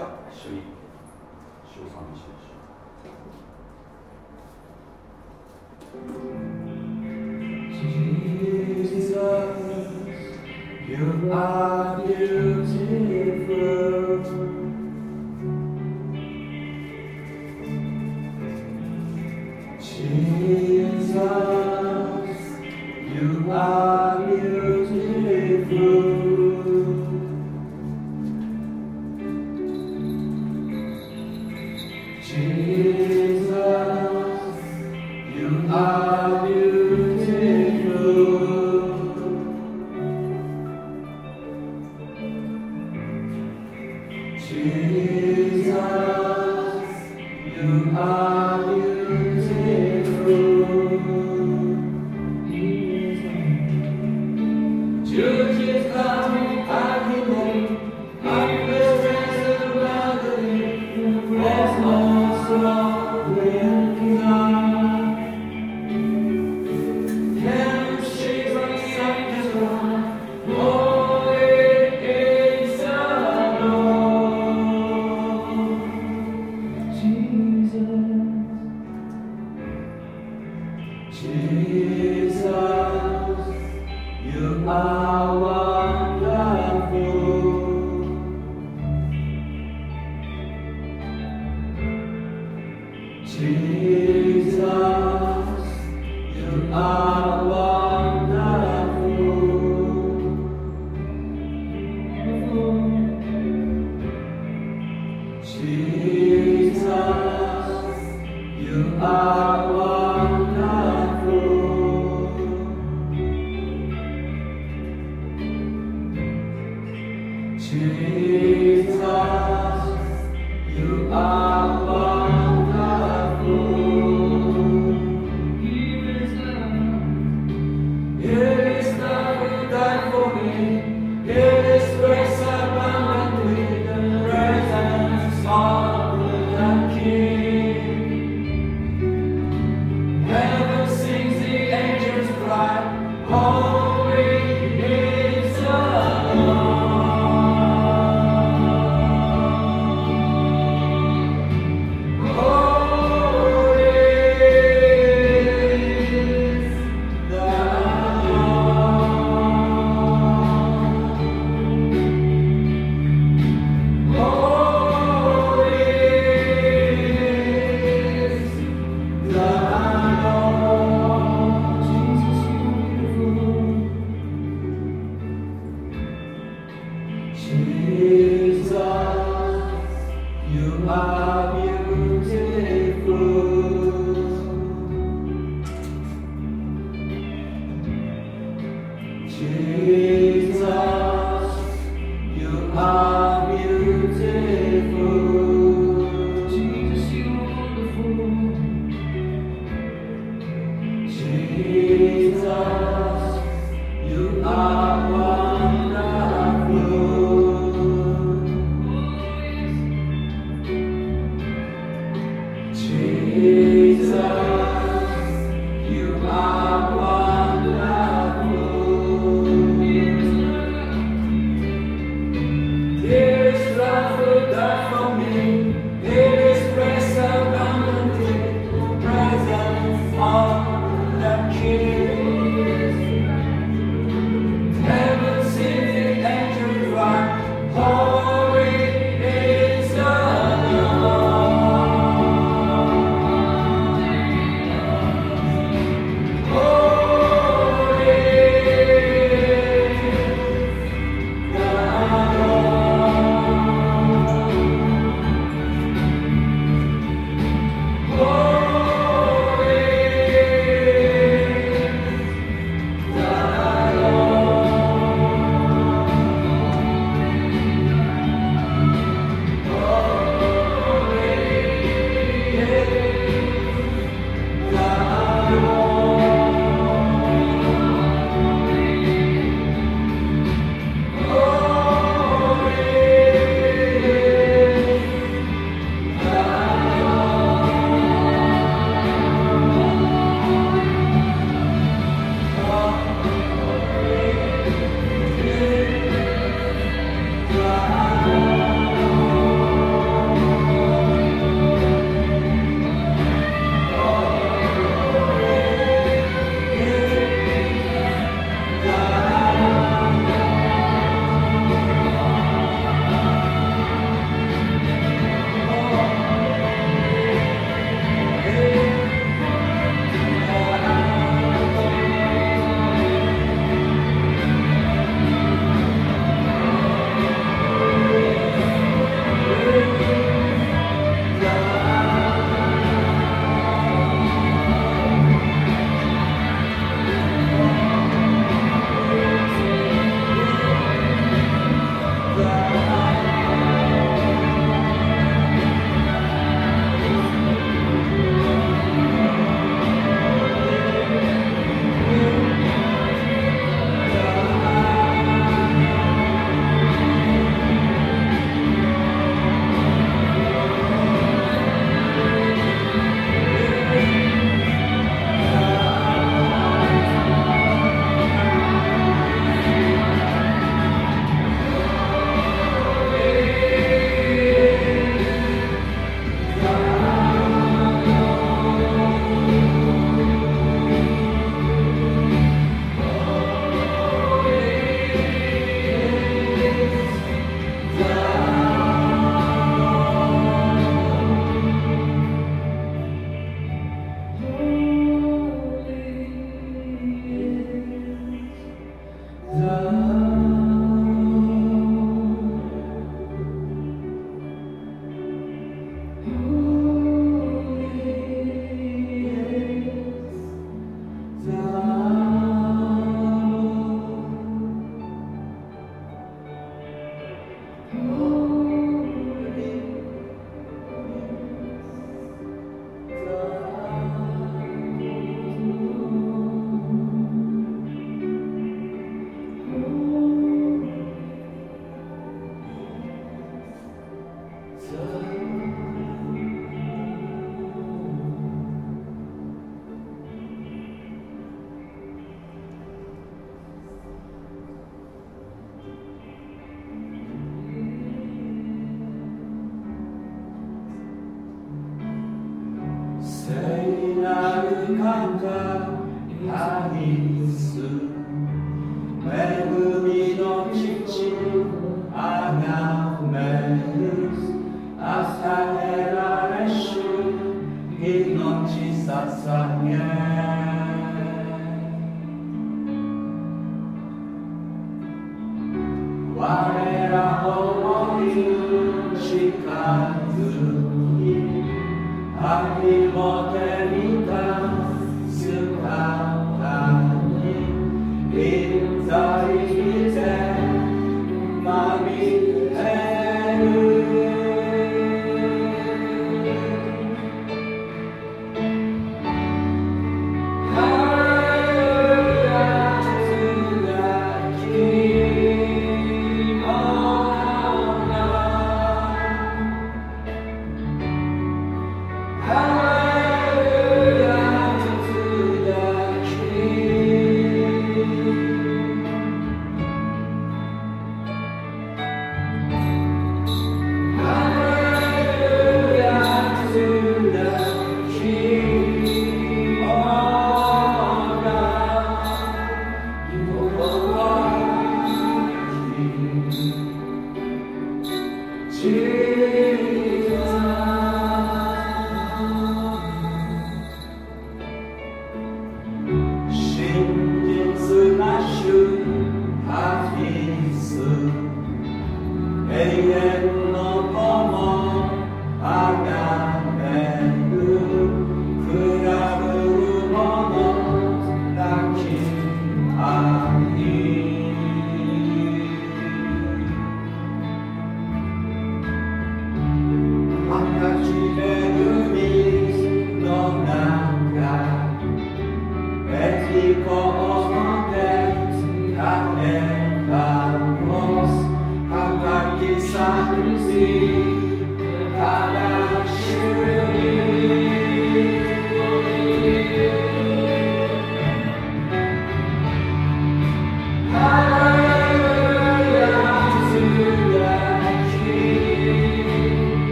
じゃあ主2主3にしましょう。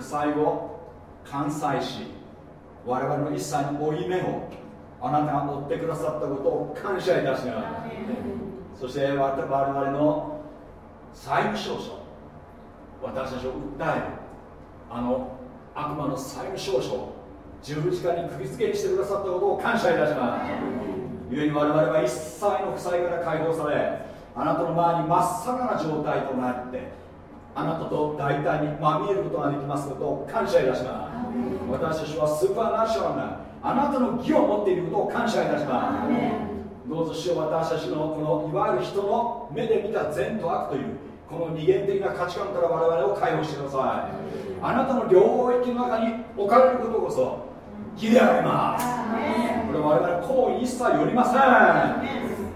罪を完済し我々の一切の負い目をあなたが追ってくださったことを感謝いたしながらそして我々の債務証書私たちを訴えるあの悪魔の債務証書を十字架に釘付けにしてくださったことを感謝いたします故に我々は一切の負債から解放されあなたの前にまっさらな状態となってあなたと大胆にまみえることができますことを感謝いたします。私たちはスーパーナショナルなあなたの義を持っていることを感謝いたします。どうぞ主よ私たちのこのいわゆる人の目で見た善と悪というこの二元的な価値観から我々を解放してください。あなたの領域の中に置かれることこそ義であります。これ我々行為一切よりません。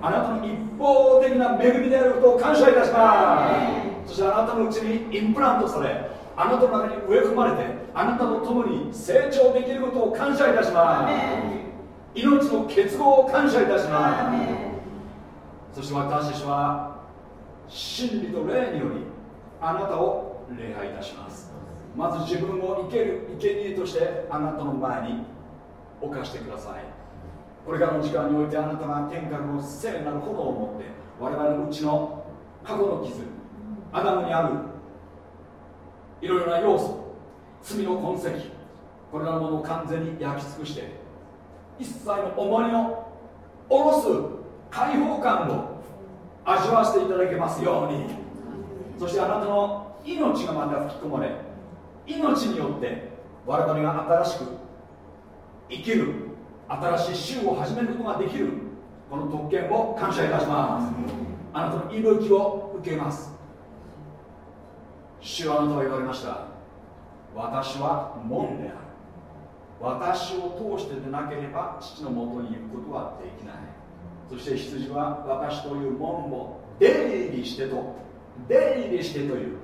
あなたの一方的な恵みであることを感謝いたしますそしてあなたのうちにインプラントされあなたの中に植え込まれてあなたと共に成長できることを感謝いたします。命の結合を感謝いたします。そして私たちは真理と霊によりあなたを礼拝いたします。まず自分を生ける生贄としてあなたの前に置かしてください。これからの時間においてあなたが天下の聖なる炎を持って我々のうちの過去の傷アダムにあるいろいろな要素罪の痕跡これらのものを完全に焼き尽くして一切の重荷を下ろす解放感を味わわせていただけますように。そしてあなたの命がまた吹き込まれ命によって我々が新しく生きる新しい週を始めることができるこの特権を感謝いたします。あなたの息吹を受けます。主はあなたは言われました。私は門である。私を通してでなければ父のもとに行くことはできない。そして羊は私という門を出入りしてと出入りしてという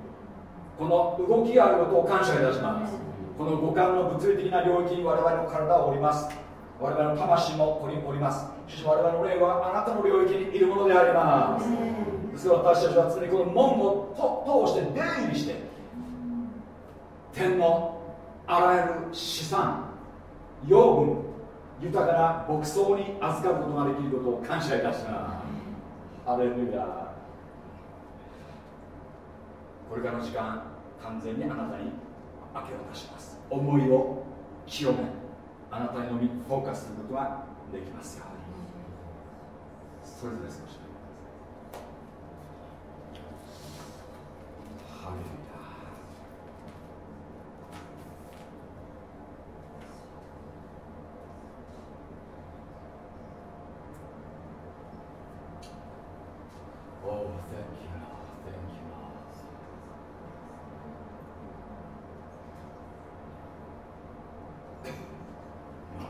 この動きがあることを感謝いたします。この五感の物理的な領域に我々の体をおります。我々の魂もおります。そして我々の霊はあなたの領域にいるものであります。私たちは常にこの門を通して出入りして天のあらゆる資産養分豊かな牧草に預かることができることを感謝いたします。ハレルヤ。これからの時間完全にあなたに明け渡します。思いを清めあなたのみフォーカスすることができますように。それぞれ少し Amen.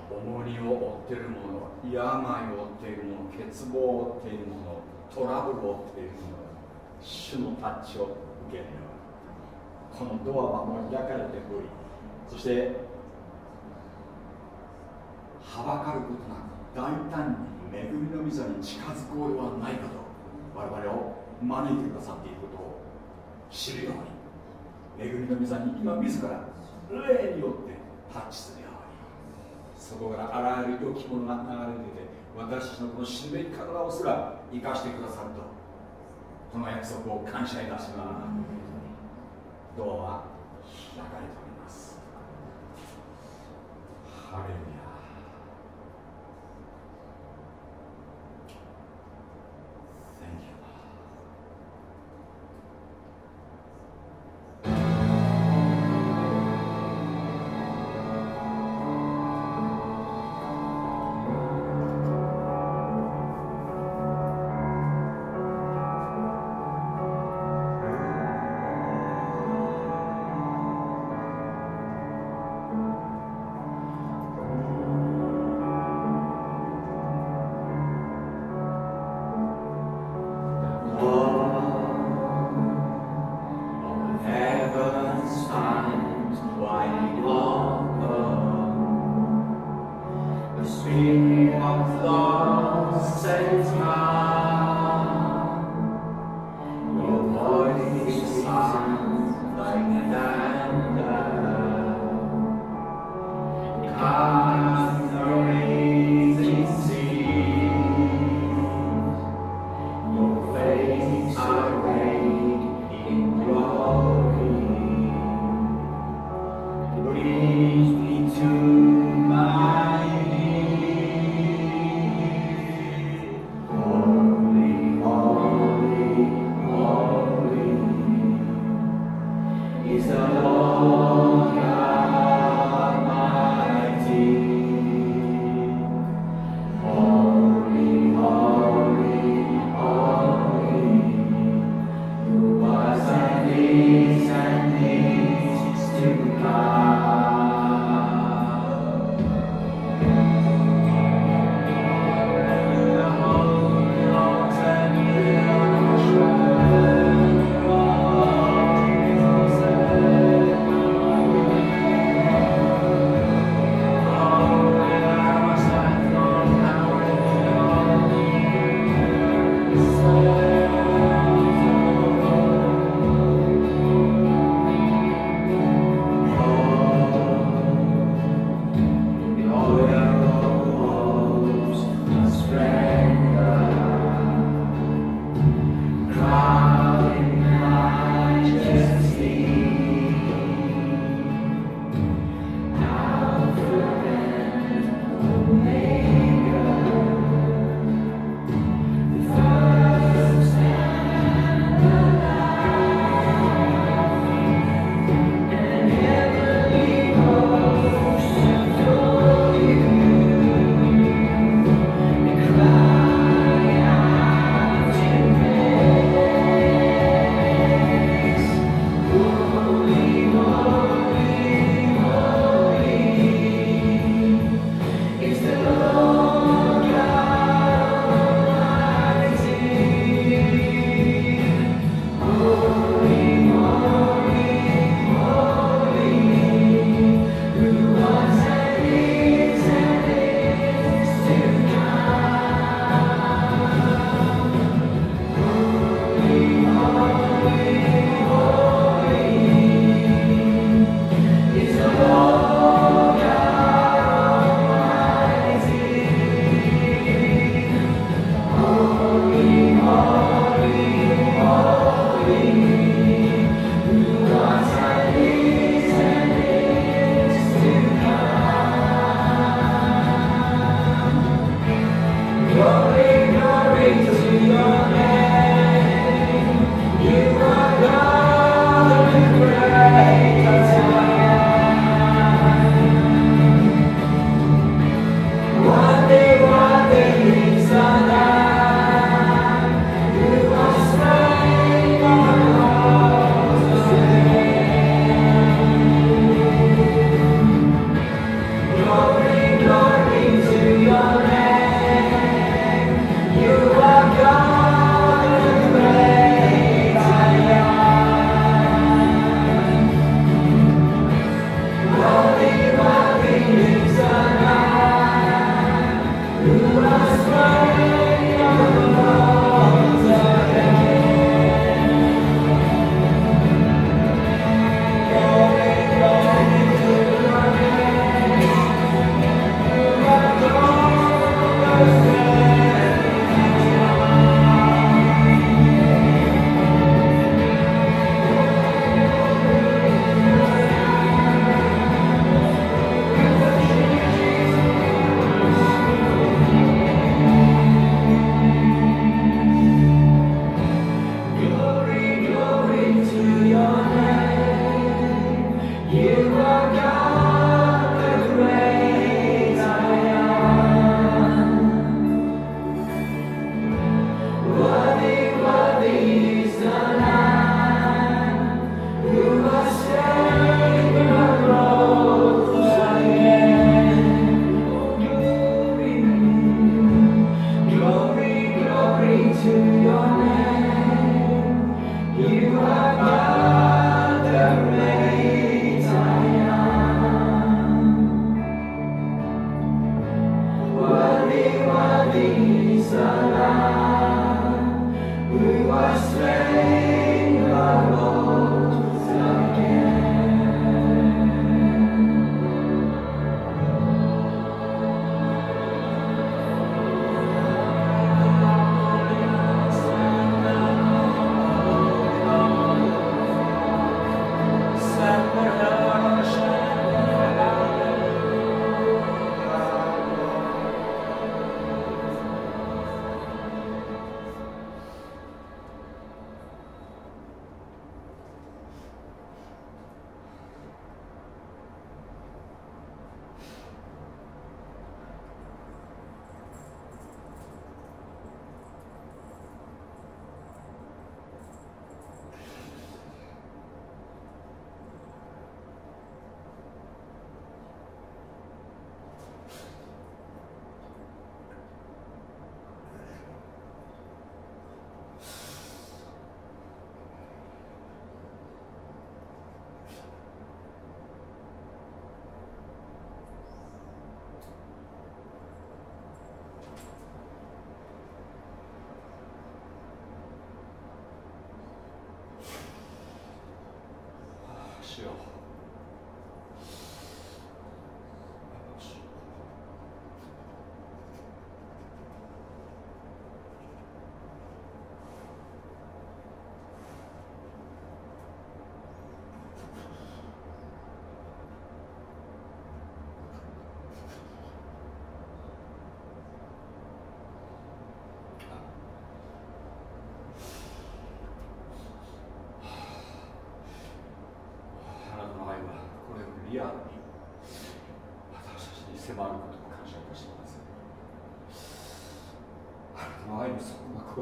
重荷を負っているもの病を負っているもの欠乏を負っているものトラブルを負っているもの主のタッチを受けるようこのドアはもう開かれておりそしてはばかることなく大胆に恵みの御座に近づこうではないかと我々を招いてくださっていることを知るように恵みの御座に今自ら霊によってタッチするようにそこからあらゆる良きものが流れてて私たちのこの死ぬべき体をすら生かしてくださるとこの約束を感謝いたします。ドアは開かれております。ハレルヤ。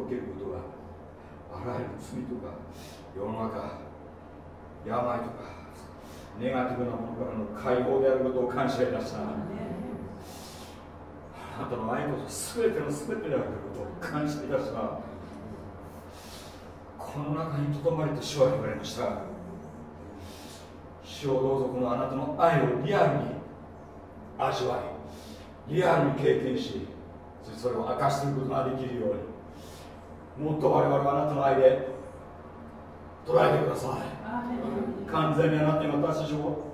けることがあらゆる罪とか世の中病とかネガティブなものからの解放であることを感謝いたしますあなたの愛こそ全ての全てであることを感謝いたしますこの中にとどまりと主は言われました。主をどうぞこのあなたの愛をリアルに味わいリアルに経験しそれを明かしすることができるように。もっと我々はあなたの愛で捉えてください。完全にあなたに私たちを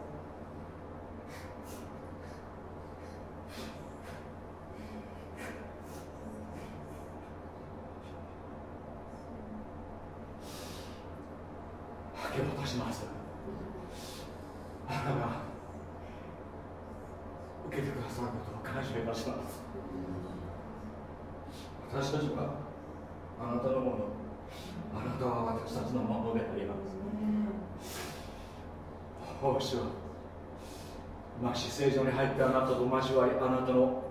交わりあなたの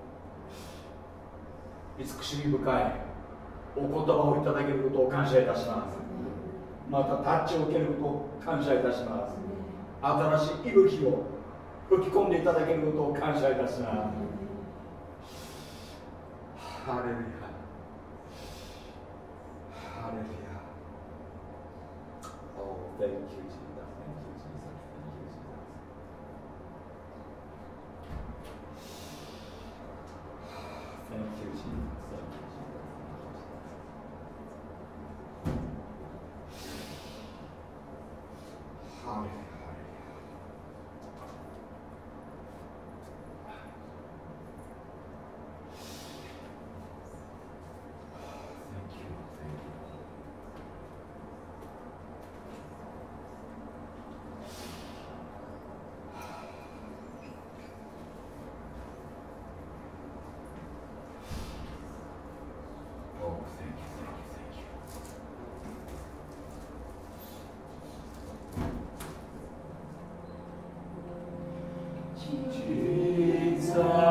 慈しみ深いお言葉をいただけることを感謝いたしますまたタッチを受けることを感謝いたします新しい息吹を吹き込んでいただけることを感謝いたしますハレルヤただ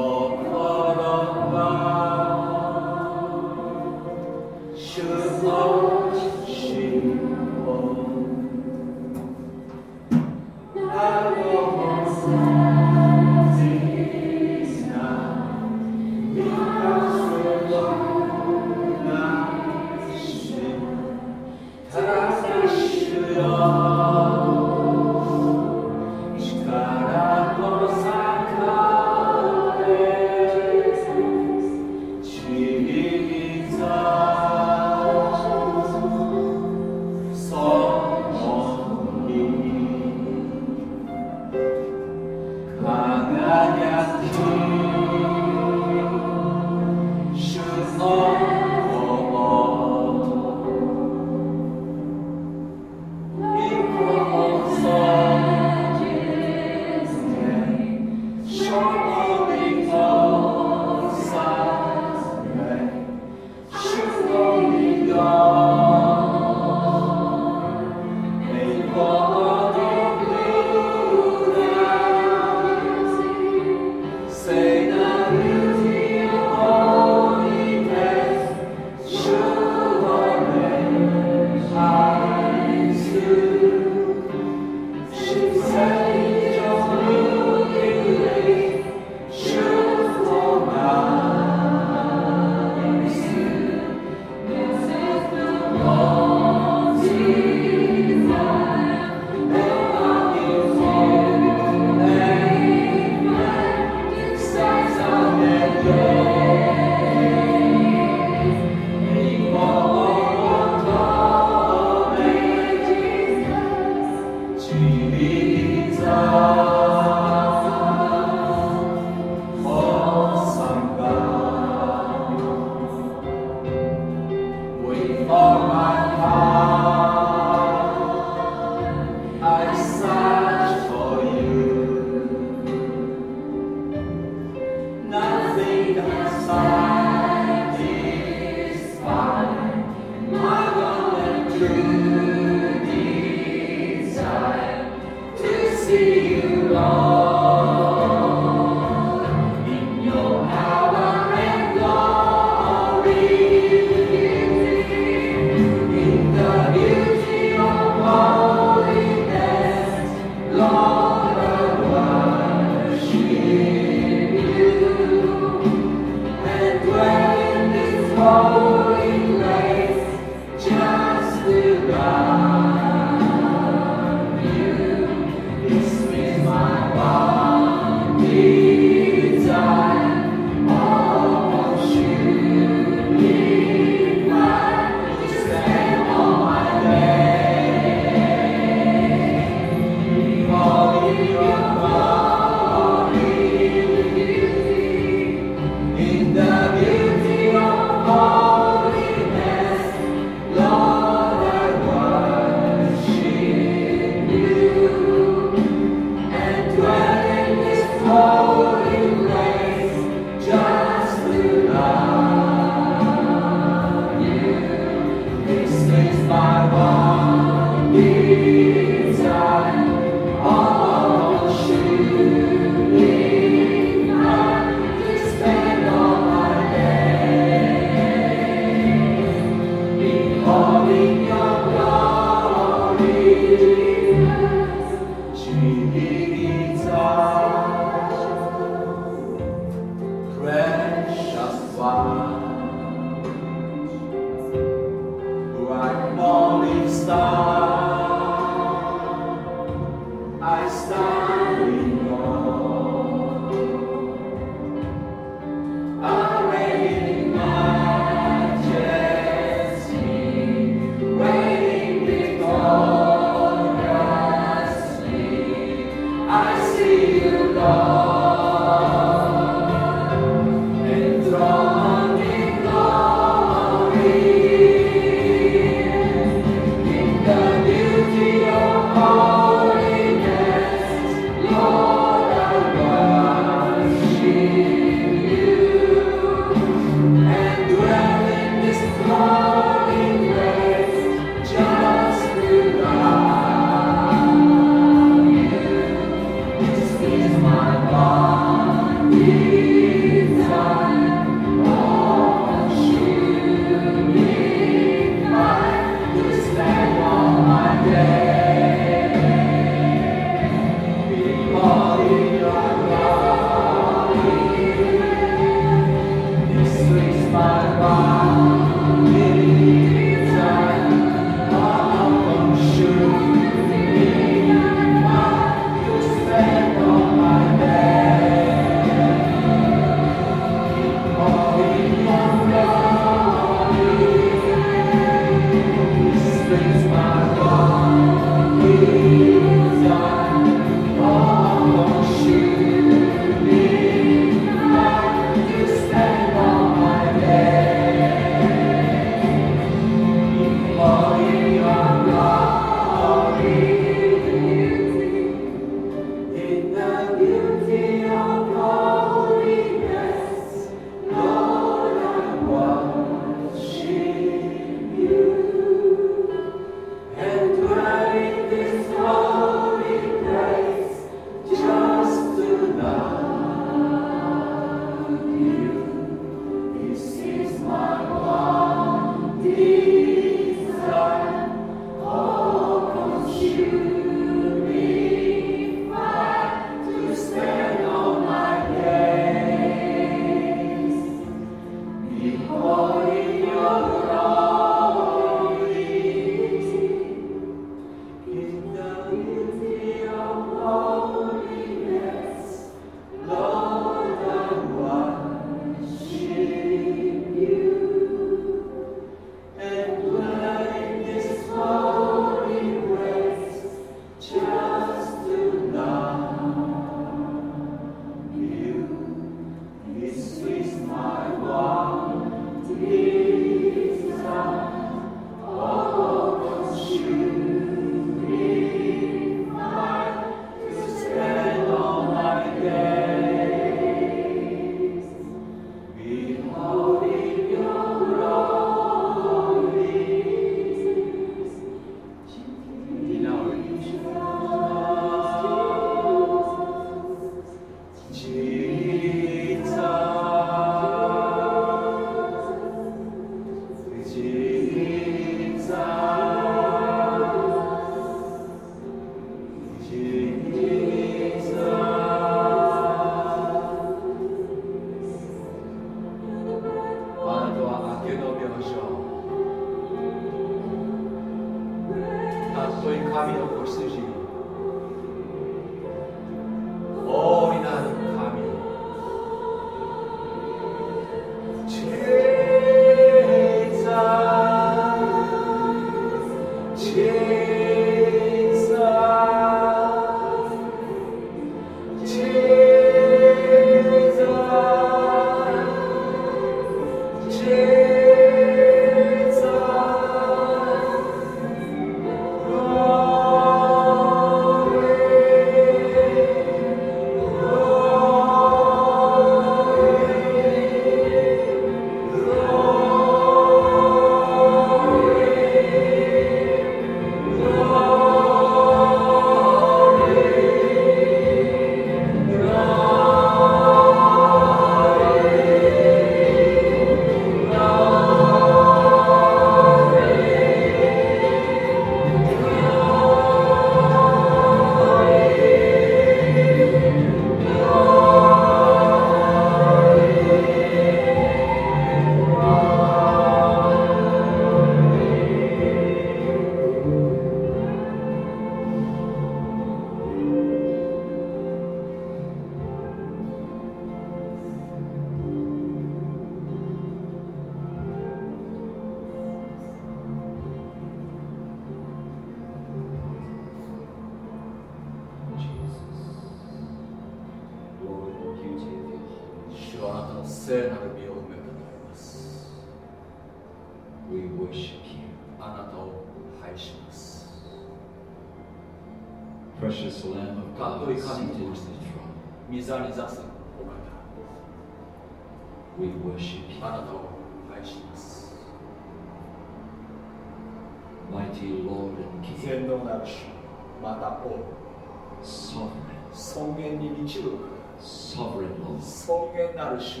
厳に満ちる Sovereign Lord. 尊厳なる主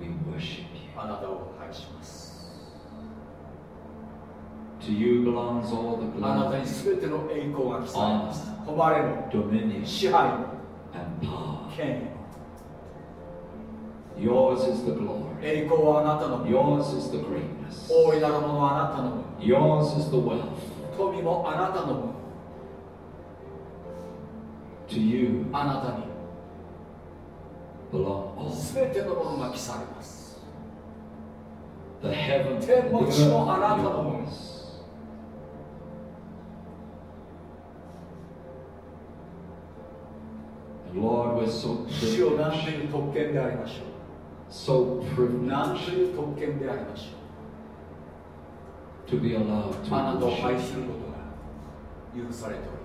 We worship you. あなたを拝します To you belongs all the あなたに glory, 全ての栄光が来されます誉れも dominion, 支配も and power. 権威 Yours is the glory. 栄光はあなたの Yours is the greatness. 大いなるものはあなたの Yours is the wealth. 富もあなたのもの To you あなたに belong. 全てのものが来されます The heaven 天も地もあなたのもの so 主を何という特権でありましょ so う何と privileged いう特権でありましょ to be allowed う to あなたを愛する.ことが許されております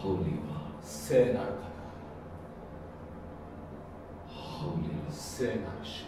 ハウリは聖なる方ハウリは聖なる主。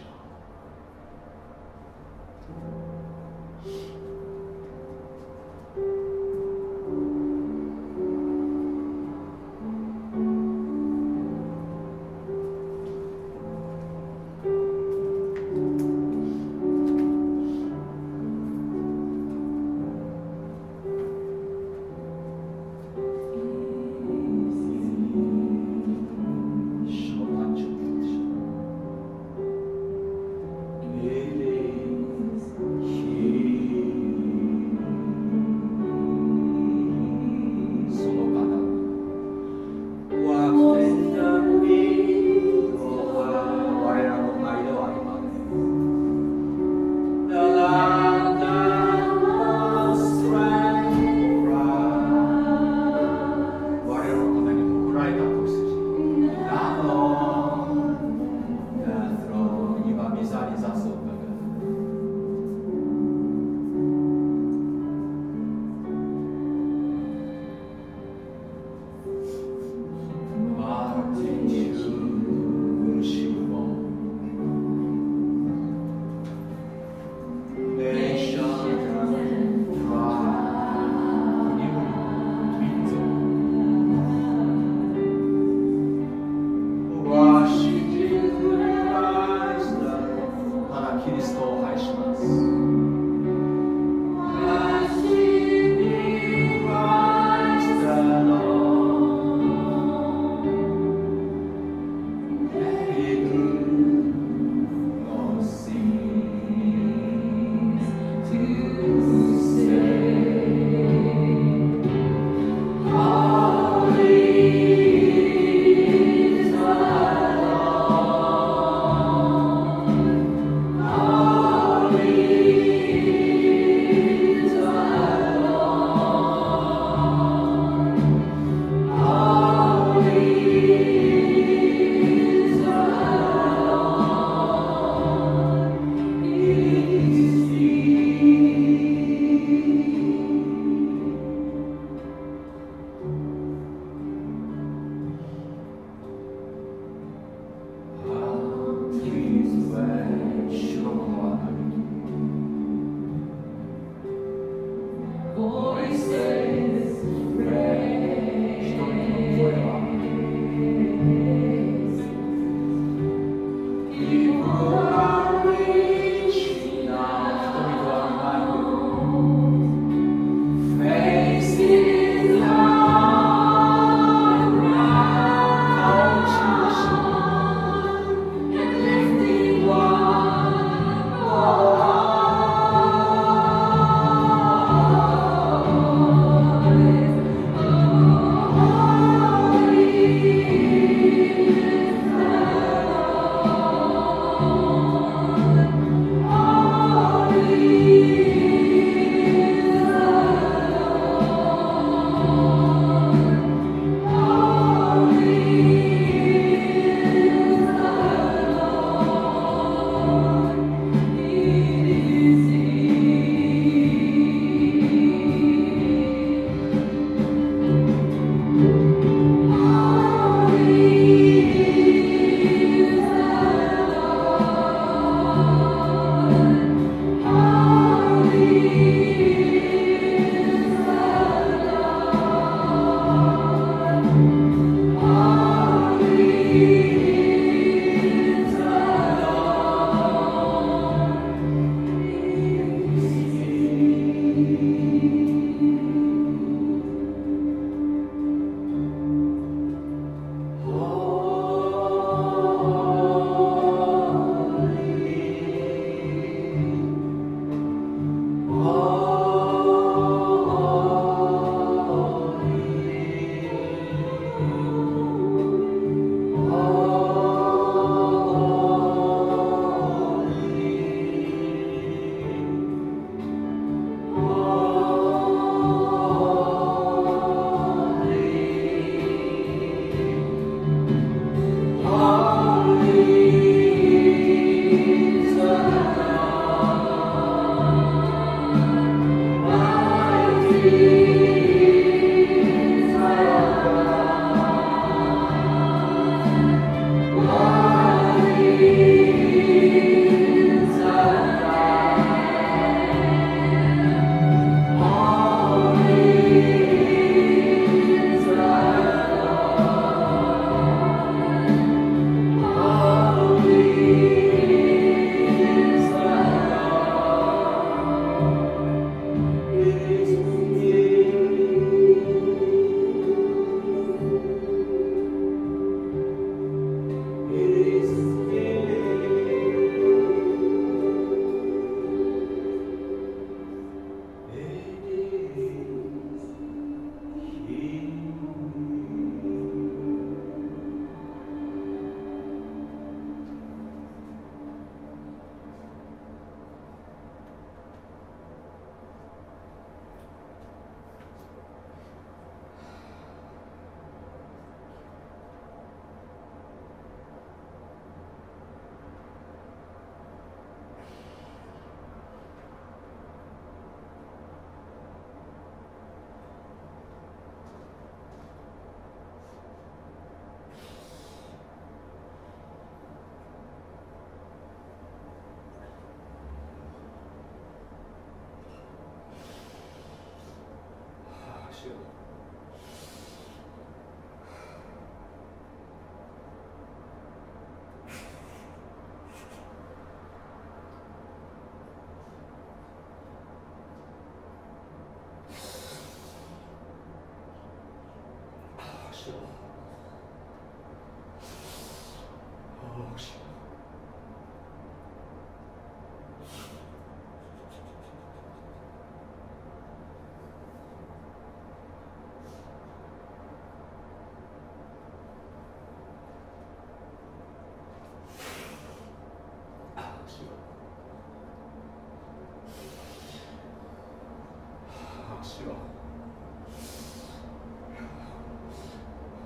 主よ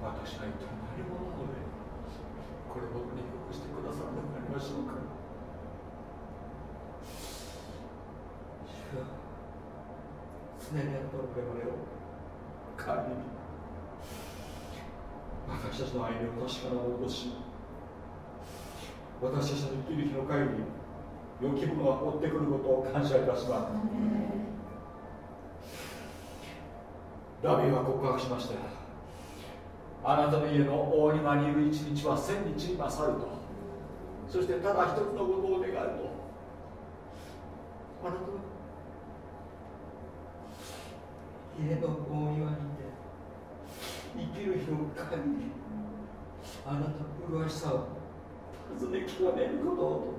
私が一体何者なのでこれ僕によくしてくださるのでありましょうか。主よ常にあなたの我々を神に私たちの愛の確かなものとし私たちの生きる日の限り良きものが追ってくることを感謝いたします。ダビは告白しました。あなたの家の大庭にいる一日は千日に勝ると。そしてただ一つのことを願うと。あなたの家の大庭にいて生きる日の限りあなたの麗しさを尋ね極めることを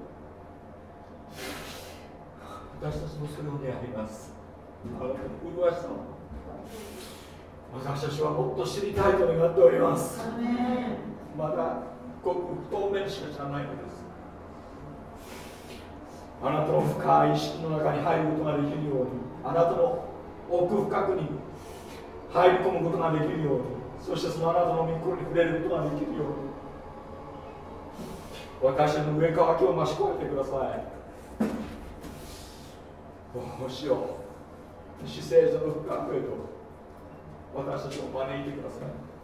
私たちもそれを願います。あなたの麗しさを。私たちはもっと知りたいと願っております。まだごく不透明しか知らないのです。あなたの深い意識の中に入ることができるようにあなたの奥深くに入り込むことができるようにそしてそのあなたの御心に触れることができるように私たちの上乾きを増し越えてください。おしよう死聖者の深くへと私たちを招いてください。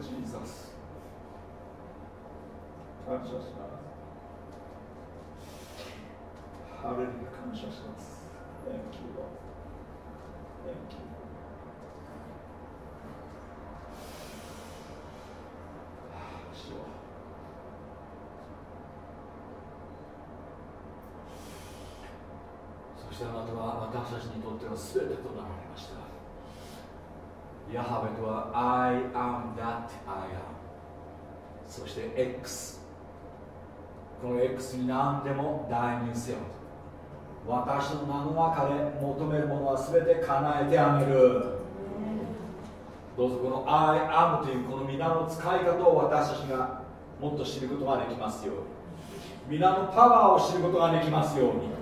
ジーザス。感謝します。ハレルヤ感謝します。Thank you, Lord. Thank you. 主よそしてあなたは私たちにとっては全てとなられました。ヤハベとは I am that I am。そして X。この X に何でも代入せよ。私の名の中で求めるものは全て叶えてあげる。どうぞこの I am というこの皆の使い方を私たちがもっと知ることができますように。皆のパワーを知ることができますように。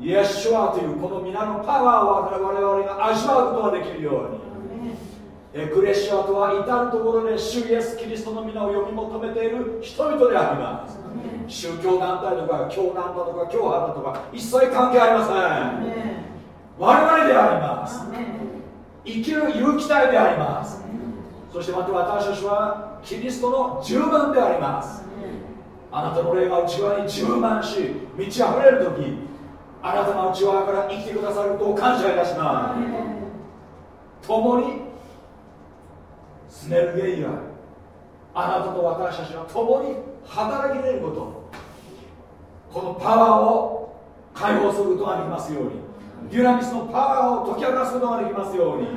イエスシュアというこの皆のパワーを我々が味わうことができるように。エクレシアとは至る所で主イエス・キリストの皆を呼び求めている人々であります。宗教団体とか教団だとか教派だとか一切関係ありません。我々であります。生きる勇気体であります。そしてまた私たちはキリストの十分であります。あなたの霊が内側に充満し満ち溢れる時あなたの内側から生きてくださることを感謝いたします。共にスネルゲイヤあなたと私たちは共に働き出ることこのパワーを解放することができますようにデュナミスのパワーを解き明かすことができますように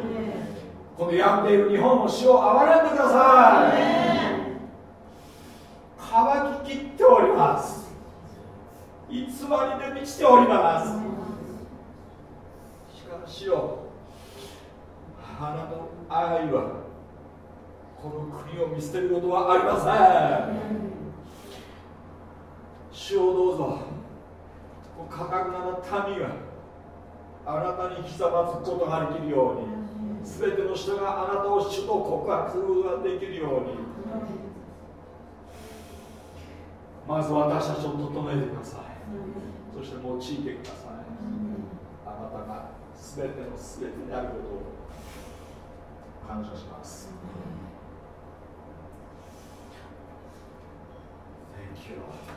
この病んでいる日本の死を憐れんでください。乾ききっております偽りで満ちております。しかしよあなたの愛はこの国を見捨てることはありません。主をどうぞかたくなな民があなたにひざまずくことができるように全ての人があなたを主と告白することができるように。まず私たちを整えてください。そして用いてくださいあなたが全ての全てであることを感謝します。Thank you.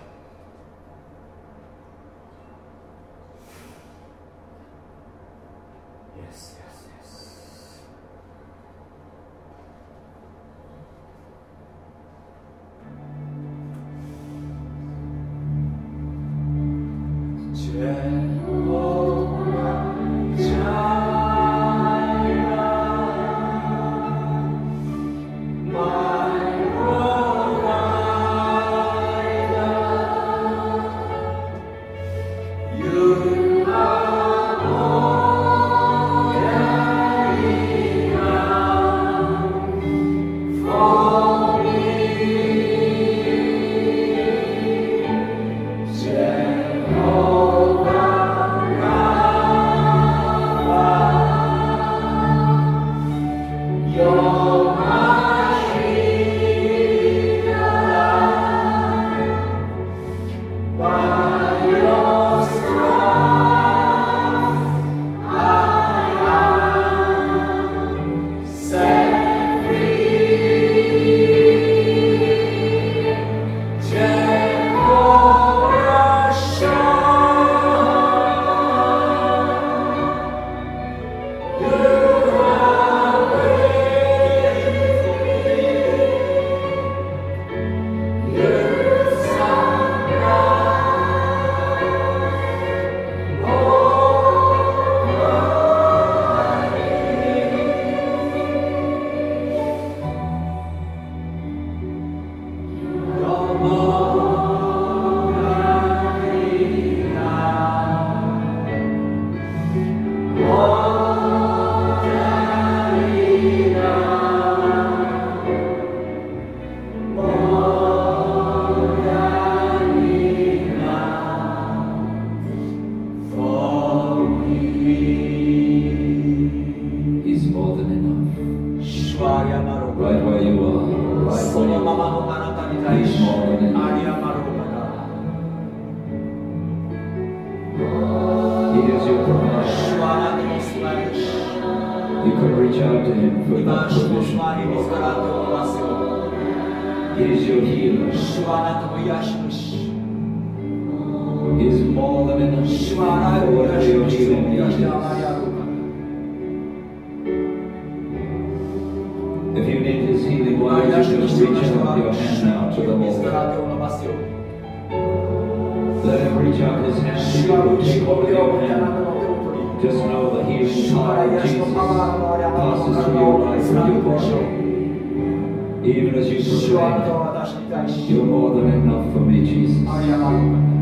even as you provided, you're more than enough for me, Jesus.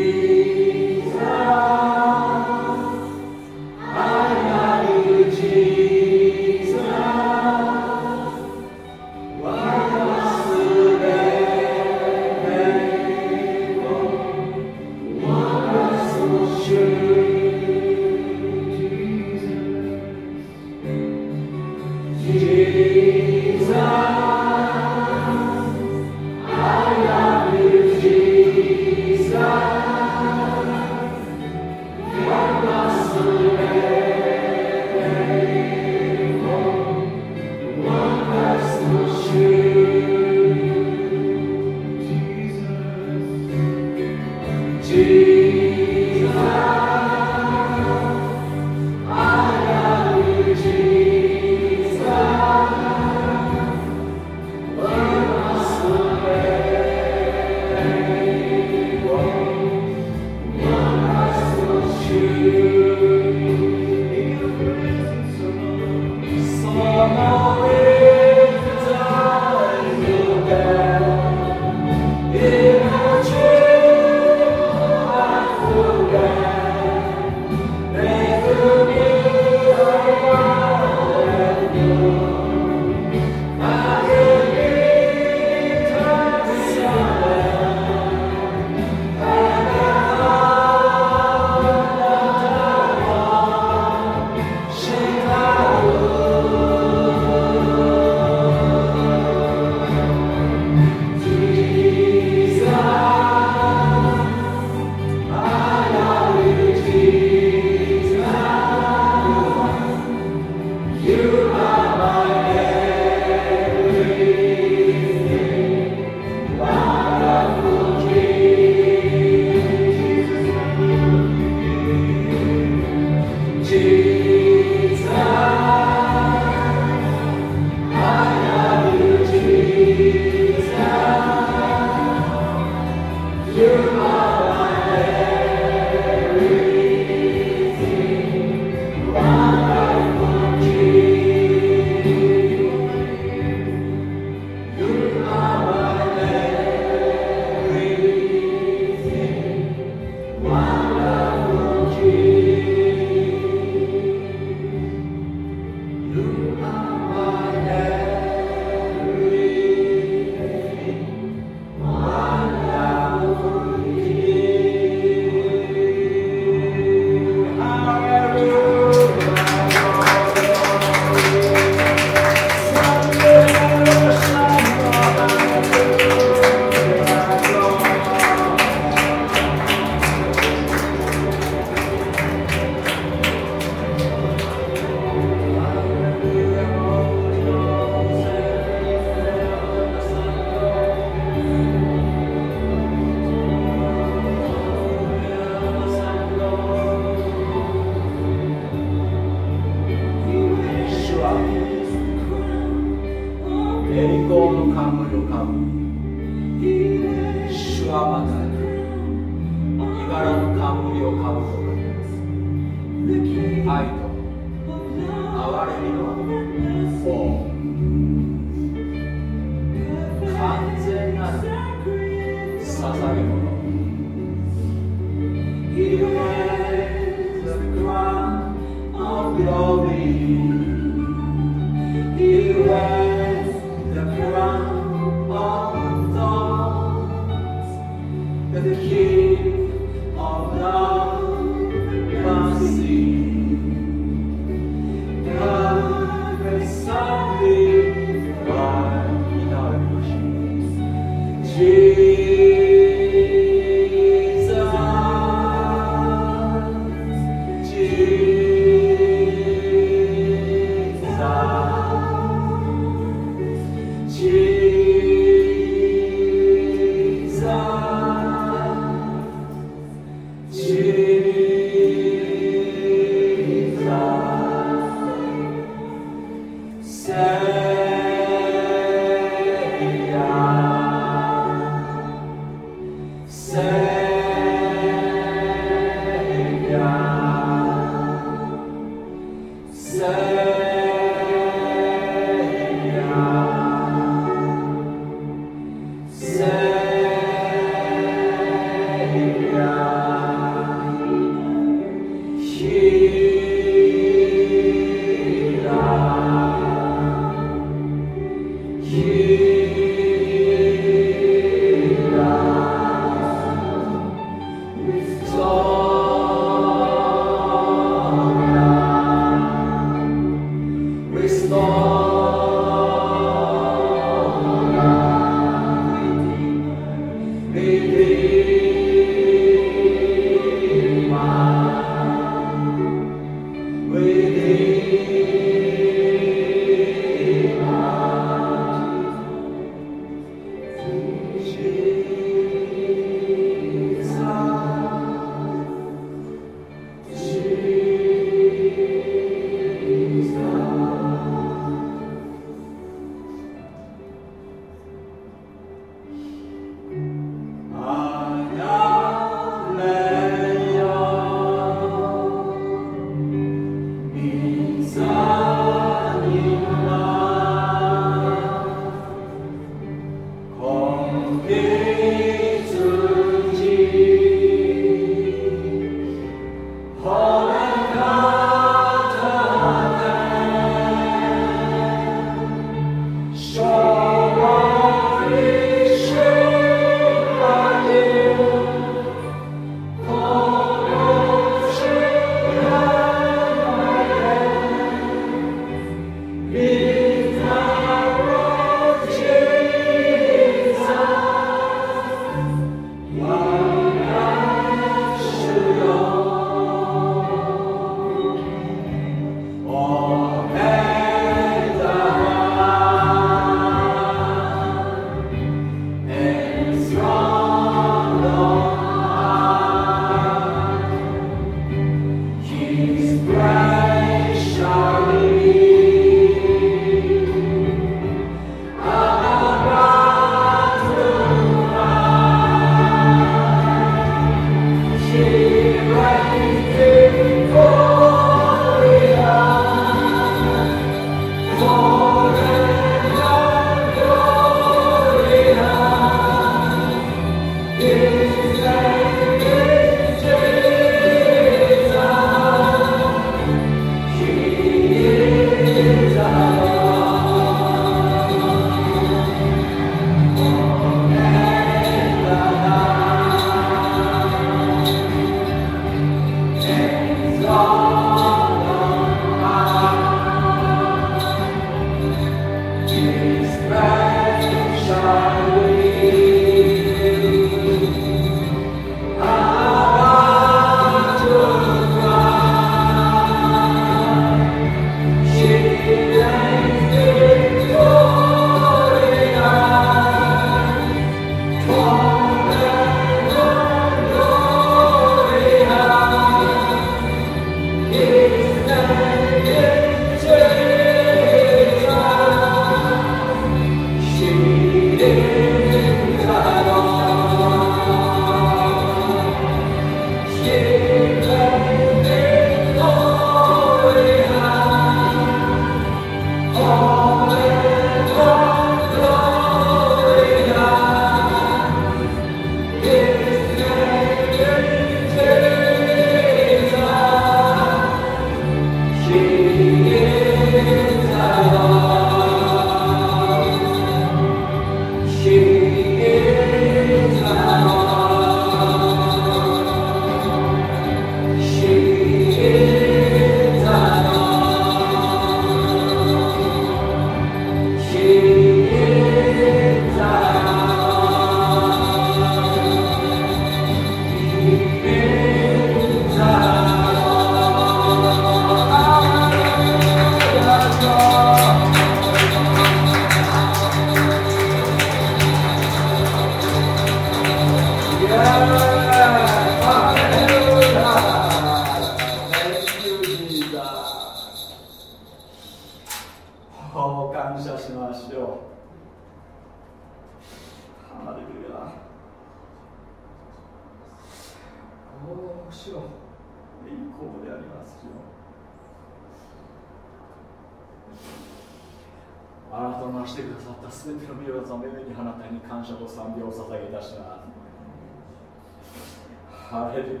わしてくださった全ての御業の目にあなたに感謝と賛美を捧げいたします。ハレルヤ。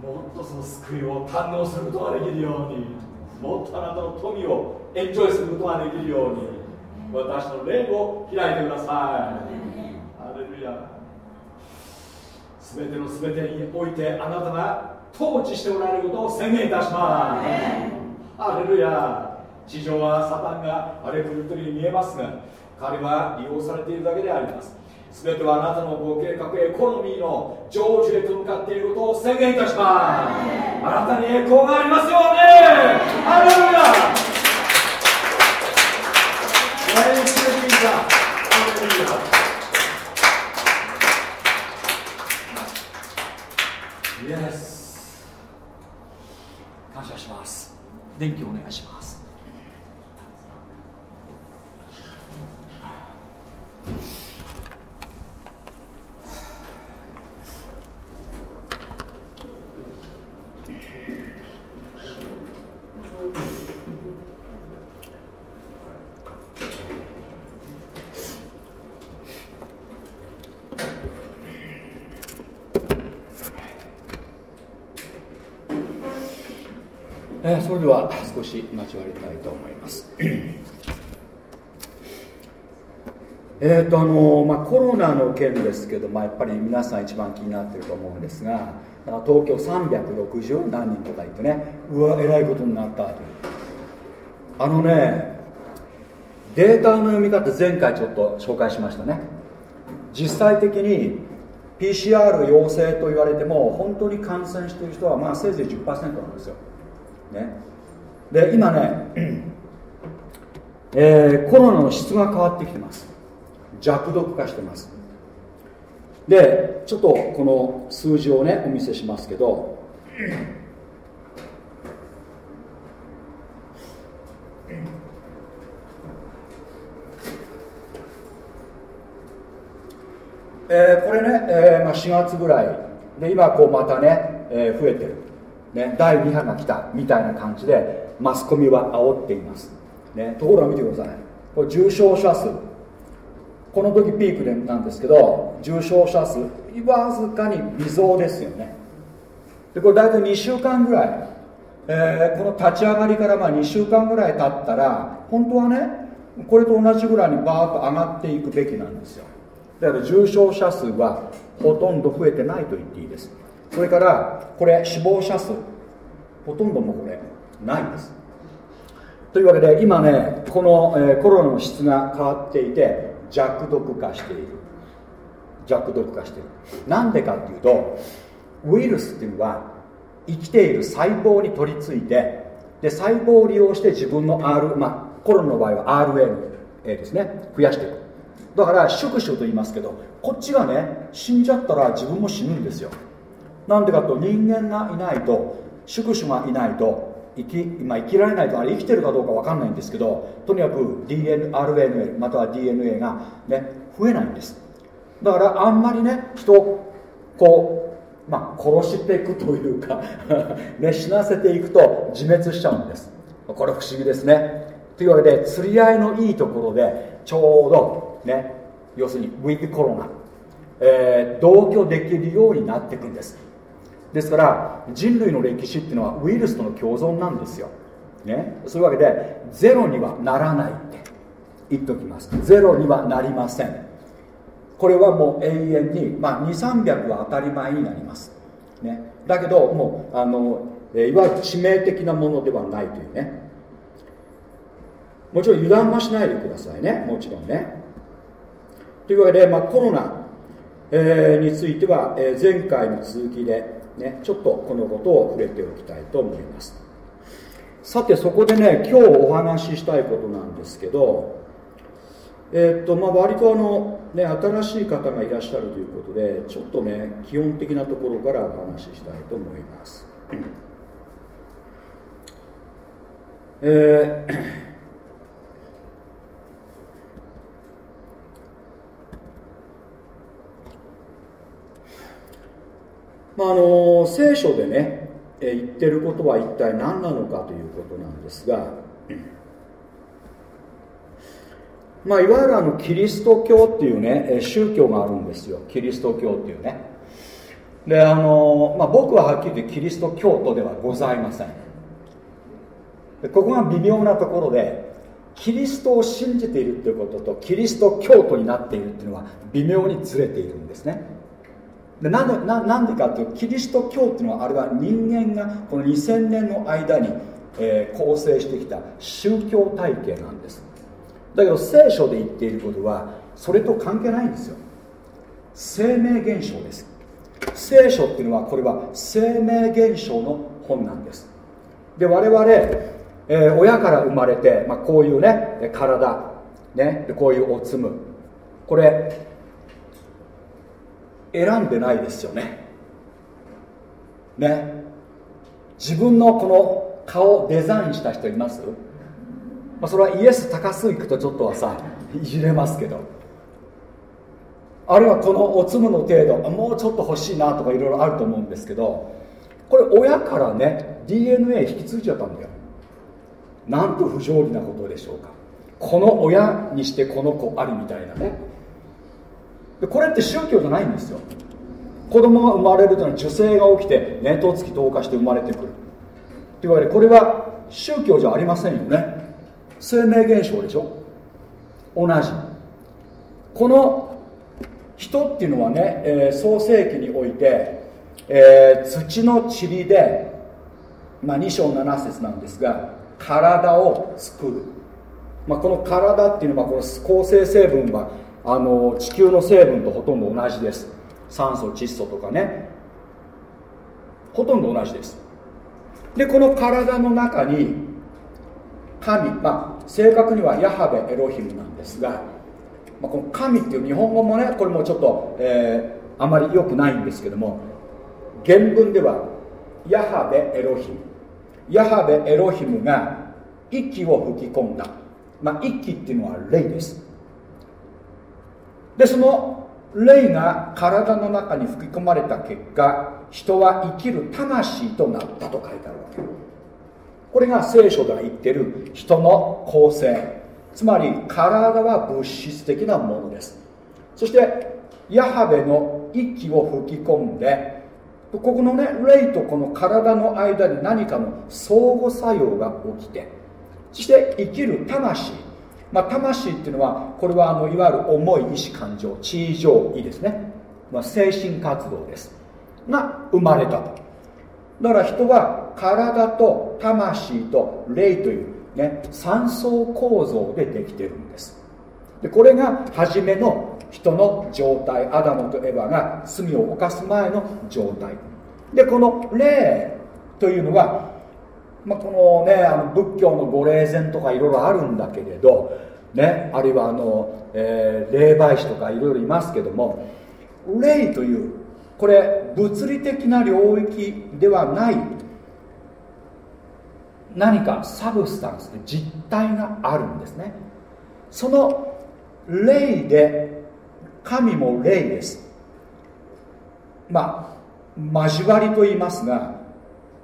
もっとその救いを堪能することができるようにもっとあなたの富をエンジョイすることができるように私の霊を開いてください。ハレルヤ。全ての全てにおいてあなたが統治しておられることを宣言いたします。ハレルヤ。地上はサタンが荒れ狂っているように見えますが彼は利用されているだけであります全てはあなたのご計画エコノミーの成就へと向かっていることを宣言いたしますあなたに栄光がありますようにハレルヤ Praise the Jesus. Hallelujah. Yes. 感謝します。電気お願いします。えーそれでは少し交わりたいと思います。えーとあのまあ、コロナの件ですけど、まあ、やっぱり皆さん一番気になっていると思うんですが東京360何人とか言ってねうわえらいことになったという。あのねデータの読み方前回ちょっと紹介しましたね。実際的に PCR 陽性と言われても本当に感染している人はまあせいぜい10%なんですよ。ね、で今ね、えーコロナの質が変わってきてます。弱毒化してます。でちょっとこの数字をねお見せしますけどえーこれね、えーまあ、4月ぐらい。で今こうまたね、えー増えてる、ね、第2波が来たみたいな感じでマスコミは煽っています、ね、ところが見てください。これ重症者数。この時ピークでなんですけど重症者数わずかに微増ですよね。でこれ大体2週間ぐらい、えーこの立ち上がりからまあ2週間ぐらい経ったら本当はねこれと同じぐらいにバーッと上がっていくべきなんですよ。だから重症者数はほとんど増えてないと言っていいです。それからこれ死亡者数。ほとんどもこれないんです。というわけで今ねこの、えーコロナの質が変わっていて弱毒化している。弱毒化している。なんでかっていうとウイルスっていうのは生きている細胞に取り付いてで細胞を利用して自分の R、まあ、コロナの場合は RNA ですね増やしていく。だから宿主と言いますけどこっちがね死んじゃったら自分も死ぬんですよ。なんでかと人間がいないと宿主がいないと生き,、まあ、生きられないとあれ生きてるかどうか分かんないんですけどとにかく DNRNA または DNA がね増えないんです。だからあんまりね人をこう、まあ、殺していくというか ね死なせていくと自滅しちゃうんです。これ不思議ですね。というわけで釣り合いのいいところでちょうどね要するにウィズコロナ、えー同居できるようになっていくんです。ですから人類の歴史っていうのはウイルスとの共存なんですよ、ね、そういうわけでゼロにはならないって言っておきます。ゼロにはなりません。これはもう永遠に、まあ、2300は当たり前になります、ね、だけどもうあの、いわゆる致命的なものではないというね。もちろん油断はしないでくださいね。もちろんね。というわけで、まあ、コロナ、えーについては、えー前回の続きで、ね、ちょっとこのことを触れておきたいと思います。さてそこでね今日お話ししたいことなんですけどえーっとまあ割とあの、ね、新しい方がいらっしゃるということでちょっとね基本的なところからお話ししたいと思います。えーまあ、あの聖書でね、言ってることは一体何なのかということなんですが、まあ、いわゆるあのキリスト教っていうね宗教があるんですよ。キリスト教っていうね。であの、まあ、僕ははっきり言ってキリスト教徒ではございません。でここが微妙なところでキリストを信じているということとキリスト教徒になっているっていうのは微妙にずれているんですね。でなんでななんでかというとキリスト教っていうのはあれは人間がこの2000年の間に、えー構成してきた宗教体系なんです。だけど聖書で言っていることはそれと関係ないんですよ。生命現象です。聖書っていうのはこれは生命現象の本なんです。で我々、えー親から生まれて、まあ、こういうね体、ね、こういうおつむ。これ選んでないですよね。ね。自分のこの顔デザインした人います、まあ、それはイエス高須行くとちょっとはさいじれますけど。あるいはこのおつむの程度もうちょっと欲しいなとかいろいろあると思うんですけどこれ親からね DNA 引き継いじゃったんだよ。なんと不条理なことでしょうか。この親にしてこの子ありみたいなね。これって宗教じゃないんですよ。子供が生まれるというのは受精が起きて年頭月10日して生まれてくる。って言われこれは宗教じゃありませんよね。生命現象でしょ。同じ。この人っていうのはね、えー創世記において、えー土の塵で、まあ、2章7節なんですが体を作る、まあ、この体っていうのはこの構成成分はあの地球の成分とほとんど同じです。酸素窒素とかね。ほとんど同じです。でこの体の中に神まあ正確にはヤハベエロヒムなんですが、まあ、この神っていう日本語もねこれもちょっと、えーあまり良くないんですけども原文ではヤハベエロヒム。ヤハベエロヒムが息を吹き込んだ、まあ、息っていうのは霊です。でその霊が体の中に吹き込まれた結果人は生きる魂となったと書いてあるわけ。これが聖書が言ってる人の構成。つまり体は物質的なものです。そしてヤハベの息を吹き込んでここのね霊とこの体の間に何かの相互作用が起きてそして生きる魂まあ魂っていうのはこれはあのいわゆる重い意志感情地位上意ですね、まあ、精神活動です。が生まれたと。だから人は体と魂と霊というね三層構造でできてるんです。でこれが初めの人の状態。アダムとエヴァが罪を犯す前の状態。でこの霊というのは、まあ、このねあの仏教の御霊前とかいろいろあるんだけれど、ね、あるいはあの、えー霊媒師とかいろいろいますけども霊というこれ物理的な領域ではない何かサブスタンスで実体があるんですね。その霊で神も霊です。まあ交わりと言いますが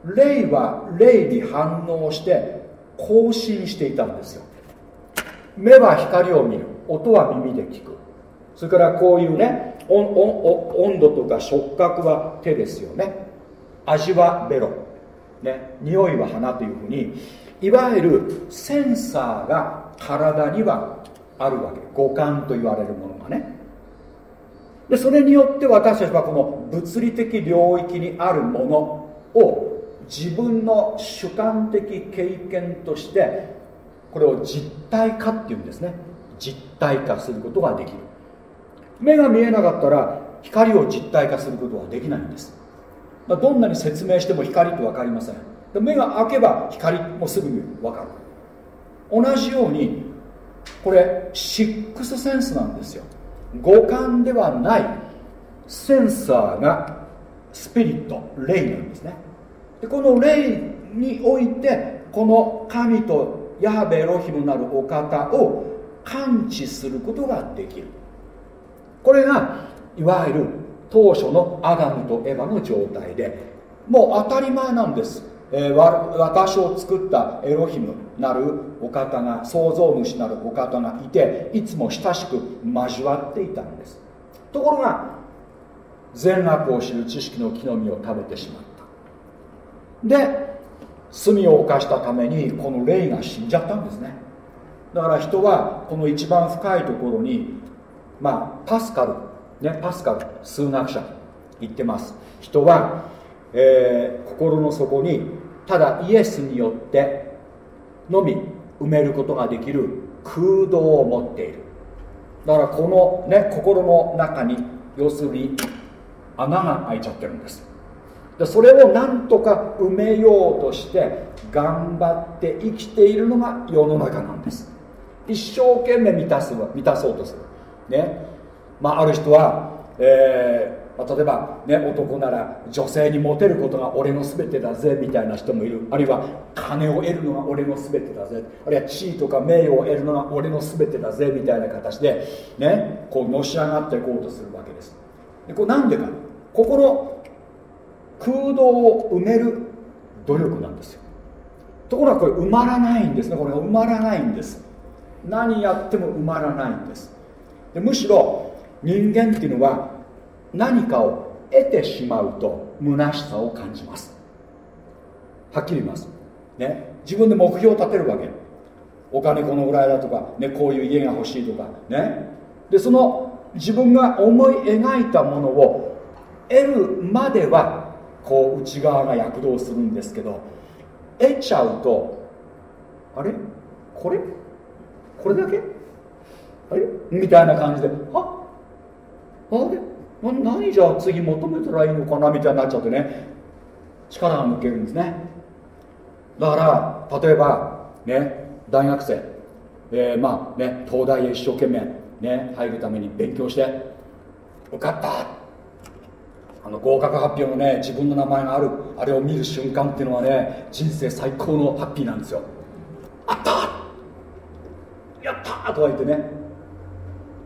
霊は霊に反応して更新していたんですよ。目は光を見る。音は耳で聞く。それからこういうね温度とか触覚は手ですよね。味はベロ。ね、匂いは鼻というふうにいわゆるセンサーが体にはあるわけ。五感と言われるものがね。でそれによって私たちはこの物理的領域にあるものを自分の主観的経験としてこれを実体化っていうんですね。実体化することができる。目が見えなかったら光を実体化することはできないんです。どんなに説明しても光って分かりません。目が開けば光もすぐに分かる。同じようにこれシックスセンスなんですよ。五感ではないセンサーがスピリット霊なんですね。でこの霊においてこの神とヤハベロヒムなるお方を感知することができる。これがいわゆる当初のアダムとエヴァの状態でもう当たり前なんです。えーわ私を作ったエロヒムなるお方が創造主なるお方がいていつも親しく交わっていたんです。ところが善悪を知る知識の木の実を食べてしまった。で罪を犯したためにこの霊が死んじゃったんですね。だから人はこの一番深いところにまあパスカルねパスカル数学者言ってます。人は、えー心の底にただイエスによってのみ埋めることができる空洞を持っている。だからこのね心の中に要するに穴が開いちゃってるんです。でそれをなんとか埋めようとして頑張って生きているのが世の中なんです。一生懸命満たす満たそうとする。ね。まあある人は、えーまあ例えば、ね、男なら女性にモテることが俺の全てだぜみたいな人もいる。あるいは金を得るのが俺の全てだぜ。あるいは地位とか名誉を得るのが俺の全てだぜみたいな形で、ね、こうのし上がっていこうとするわけです。でこれなんでか。ここの空洞を埋める努力なんですよ。ところがこれ埋まらないんですね。これが埋まらないんです。何やっても埋まらないんです。でむしろ人間っていうのは何かを得てしまうと虚しさを感じます。はっきり言います。ね。自分で目標を立てるわけ。お金このぐらいだとか、ね、こういう家が欲しいとか。ね。でその自分が思い描いたものを得るまではこう内側が躍動するんですけど得ちゃうとあれ？これ？これだけ？あれ？みたいな感じでは？あれ？何じゃ次求めたらいいのかなみたいになっちゃってね。力が抜けるんですね。だから例えばね大学生、えーまあね東大へ一生懸命ね入るために勉強して受かった。の合格発表のね自分の名前があるあれを見る瞬間っていうのはね人生最高のハッピーなんですよ。あった！やったーとか言ってね。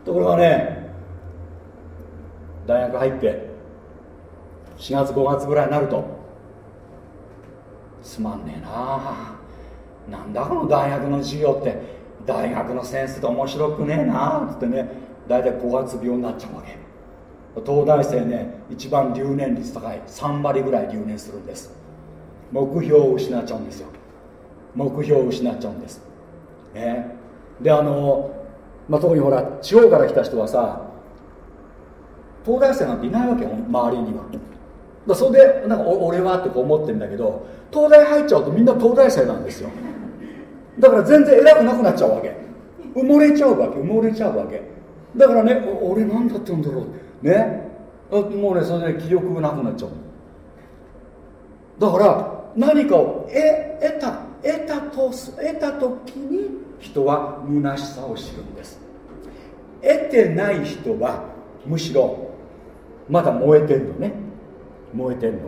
ところがね大学入って4月5月ぐらいになるとつまんねえなあなんだこの大学の授業って。大学のセンスで面白くねえなあっつってね大体5月病になっちゃうわけ。東大生ね一番留年率高い3割ぐらい留年するんです。目標を失っちゃうんですよ。目標を失っちゃうんです。ね。であの、まあ、特にほら地方から来た人はさ東大生なんていないわけよ周りには。だそれでなんか俺はってこう思ってるんだけど東大入っちゃうとみんな東大生なんですよ。だから全然偉くなくなっちゃうわけ。埋もれちゃうわけ埋もれちゃうわけ。だからねお俺何だったんだろうって。ね。もうねそれで気力がなくなっちゃう。だから何かを得た得たと得た時に人は虚しさを知るんです。得てない人はむしろまだ燃えてんのね。燃えてんの。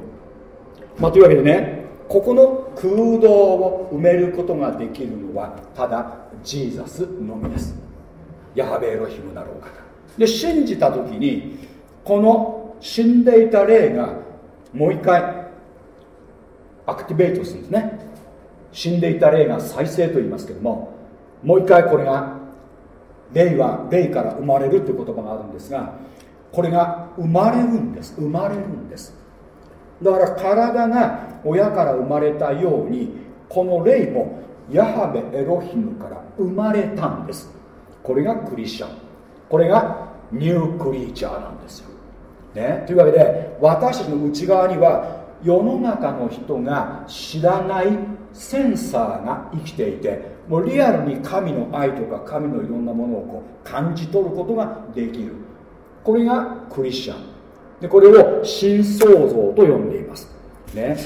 まあというわけでねここの空洞を埋めることができるのはただジーザスのみです。ヤハベエロヒムなるお方で信じた時にこの死んでいた霊がもう一回アクティベートするんですね。死んでいた霊が再生と言いますけどももう一回これが霊は霊から生まれるという言葉があるんですがこれが生まれるんです。生まれるんです。だから体が親から生まれたようにこの霊もヤハベエロヒムから生まれたんです。これがクリスチャン。これがニュークリーチャーなんですよ、ね、というわけで私たちの内側には世の中の人が知らないセンサーが生きていてもうリアルに神の愛とか神のいろんなものをこう感じ取ることができる。これがクリスチャン。でこれを新創造と呼んでいます。ね。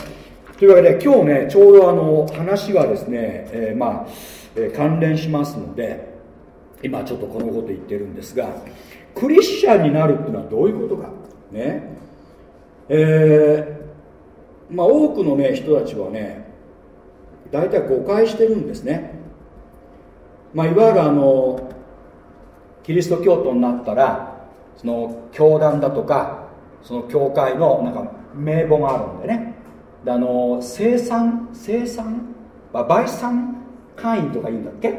というわけで今日ねちょうどあの話はですね、えーまあ、えー関連しますので今ちょっとこのこと言ってるんですがクリスチャンになるっていうのはどういうことか？ね。えーまあ多くのね人たちはね大体誤解してるんですね。まあいわゆるあのキリスト教徒になったらその教団だとかその教会のなんか名簿があるんでね。であの生産生産？まあ倍産会員とか言うんだっけ？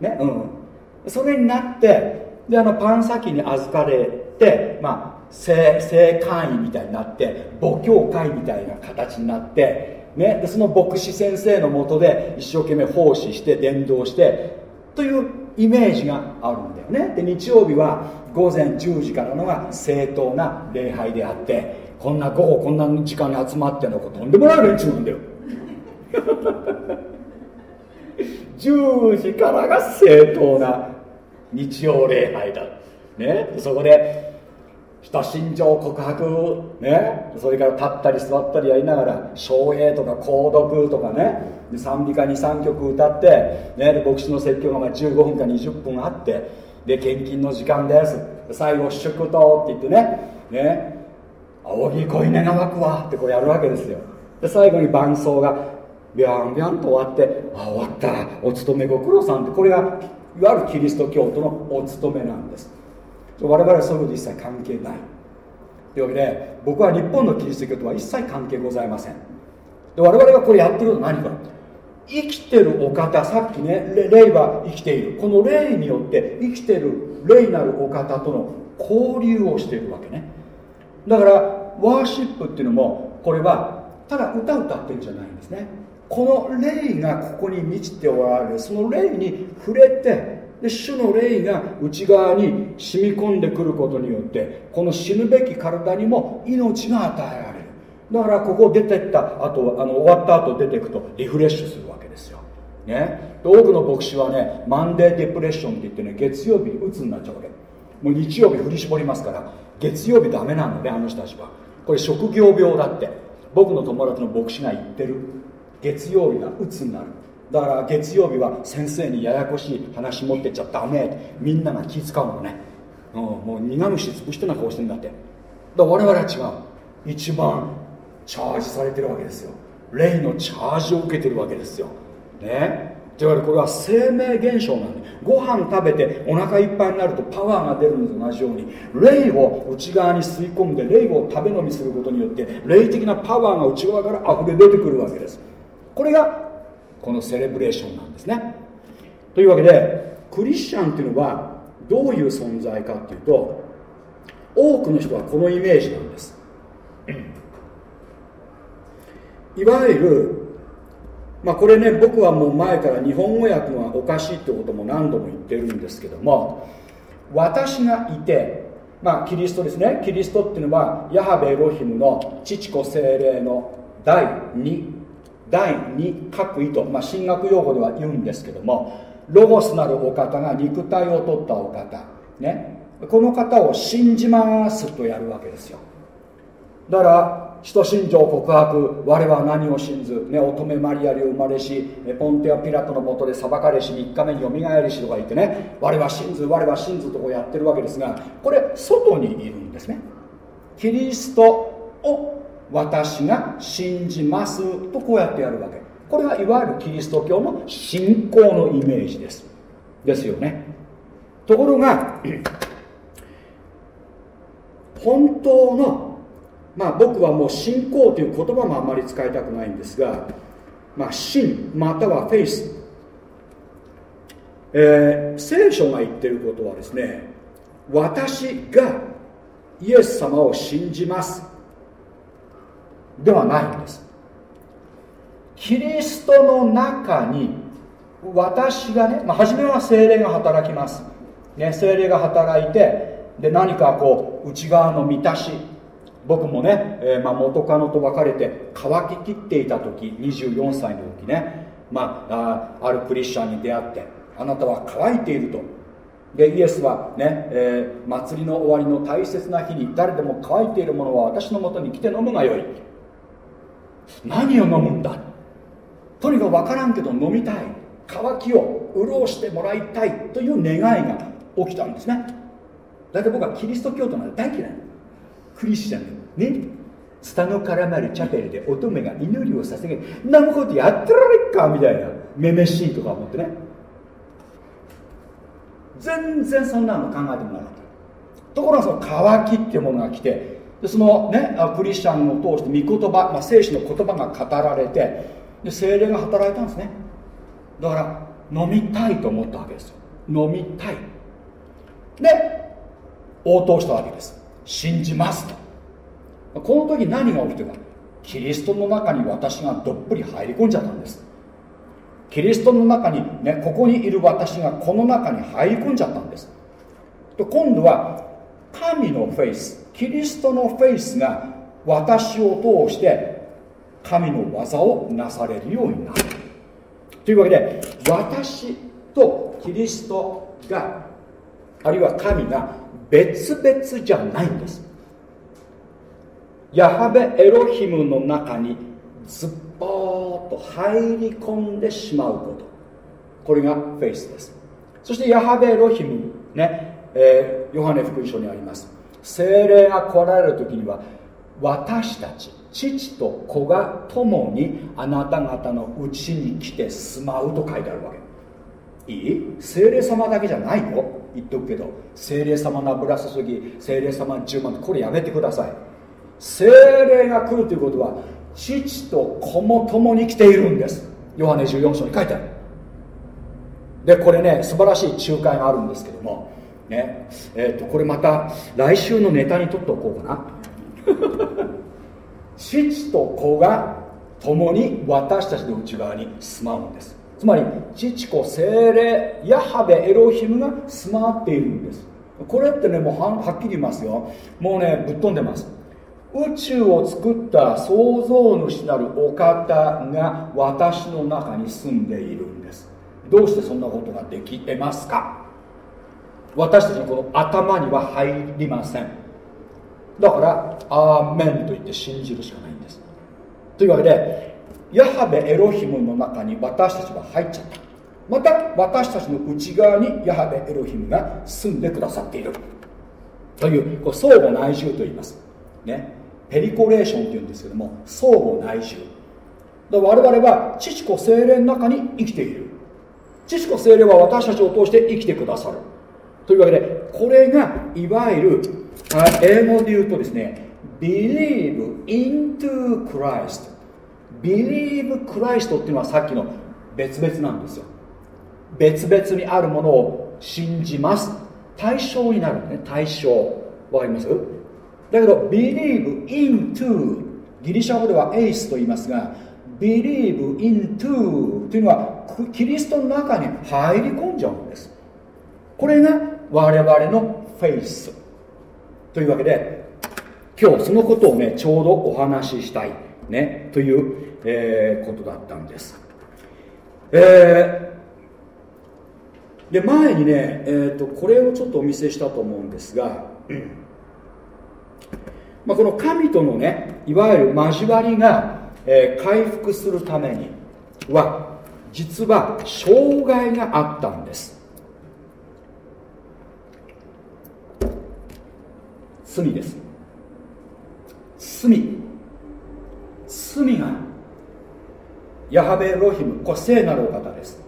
ねうん。それになってであのパン先に預かれてまあ正正会員みたいになって母教会みたいな形になってね、でその牧師先生のもとで一生懸命奉仕して伝道してというイメージがあるんだよね。で日曜日は午前10時からのが正当な礼拝であってこんな午後こんな時間に集まってんのかとんでもない連中なんだよ。10時からが正当な日曜礼拝だ。ね。そこで人心情告白。ね。それから立ったり座ったりやりながら翔平とか購読とかね。賛美歌23曲歌って、ね、で牧師の説教がまあ15分か20分あってで献金の時間です。最後祝祷って言ってね。ね。仰ぎ恋願わくわってこれやるわけですよ。で最後に伴奏がビャンビャンと終わってあ終わった。お勤めご苦労さんって。これがいわゆるキリスト教徒のお勤めなんです。我々はそういうこと一切関係ない。というわけで僕は日本のキリスト教とは一切関係ございません。で我々がこれやってるのは何か。生きてるお方さっきね霊は生きている。この霊によって生きてる霊なるお方との交流をしているわけね。だからワーシップっていうのもこれはただ歌歌ってるんじゃないんですね。この霊がここに満ちておられる。その霊に触れてで主の霊が内側に染み込んでくることによってこの死ぬべき体にも命が与えられる。だからここ出てった後あの終わった後出ていくとリフレッシュするわけですよ、ね、多くの牧師はねマンデーデプレッションって言ってね月曜日に鬱になっちゃうわけ。もう日曜日振り絞りますから月曜日ダメなのねあの人たちは。これ職業病だって。僕の友達の牧師が言ってる。月曜日が鬱になる。だから月曜日は先生にややこしい話持ってっちゃダメ。みんなが気使うのね、うん、もう苦虫潰してな顔してんだって。だから我々は違う一番チャージされてるわけですよ。霊のチャージを受けてるわけですよ。ね。というわけでこれは生命現象なんでご飯食べてお腹いっぱいになるとパワーが出るのと同じように霊を内側に吸い込んで霊を食べ飲みすることによって霊的なパワーが内側から溢れ出てくるわけです。これがこのセレブレーションなんですね。というわけでクリスチャンっていうのはどういう存在かっていうと多くの人はこのイメージなんです。いわゆるまあこれね僕はもう前から日本語訳がおかしいってことも何度も言ってるんですけども私がいてまあキリストですね。キリストっていうのはヤハベエロヒムの父子精霊の第2第2各意図、まあ、神学用語では言うんですけどもロゴスなるお方が肉体を取ったお方ね。この方を信じますとやるわけですよ。だから使徒信条告白我は何を信ず、ね、乙女マリアに生まれしポンテア・ピラトのもとで裁かれし3日目によみがえりしとか言ってね我は信ず我は信ずとこうやってるわけですがこれ外にいるんですね。キリストを私が信じますとこうやってやるわけ。これはいわゆるキリスト教の信仰のイメージです。ですよね。ところが 本当のまあ僕はもう信仰という言葉もあまり使いたくないんですがまあ信またはフェイス。えー、聖書が言ってることはですね私がイエス様を信じます。ではないんです。キリストの中に私がね、まあ、初めは精霊が働きます、ね、精霊が働いてで何かこう内側の満たし僕もね、えー、まあ、元カノと別れて乾ききっていた時24歳の時ね、まあ、ああるクリスチャンに出会ってあなたは乾いていると。でイエスはね、えー、祭りの終わりの大切な日に誰でも乾いているものは私のもとに来て飲むがよい。何を飲むんだ？とにかく分からんけど飲みたい。渇きを潤してもらいたい。という願いが起きたんですね。だけど僕はキリスト教徒なんで大嫌い。クリスチャンでね。ツタの絡まるチャペルで乙女が祈りを捧げ何ことやってられっかみたいな。めめしいとか思ってね。全然そんなの考えてもなかった。ところがその渇きっていうものが来てでそのねクリスチャンを通して御言葉、まあ、聖書の言葉が語られてで精霊が働いたんですね。だから飲みたいと思ったわけですよ。飲みたい。で応答したわけです。信じますと。この時何が起きてるかキリストの中に私がどっぷり入り込んじゃったんです。キリストの中にねここにいる私がこの中に入り込んじゃったんです。と今度は神のフェイス。キリストのフェイスが私を通して神の技をなされるようになる。というわけで私とキリストがあるいは神が別々じゃないんです。ヤハベエロヒムの中にズッポーと入り込んでしまうこと。これがフェイスです。そしてヤハベエロヒムね、えー、ヨハネ福音書にあります。精霊が来られる時には私たち父と子が共にあなた方のうちに来て住まうと書いてあるわけ。いい？精霊様だけじゃないよ言っとくけど精霊様の油注ぎ精霊様の10万これやめてください。精霊が来るということは父と子も共に来ているんです。ヨハネ14章に書いてある。でこれね素晴らしい仲介があるんですけどもね。えーと、これまた来週のネタにとっておこうかな。父と子が共に私たちの内側に住まうんです。つまり父子精霊ヤハベエロヒムが住まっているんです。これってねもうははっきり言いますよ。もうねぶっ飛んでます。宇宙を作った創造主なるお方が私の中に住んでいるんです。どうしてそんなことができてますか？私たちのこの頭には入りません。だからアーメンと言って信じるしかないんです。というわけでヤハベエロヒムの中に私たちは入っちゃった。また私たちの内側にヤハベエロヒムが住んでくださっている。というこう相互内住と言います。ね。ペリコレーションというんですけども相互内住だ我々は父子精霊の中に生きている。父子精霊は私たちを通して生きてくださる。というわけでこれがいわゆる英語で言うとですね believe into Christ believe Christ っていうのはさっきの別々なんですよ。別々にあるものを信じます。対象になるんね。対象わかります。だけど believe into ギリシャ語ではエイスと言いますが believe into というのはキリストの中に入り込んじゃうんです。これが我々のフェイスというわけで今日そのことをねちょうどお話ししたいねという、えー、ことだったんです。えー、で前にね、えーと、これをちょっとお見せしたと思うんですが、まあ、この神とのねいわゆる交わりが、えー、回復するためには実は障害があったんです。罪です。罪。罪がヤハベロヒムこれ聖なるお方です。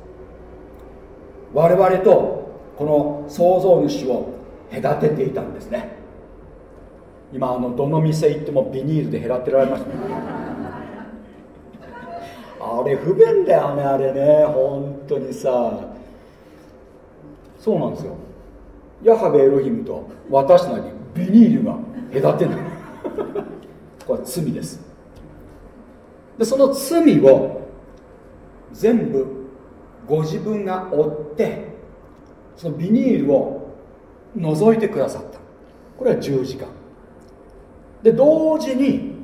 我々とこの創造主を隔てていたんですね。今あのどの店行ってもビニールで隔てられますね あれ不便だよねあれね。本当にさ。そうなんですよ。ヤハベエロヒムと私たちビニールが隔てない。これは罪です。でその罪を全部ご自分が負ってそのビニールを除いてくださった。これは十字架。で同時に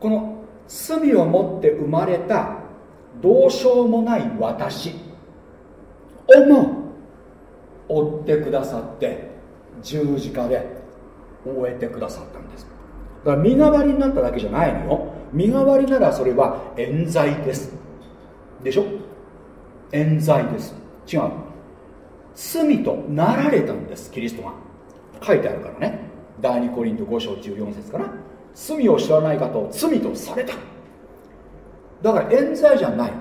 この罪を持って生まれたどうしようもない私をも追ってくださって十字架で終えてくださったんです。だから身代わりになっただけじゃないのよ。身代わりならそれは冤罪です。でしょ？冤罪です。違う。罪となられたんですキリストが。書いてあるからね。第2コリント5章14節かな罪を知らない方を罪とされた。だから冤罪じゃない。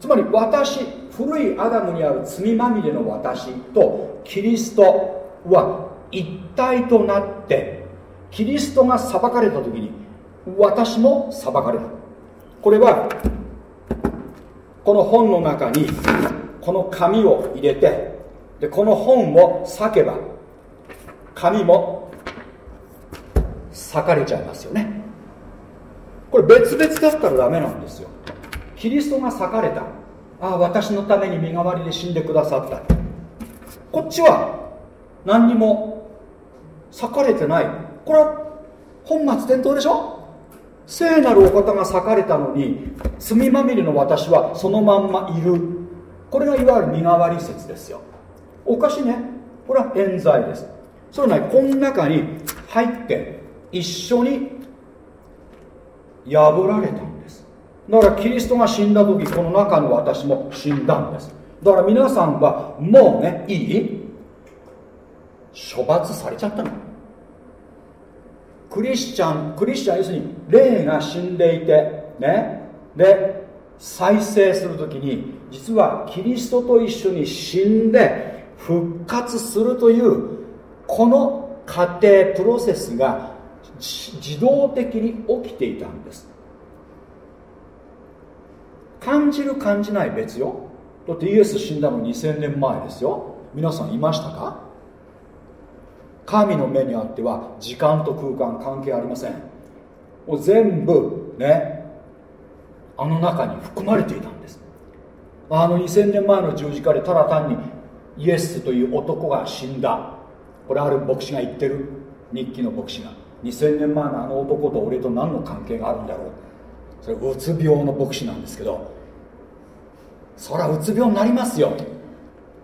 つまり私古いアダムにある罪まみれの私とキリストは一体となってキリストが裁かれた時に私も裁かれるこれはこの本の中にこの紙を入れてでこの本を裂けば紙も裂かれちゃいますよね。これ別々だったらダメなんですよ。キリストが裂かれた。ああ私のために身代わりで死んでくださった。こっちは何にも裂かれてない。これは本末転倒でしょ？聖なるお方が裂かれたのに罪まみれの私はそのまんまいる。これがいわゆる身代わり説ですよ。おかしいね。これは冤罪です。それはねこの中に入って一緒に破られたんです。だからキリストが死んだ時この中の私も死んだんです。だから皆さんはもうねいい？処罰されちゃったの。クリスチャンクリスチャン要するに霊が死んでいてね。で再生する時に実はキリストと一緒に死んで復活するというこの過程プロセスが自動的に起きていたんです。感じる感じない別よ。だってイエス死んだの2000年前ですよ。皆さんいましたか？神の目にあっては時間と空間関係ありません。もう全部ねあの中に含まれていたんです。あの2000年前の十字架でただ単にイエスという男が死んだ。これある牧師が言ってる。日記の牧師が。2000年前のあの男と俺と何の関係があるんだろう。それうつ病の牧師なんですけど。そりゃうつ病になりますよ。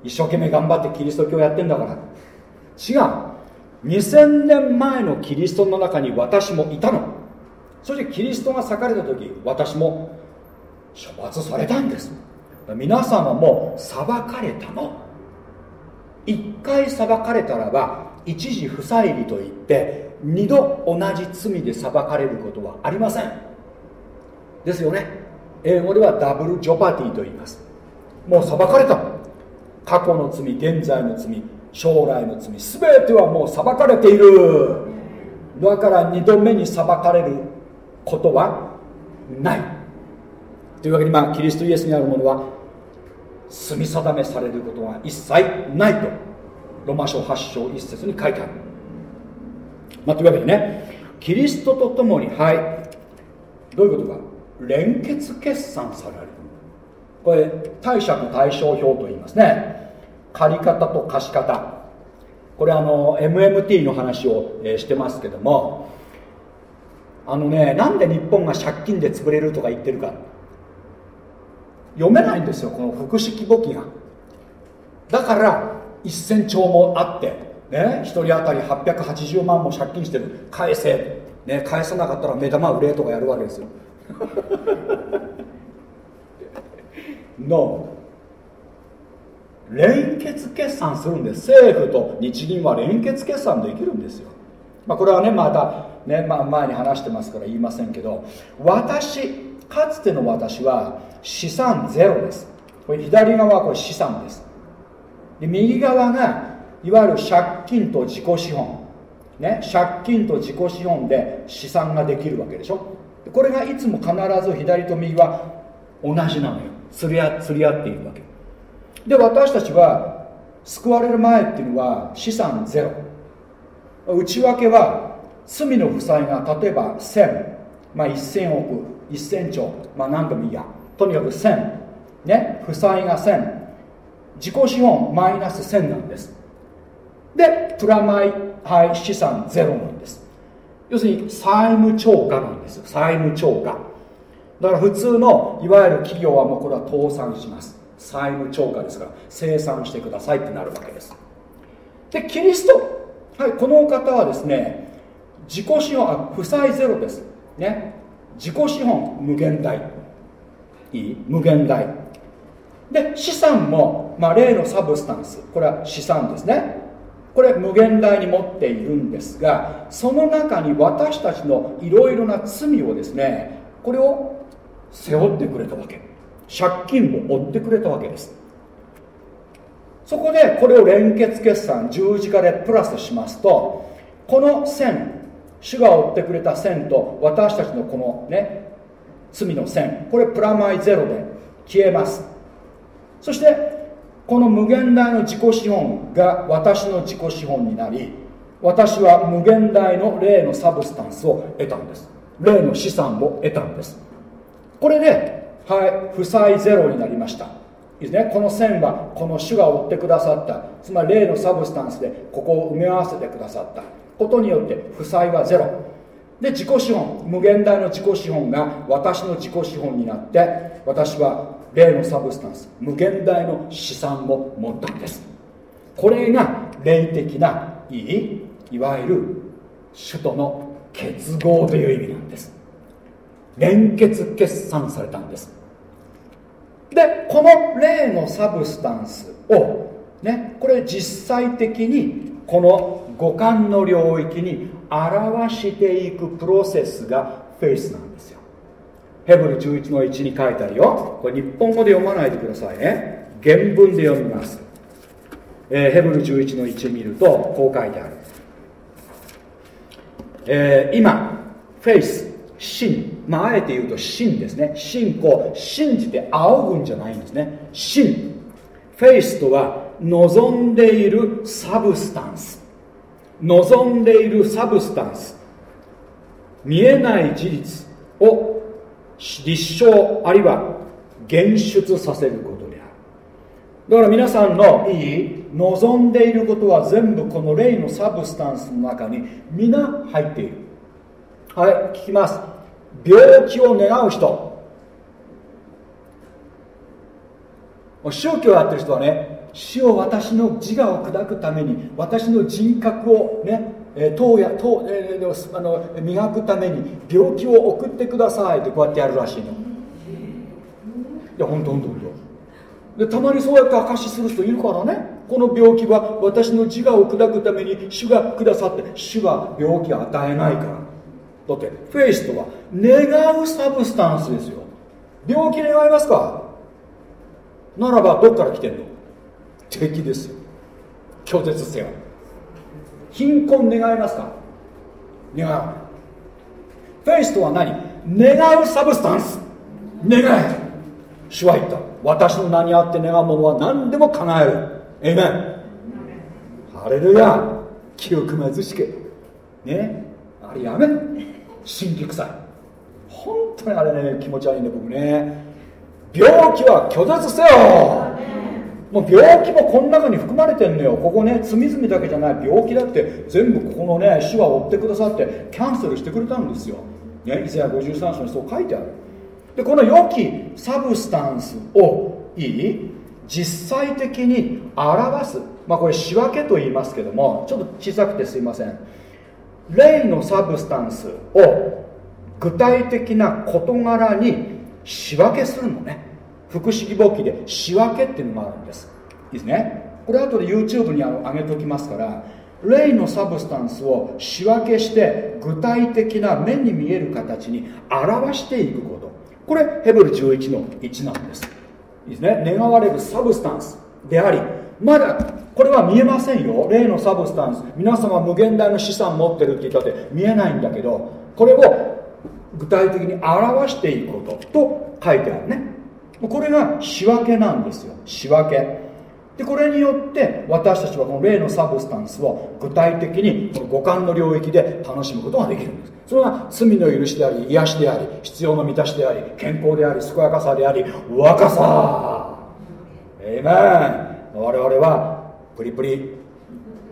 一生懸命頑張ってキリスト教やってんだから。違う。2000年前のキリストの中に私もいたの。そしてキリストが裂かれた時私も処罰されたんです。皆さんはも裁かれたの。一回裁かれたらば一時不再理といって二度同じ罪で裁かれることはありません。ですよね。英語ではダブルジョパティと言います。もう裁かれた。過去の罪現在の罪将来の罪全てはもう裁かれている。だから二度目に裁かれることはない。というわけでまあキリストイエスにあるものは罪定めされることは一切ないと。ロマ書8章1節に書いてある、まあ、というわけでねキリストと共にはい。どういうことか。連結決算される。これ貸借対照表と言いますね。借方と貸方。これあの MMT の話を、えー、してますけどもあのねなんで日本が借金で潰れるとか言ってるか。読めないんですよこの福祉規模機が。だから1000兆もあってね1人当たり880万も借金してる。返せ、ね、返さなかったら目玉売れとかやるわけですよ。No 連結決算するんです政府と日銀は連結決算できるんですよ、まあ、これはねまたね、まあ、前に話してますから言いませんけど私かつての私は資産ゼロです。これ左側はこれ資産です。で右側がいわゆる借金と自己資本。ね借金と自己資本で資産ができるわけでしょ。これがいつも必ず左と右は同じなのよ。釣り合釣り合っているわけ。で私たちは救われる前っていうのは資産ゼロ。内訳は罪の負債が例えば1000、まあ、1000億1000兆まあ何でもいいや。とにかく1000ね負債が1000自己資本マイナス1000なんです。でプラマイハイ資産ゼロなんです。要するに債務超過なんです債務超過。だから普通のいわゆる企業はもうこれは倒産します。債務超過ですから生産してくださいってなるわけです。でキリスト、はい、この方はですね自己資本あ負債ゼロです。ね。自己資本無限大。いい？無限大。で資産も、まあ、例のサブスタンス。これは資産ですね。これ無限大に持っているんですがその中に私たちのいろいろな罪をですねこれを背負ってくれたわけ。借金を負ってくれたわけです。そこでこれを連結決算十字架でプラスしますとこの線主が追ってくれた線と私たちのこのね罪の線これプラマイゼロで消えます。そしてこの無限大の自己資本が私の自己資本になり私は無限大の霊の substance を得たんです。霊の資産を得たんです。これではい負債ゼロになりました。いいですね。この線はこの主が負ってくださった。つまり霊の substance でここを埋め合わせてくださった。ことによって負債はゼロ。で自己資本無限大の自己資本が私の自己資本になって私は霊の substance 無限大の資産を持ったんです。これが霊的ないいいわゆる主との結合という意味なんです。連結決算されたんです。でこの霊の substance をねこれ実際的にこの五感の領域に表していくプロセスがフェイスなんですよ。ヘブル11の1に書いてあるよ。これ日本語で読まないでくださいね。原文で読みます、えー、ヘブル11の1見るとこう書いてある、えー、今フェイス。信まああえて言うと信ですね。信仰信じて仰ぐんじゃないんですね。信フェイスとは望んでいるサブスタンス。望んでいるサブスタンス。見えない事実を立証あるいは現出させることである。だから皆さんのいい望んでいることは全部この霊のサブスタンスの中に皆入っている。はい聞きます。病気を願う人。宗教やってる人はね死を私の自我を砕くために私の人格をね党や党、えー、あの磨くために病気を送ってくださいってこうやってやるらしいの。いや本当本当本当でたまにそうやって証しする人いるからね。この病気は私の自我を砕くために主がくださって主は病気を与えないから。だってフェイスとは願うサブスタンスですよ。病気願いますか？ならばどっから来てんの？敵ですよ。拒絶せよ。貧困願いますか？願わないフェイスとは何？願うサブスタンス。願え。主は言った。私の名にあって願うものは何でも叶える。エメンハレルヤ。記憶貧しけね？あれやめ。神経臭い。本当にあれね気持ち悪いんで僕ね。病気は拒絶せよ。もう病気もこの中に含まれてんのよ。ここね罪罪だけじゃない。病気だって全部ここのね主は負ってくださってキャンセルしてくれたんですよ、ね、イザヤ53章にそう書いてある。でこの良き substance をいい実際的に表す。まあこれ仕分けと言いますけどもちょっと小さくてすいません。霊の substanceを具体的な事柄に仕分けするのね。複式簿記で仕分けっていうのもあるんです。いいですね。これ後で YouTube にあの上げときますから霊の substance を仕分けして具体的な目に見える形に表していくこと。これヘブル11の1なんです。いいですね。願われる substance でありまだこれは見えませんよ。霊の substance。皆様無限大の資産持ってるって言ったって見えないんだけどこれを具体的に表していくことと書いてあるね。これが仕分けなんですよ。仕分け。でこれによって私たちはこの霊のサブスタンスを具体的にこの五感の領域で楽しむことができるんです。それが罪の許しであり癒しであり必要の満たしであり健康であり健やかさであり若さ。えいめん我々はプリプリ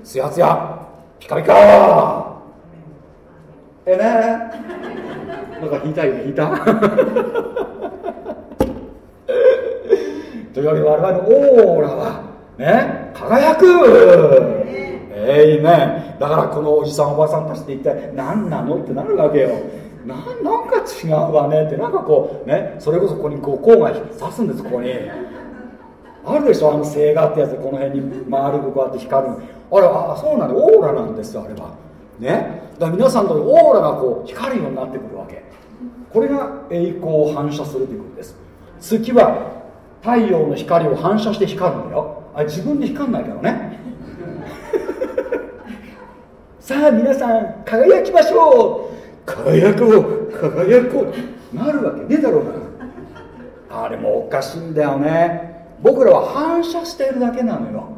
ツヤツヤピカピカ。ええね。なんか言いたいね言いた。というわけで我々のオーラはね輝く。えいめだからこのおじさんおばさんたちって一体何なのってなるわけよ。ななんか違うわねってなんかこうねそれこそここにこうが刺すんですここに。あるでしょあの星画ってやつこの辺に丸くこうやって光る。あれあそうなんだ。オーラなんですよあれは。ね。だから皆さんのオーラがこう光るようになってくるわけ。これが栄光を反射するということです。月は太陽の光を反射して光るんだよ。あれ自分で光んないからね。さあ皆さん輝きましょう。輝こう輝こう。なるわけねえだろうなあれもおかしいんだよね。僕らは反射しているだけなのよ。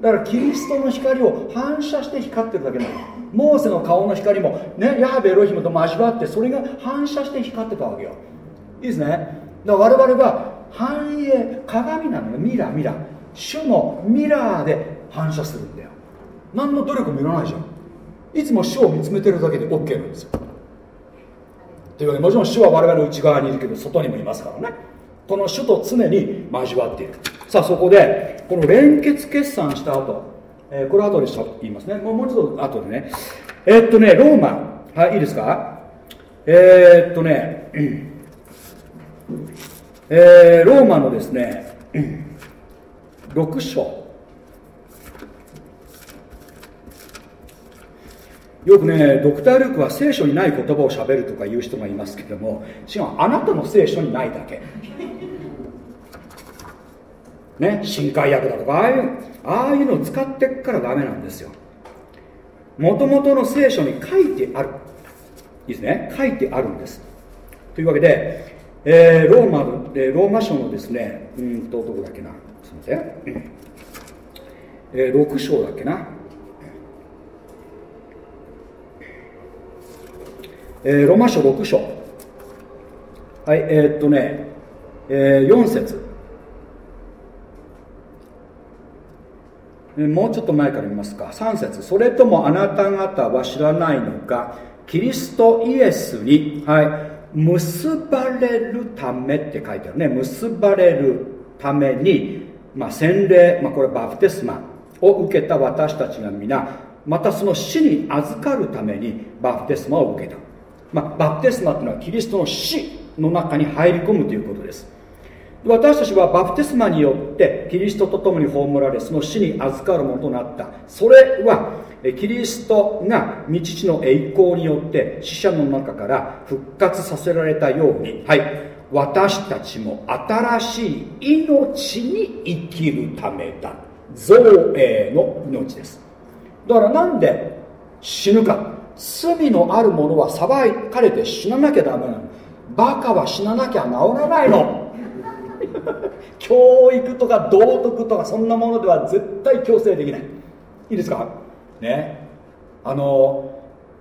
だからキリストの光を反射して光ってるだけなの。モーセの顔の光もねヤハベエロヒムと交わってそれが反射して光ってたわけよ。いいですね。だから我々は反映鏡なのよ。ミラーミラー。主のミラーで反射するんだよ。何の努力もいらないじゃん。いつも主を見つめてるだけで OK なんですよ。というわけでもちろん主は我々の内側にいるけど外にもいますからね。この主と常に交わっている。さあそこでこの連結決算した後、えー、これ後で言いますね。もうもう一度後でね。えー、っとねローマ。はいいいですか？えー、っとね、えー、ローマのですね6章。よくねドクター・ルークは聖書にない言葉をしゃべるとか言う人がいますけども違うあなたの聖書にないだけ。ね新海薬だとかああいうああいうのを使ってっからダメなんですよ。もともとの聖書に書いてある。いいですね。書いてあるんです。というわけで、えー、ローマの、えー、ローマ書のですねうんとどこだっけな。すみません、えー、6章だっけな。えー、ロマ書6章。はいえー、っとね、えー、4節。もうちょっと前から見ますか。3節。それともあなた方は知らないのか。キリストイエスに、はい、結ばれるためって書いてあるね。結ばれるために、まあ、洗礼、まあ、これバプテスマを受けた私たちが皆またその死に預かるためにバプテスマを受けた。まあ、バプテスマというのはキリストの死の中に入り込むということです。私たちはバプテスマによってキリストと共に葬られその死に預かるものとなった。それはキリストが道父の栄光によって死者の中から復活させられたようにはい。私たちも新しい命に生きるためだ。造営の命です。だからなんで死ぬか。罪のある者は裁かれて死ななきゃダメ。なのバカは死ななきゃ治らないの。教育とか道徳とかそんなものでは絶対強制できない。いいですか？ね。あの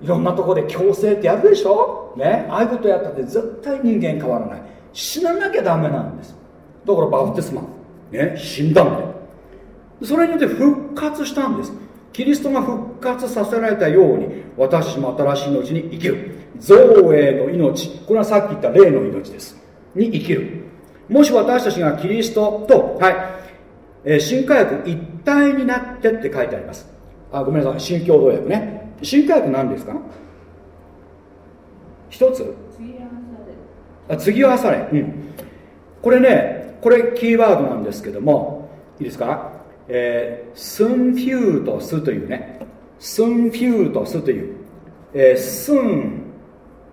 いろんなとこで強制ってやるでしょ？ね。ああいうことやったって絶対人間変わらない。死ななきゃダメなんです。だからバプテスマ。ね。死んだんだよ。それによって復活したんです。キリストが復活させられたように私も新しい命に生きる。造営の命これはさっき言った霊の命です。に生きる。もし私たちがキリストと、はい。えー、新化薬一体になってって書いてあります。あごめんなさい。新共同訳ね。新改訳何ですか？一つ？あ接ぎ合わされ。うん。これねこれキーワードなんですけどもいいですか？えー、σύμφυτος というね σύμφυτος という、えー、σύν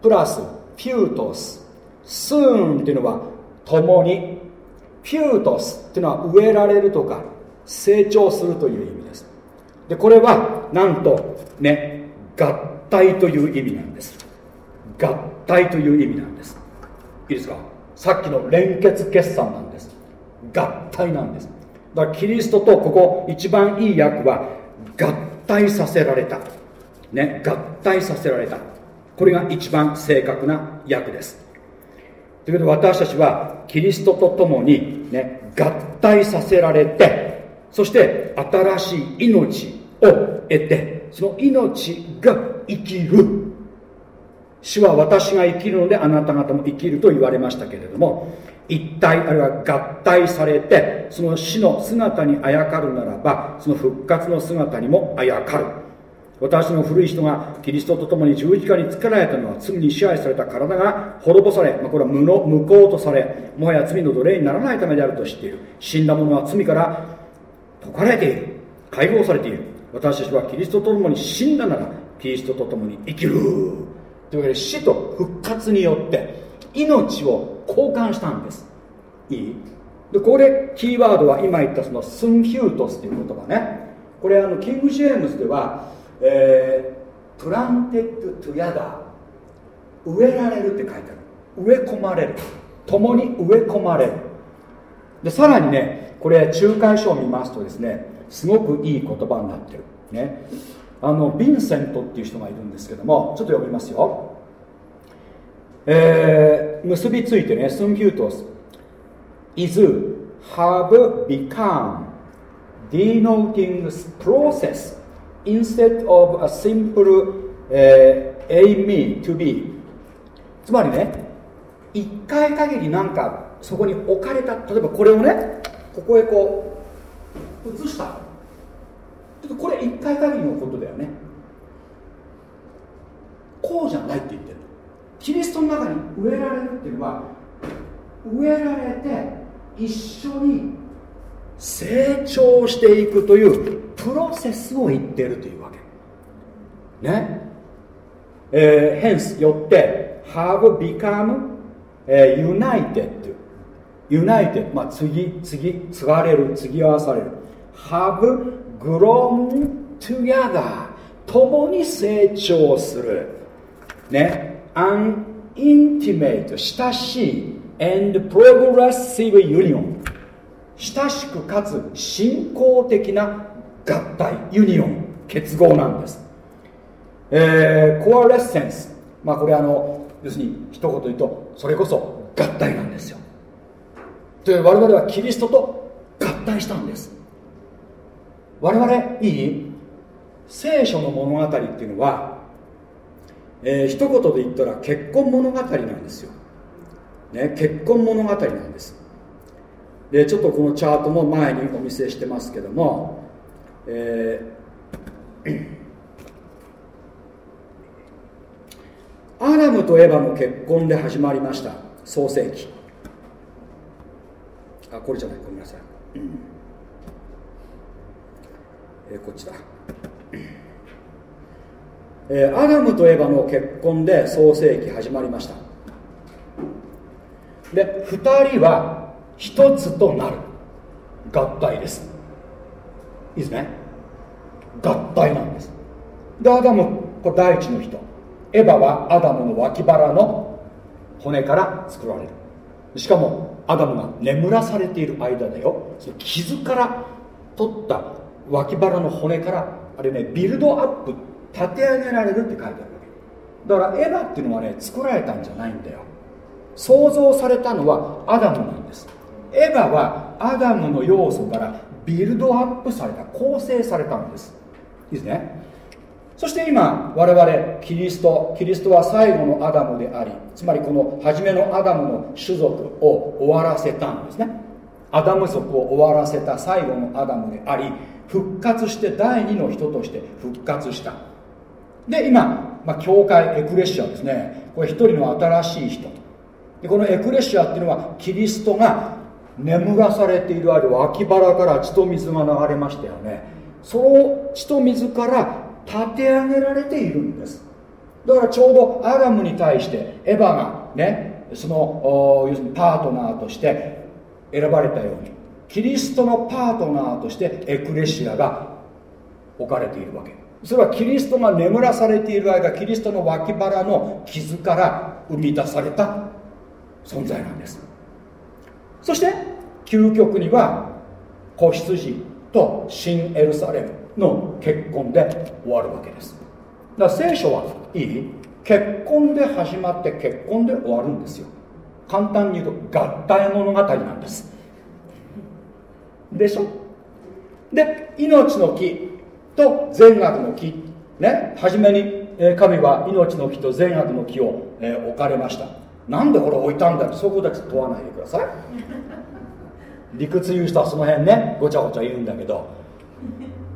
プラス φυτος。σύν っていうのは共にフュートスっていうのは植えられるとか成長するという意味です。でこれはなんとね合体という意味なんです。合体という意味なんです。いいですか？さっきの連結決算なんです。合体なんです。だからキリストとここ一番いい訳は合体させられた。ね合体させられた。これが一番正確な訳です。ということで私たちはキリストと共に、ね、合体させられてそして新しい命を得てその命が生きる。主は私が生きるのであなた方も生きると言われましたけれども一体あるいは合体されてその死の姿にあやかるならばその復活の姿にもあやかる。私の古い人がキリストと共に十字架につけられたのは罪に支配された体が滅ぼされ、まあ、これは無の無効とされもはや罪の奴隷にならないためであると知っている。死んだ者は罪から解かれている。解放されている。私たちはキリストと共に死んだならキリストと共に生きる。というわけで死と復活によって命を交換したんです。いい？でこれキーワードは今言ったそのスンヒュートスという言葉ね。これあのキング・ジェームズでは、え planted together。植えられるって書いてある。植え込まれる。共に植え込まれる。でさらにねこれ注解書を見ますとですねすごくいい言葉になってる。ね。あのヴィンセントっていう人がいるんですけどもちょっと読みますよ。えー、結びついてねσύμφυτος。is have become denoting process instead of a simple、uh, aim to be. つまりね一回限りなんかそこに置かれた例えばこれをねここへこう移した。ちょっとこれ一回限りのことだよね。こうじゃないって言って。キリストの中に植えられるっていうのは植えられて一緒に成長していくというプロセスを言ってるというわけ。ね。えー、hence よって have become、えー、united united まあ次次継がれる継ぎ合わされる。have grown together 共に成長する。ね。An intimate 親しい and progressive union 親しくかつ信仰的な合体ユニオン結合なんです、えー、コアレッセンスまあこれあの要するに一言言うとそれこそ合体なんですよ。という我々はキリストと合体したんです。我々いい？聖書の物語っていうのはえー、一言で言ったら結婚物語なんですよ、ね、結婚物語なんです。でちょっとこのチャートも前にお見せしてますけども、えー、アダムとエヴァの結婚で始まりました。創世記。あこれじゃない。ごめんなさい、えー、こっちだ。えー、アダムとエヴァの結婚で創世記始まりました。で2人は一つとなる。合体です。いいですね。合体なんです。でアダムこれ第一の人。エヴァはアダムの脇腹の骨から作られる。しかもアダムが眠らされている間だよ。その傷から取った脇腹の骨からあれね build up 建て上げられるって書いてあるわけ。だからエヴァっていうのはね作られたんじゃないんだよ。創造されたのはアダムなんです。エヴァはアダムの要素から build up された構成されたんです。いいですね。そして今我々キリストキリストは最後のアダムでありつまりこの初めのアダムの種族を終わらせたんですね。アダム族を終わらせた最後のアダムであり復活して第二の人として復活した。で今、まあ、教会エクレシアですね。これ一人の新しい人。でこのエクレシアっていうのはキリストが眠らされている間脇腹から血と水が流れましたよね。その血と水から立て上げられているんです。だからちょうどアダムに対してエヴァがねその要するにパートナーとして選ばれたようにキリストのパートナーとしてエクレシアが置かれているわけ。それはキリストが眠らされている間キリストの脇腹の傷から生み出された存在なんです。そして究極には子羊と新エルサレムの結婚で終わるわけです。だから聖書はいい。結婚で始まって結婚で終わるんですよ。簡単に言うと合体物語なんです。でしょ？で命の木。と善悪の木。ね。初めに、神は命の木と善悪の木を、え、置かれました。なんでこれ置いたんだそこだけ問わないでください。理屈言う人はその辺ねごちゃごちゃ言うんだけど。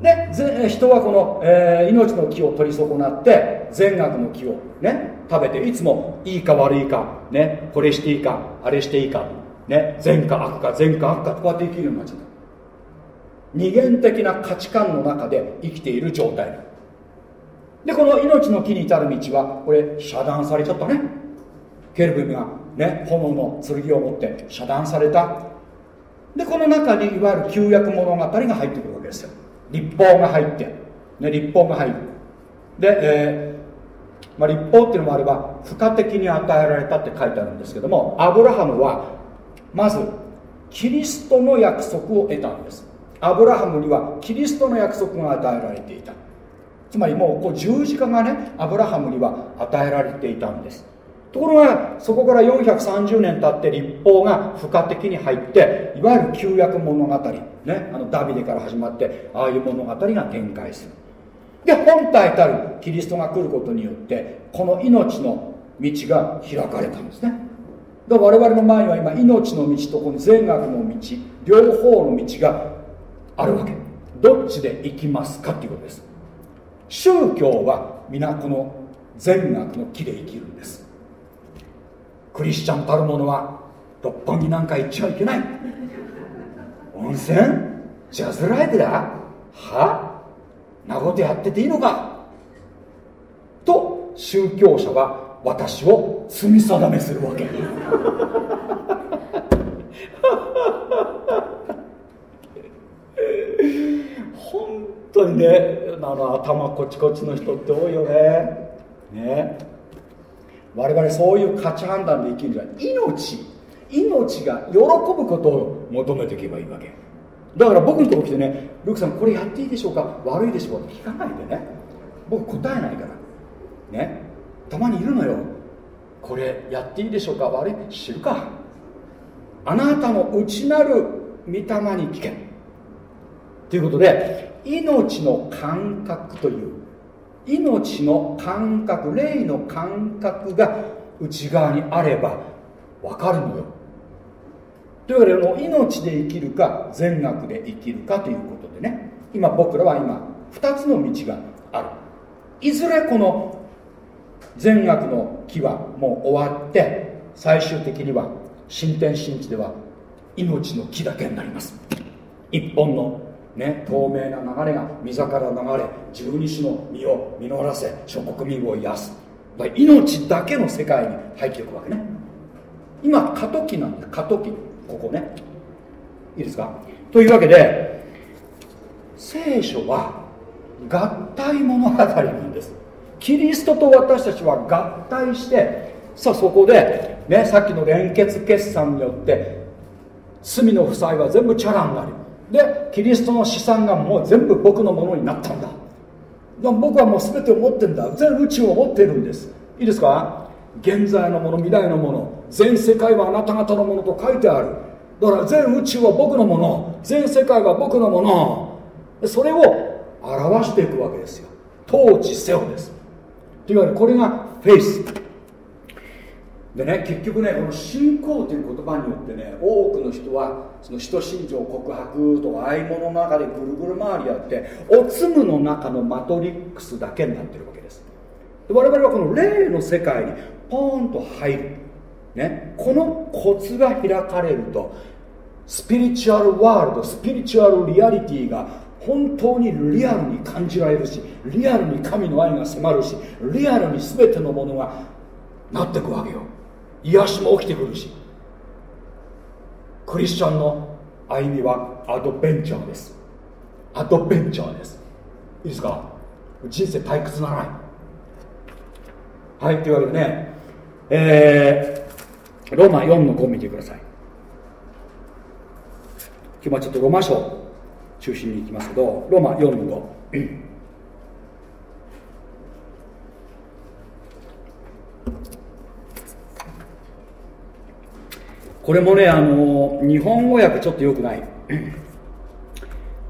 で人はこの、えー、命の木を取り損なって善悪の木をね食べていつもいいか悪いかねこれしていいかあれしていいかね善か悪か善か悪かこうやって生きるようになっちゃった。二元的な価値観の中で生きている状態。でこの命の木に至る道はこれ遮断されちゃったね。ケルビムがね炎の剣を持って遮断された。でこの中にいわゆる旧約物語が入ってくるわけですよ。立法が入って、ね、立法が入る。で、えーまあ、立法っていうのもあれば付加的に与えられたって書いてあるんですけどもアブラハムはまずキリストの約束を得たんです。アブラハムにはキリストの約束が与えられていた。つまりもうこう十字架がねアブラハムには与えられていたんです。ところがそこから430年経って立法が付加的に入っていわゆる旧約物語ねあのダビデから始まってああいう物語が展開する。で本体たるキリストが来ることによってこの命の道が開かれたんですね。だから我々の前には今命の道とこの善悪の道両方の道があるわけ。どっちで行きますかっていうことです。宗教は皆この善悪の木で生きるんです。クリスチャンたる者は六本木なんか行っちゃいけない。温泉？ジャズライブだ？は？なことやってていいのか？と宗教者は私を罪定めするわけ本当にねあの頭こちこちの人って多いよね。ね。我々そういう価値判断で生きるんじゃない命命が喜ぶことを求めていけばいいわけ。だから僕のとこ来てねルークさんこれやっていいでしょうか？悪いでしょうか？って聞かないでね。僕答えないから。ね。たまにいるのよ。これやっていいでしょうか？悪い？知るか。あなたの内なる御霊に聞け。ということで命の感覚という命の感覚霊の感覚が内側にあれば分かるのよ。というわけでもう命で生きるか善悪で生きるかということでね。今僕らは今2つの道がある。いずれこの善悪の木はもう終わって最終的には新天新地では命の木だけになります。一本のね、透明な流れが溝から流れ十二種の実を実らせ諸国民を癒す。だ命だけの世界に入っていくわけね。今過渡期なんで過渡期。ここね。いいですか？というわけで聖書は合体物語なんです。キリストと私たちは合体してさあそこで、ね、さっきの連結決算によって罪の負債は全部チャラになりでキリストの資産がもう全部僕のものになったんだ。僕はもう全てを持ってるんだ。全宇宙を持っているんです。いいですか？現在のもの未来のもの。全世界はあなた方のものと書いてある。だから全宇宙は僕のもの。全世界は僕のもの。それを表していくわけですよ。統治せよです。というわけでこれがフェイス。でね結局ねこの信仰という言葉によってね多くの人はその使徒信条告白とかああいうもの中でぐるぐる回りやっておつむの中のマトリックスだけになってるわけです。で我々はこの霊の世界にポーンと入る、ね、このコツが開かれるとスピリチュアルワールドスピリチュアルリアリティが本当にリアルに感じられるしリアルに神の愛が迫るしリアルに全てのものがなってくわけよ。癒しも起きてくるし。クリスチャンの歩みはアドベンチャーです。アドベンチャーです。いいですか？人生退屈ならない。はいというわけでねえー、ローマ4の5見てください。今日はちょっとロマ書中心に行きますけどローマ4の5これもねあの日本語訳ちょっとよくない。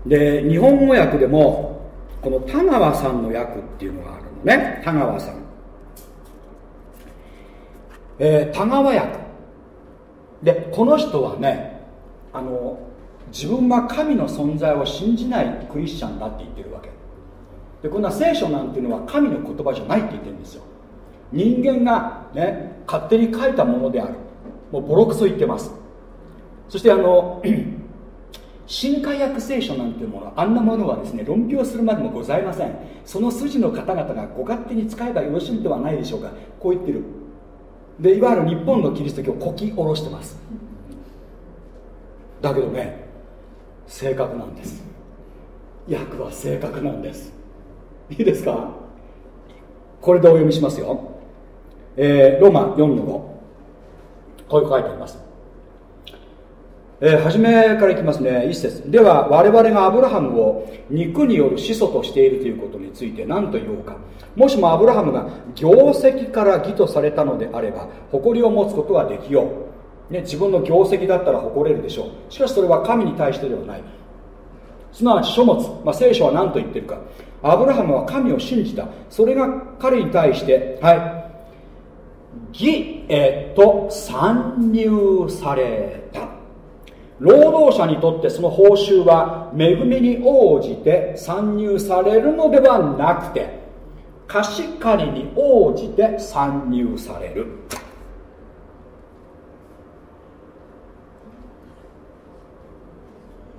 で日本語訳でもこの田川さんの訳っていうのがあるのね。田川さん。えー、田川訳。でこの人はねあの自分は神の存在を信じないクリスチャンだって言ってるわけ。でこんな聖書なんていうのは神の言葉じゃないって言ってるんですよ。人間がね勝手に書いたものである。もうボロクソ言ってます。そしてあの新海訳聖書なんていうものはあんなものはですね論評するまでもございません。その筋の方々がご勝手に使えばよろしいんではないでしょうか。こう言ってる。でいわゆる日本のキリスト教をこき下ろしてます。だけどね正確なんです。訳は正確なんです。いいですか？これでお読みしますよ、えーローマ4の5こういう書いてあります。えー初めからいきますね。一節。では我々がアブラハムを肉による始祖としているということについて何と言おうか。もしもアブラハムが業績から義とされたのであれば誇りを持つことはできよう、ね、自分の業績だったら誇れるでしょう。しかしそれは神に対してではない。すなわち書物、まあ、聖書は何と言ってるか。アブラハムは神を信じた。それが彼に対してはい。義へと参入された。労働者にとってその報酬は恵みに応じて参入されるのではなくて貸し借りに応じて参入される。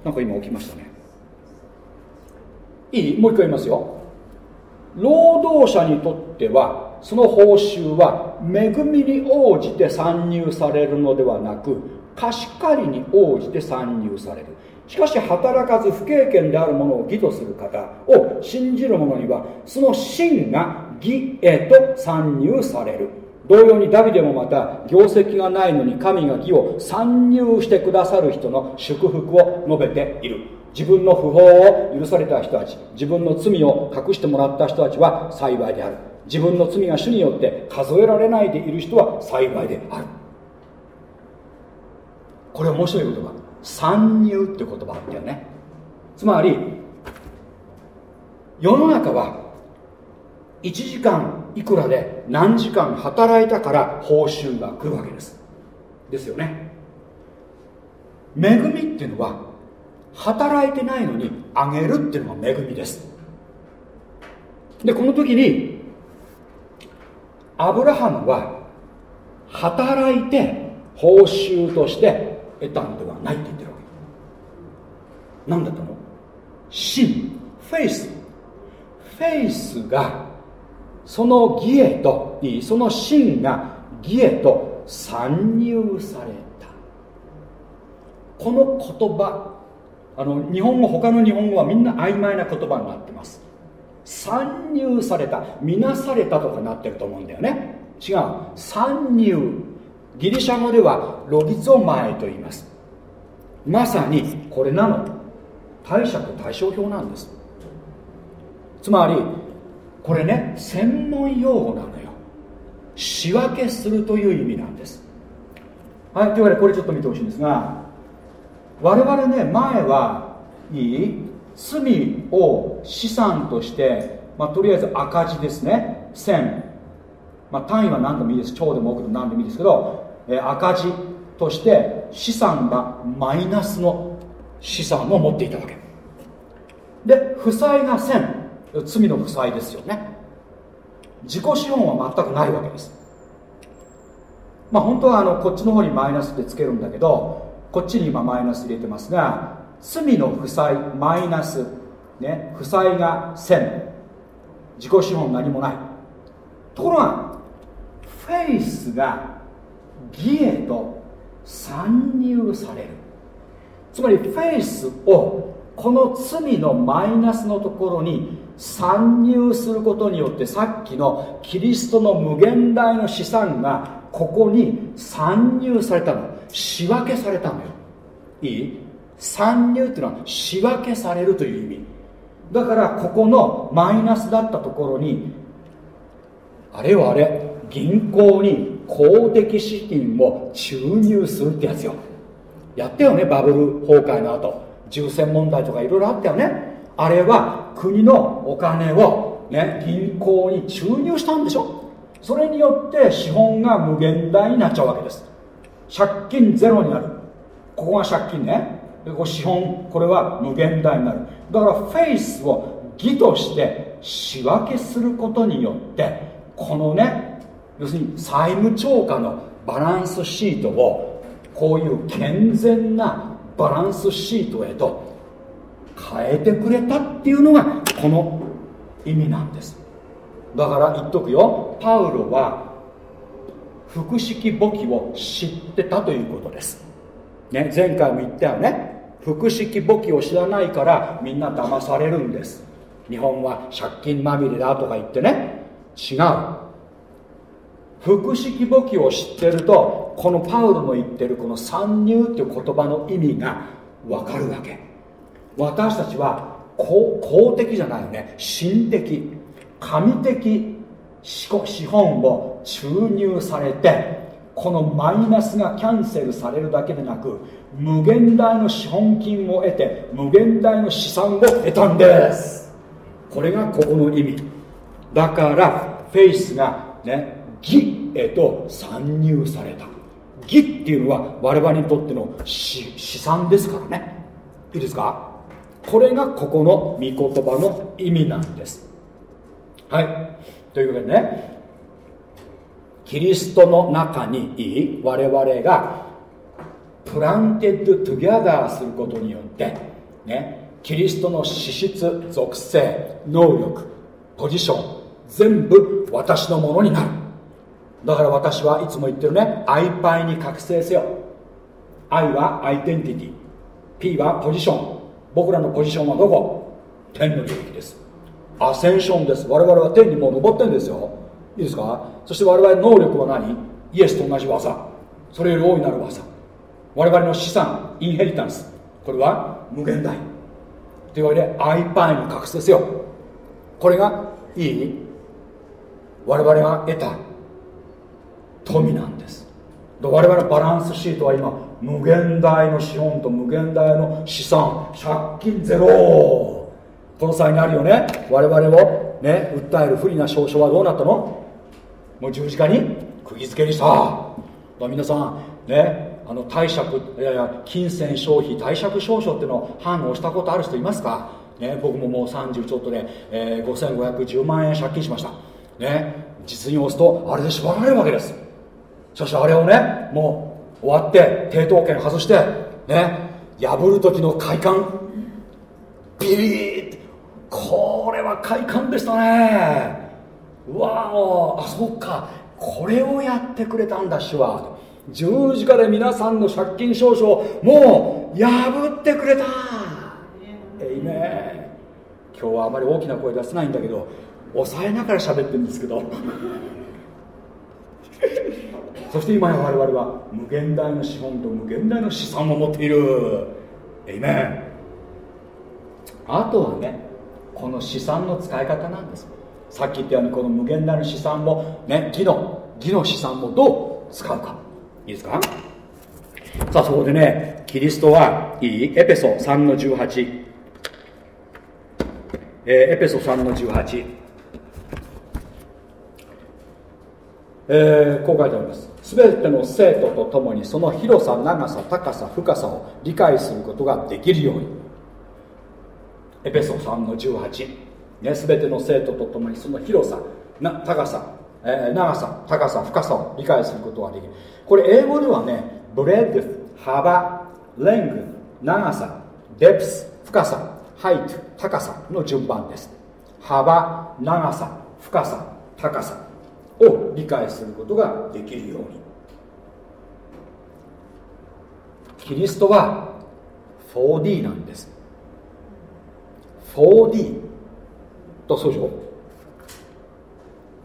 なんか今起きましたね。いい？もう一回言いますよ。労働者にとってはその報酬は恵みに応じて参入されるのではなく貸し借りに応じて参入される。しかし働かず不経験であるものを義とする方を信じる者にはその真が義へと参入される。同様にダビデもまた業績がないのに神が義を参入してくださる人の祝福を述べている。自分の不法を許された人たち自分の罪を隠してもらった人たちは幸いである。自分の罪が主によって数えられないでいる人は幸いである。これ面白い言葉。参入って言葉あったよね。つまり世の中は1時間いくらで何時間働いたから報酬が来るわけです。ですよね。恵みっていうのは働いてないのにあげるっていうのが恵みです。でこの時にアブラハムは働いて報酬として得たんではないって言ってるわけ。何だったの？信 faith faith がその義へといいその信が義へと参入された。この言葉あの日本語他の日本語はみんな曖昧な言葉になってます。参入された見なされたとかなってると思うんだよね。違う。参入。ギリシャ語ではロギゾ前と言います。まさにこれなの。貸借対照表なんです。つまりこれね専門用語なのよ。仕分けするという意味なんです。はいというわけでこれちょっと見てほしいんですが我々ね前はいい？罪を資産として、まあ、とりあえず赤字ですね。1000、まあ、単位は何でもいいです。超でも多くても何でもいいですけど、えー赤字として資産がマイナスの資産を持っていたわけ。で負債が1000罪の負債ですよね。自己資本は全くないわけです。まあ本当はあのこっちの方にマイナスってつけるんだけどこっちに今マイナス入れてますが罪の負債マイナス、ね、負債が1000自己資本何もない。ところがフェイスが義へと参入される。つまりフェイスをこの罪のマイナスのところに参入することによってさっきのキリストの無限大の資産がここに参入されたの。仕分けされたのよ。いい？参入っていうのは仕分けされるという意味。だからここのマイナスだったところにあれはあれ銀行に公的資金を注入するってやつよ。やったよねバブル崩壊の後。重戦問題とかいろいろあったよね。あれは国のお金を、ね、銀行に注入したんでしょ。それによって資本が無限大になっちゃうわけです。借金ゼロになる。ここが借金ね。資本これは無限大になる。だからフェイスを義として仕分けすることによってこのね要するに債務超過のバランスシートをこういう健全なバランスシートへと変えてくれたっていうのがこの意味なんです。だから言っとくよ。パウロは複式簿記を知ってたということです、ね、前回も言ったよね。複式簿記を知らないからみんな騙されるんです。日本は借金まみれだとか言ってね。違う。複式簿記を知ってるとこのパウロの言ってるこの参入っていう言葉の意味が分かるわけ。私たちは公的じゃないよね。神的。神的資本を注入されてこのマイナスがキャンセルされるだけでなく無限大の資本金を得て無限大の資産を得たんです。これがここの意味。だから faith がね義へと算入された。義っていうのは我々にとっての資産ですからね。いいですか？これがここの御言葉の意味なんです。はい。というわけでねキリストの中に我々が planted together することによってねキリストの資質属性能力ポジション全部私のものになる。だから私はいつも言ってるね愛パイに覚醒せよ。愛はアイデンティティ。P はポジション。僕らのポジションはどこ？天の領域です。アセンションです。我々は天にもう登ってるんですよ。いいですか？そして我々能力は何？イエスと同じ技。それより大いなる技。我々の資産インヘリタンス。これは無限大。というわけでアイパイに覚醒せよ。これがいい。我々が得た富なんです。我々のバランスシートは今無限大の資本と無限大の資産。借金ゼロ。この際にあるよね。我々をね訴える不利な証書はどうなったの？もう十字架に釘付けにした。皆さんねあの貸借いやいや金銭消費貸借証書っていうのを判をしたことある人いますか、ね、僕ももう30ちょっとで、えー、5510万円借金しました。ね実に押すとあれで縛られるわけです。そしてあれをねもう終わって抵当権外してね破る時の快感。ビリーってこれは快感でしたね。わおあそっか。これをやってくれたんだ主は。十字架で皆さんの借金証書をもう破ってくれた。えいめ今日はあまり大きな声出せないんだけど抑えながら喋ってるんですけど。そして今や我々は無限大の資本と無限大の資産を持っている。えいめあとはねこの資産の使い方なんです。さっき言ったようにこの無限大の資産もね義の義の資産もどう使うか。いいですか？さあそこでねキリストはいいエペソ3の18、えー、エペソ3の18えー、こう書いてあります。全ての生徒と共にその広さ長さ高さ深さを理解することができるように。エペソ3の18、ね、全ての聖徒と共にその広さな高さ、えー、長さ高さ深さを理解することができる。これ英語ではね breadth 幅 length 長さ depth 深さ height 高さの順番です。幅長さ深さ高さを理解することができるように。キリストは 4D なんです。4D とそうでしょ？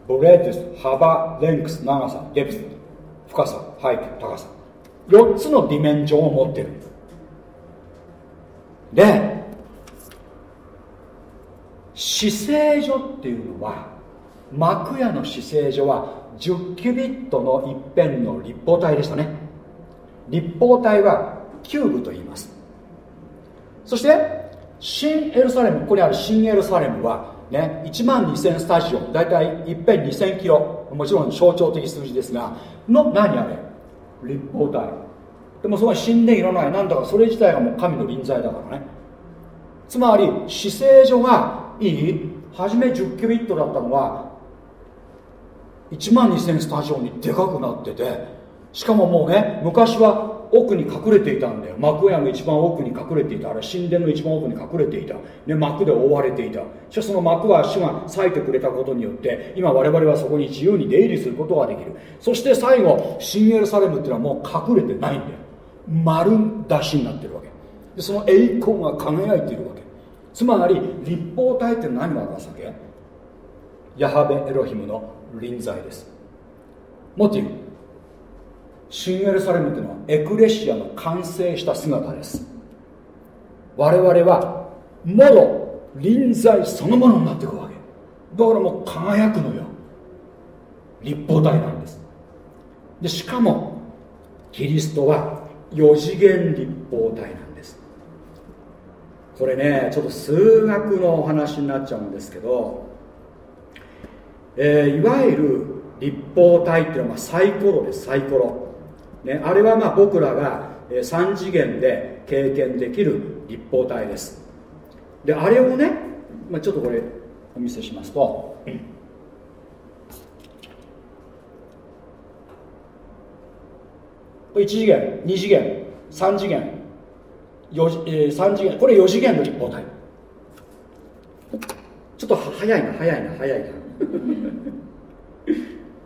breadth 幅 length 長さ depth 深さ height 高さ。4つのディメンションを持ってる。で至聖所っていうのは幕屋の至聖所は10キュビットの一辺の立方体でしたね。立方体はキューブと言います。そして新エルサレムここにある新エルサレムはね1万2000スタジオ大体一辺2000キロもちろん象徴的数字ですがの何あれ？立方体。でもそこは神殿いらない。なんだかそれ自体がもう神の臨在だからね。つまり姿勢所がいい？初め10キュビットだったのは1万2000スタジオにでかくなっててしかももうね昔は奥に隠れていたんだよ。幕屋の一番奥に隠れていた。あれ神殿の一番奥に隠れていた、ね、幕で覆われていた。しかしその幕は主が裂いてくれたことによって今我々はそこに自由に出入りすることができる。そして最後新エルサレムっていうのはもう隠れてないんだよ。丸出しになってるわけ。でその栄光が輝いているわけ。つまり立方体って何を表すわけ？ヤハベエロヒムの臨在です。もっと言う。新エルサレムというのはエクレシアの完成した姿です。我々はもろ臨在そのものになっていくわけ。だからもう輝くのよ。立方体なんです。でしかもキリストは4次元立方体なんです。これねちょっと数学のお話になっちゃうんですけど、えーいわゆる立方体っていうのはサイコロです。サイコロ、ね、あれはまあ僕らが3次元で経験できる立方体です。であれをね、まあ、ちょっとこれお見せしますと。これ1次元2次元3次元4、えー3次元これ4次元の立方体。ちょっと早いな早いな早いな。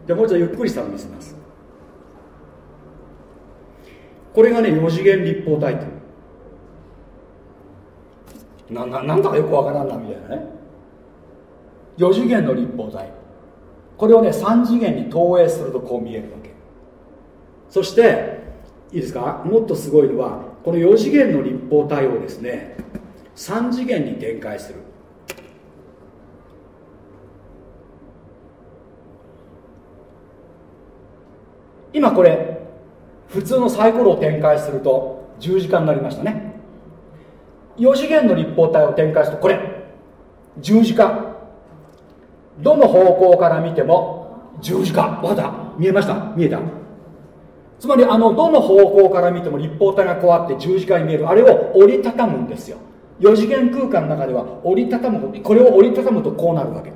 じゃあもうちょっとゆっくりしたの見せます。これがね4次元立方体ってなななんだかよくわからんなみたいなね。4次元の立方体。これをね3次元に投影するとこう見えるわけ。そしていいですか？もっとすごいのはこの4次元の立方体をですね3次元に展開する。今これ普通のサイコロを展開すると十字架になりましたね。4次元の立方体を展開するとこれ十字架。どの方向から見ても十字架。わかった。見えました？見えた。つまりあのどの方向から見ても立方体がこうあって十字架に見える。あれを折りたたむんですよ。4次元空間の中では折りたたむこれを折りたたむとこうなるわけ。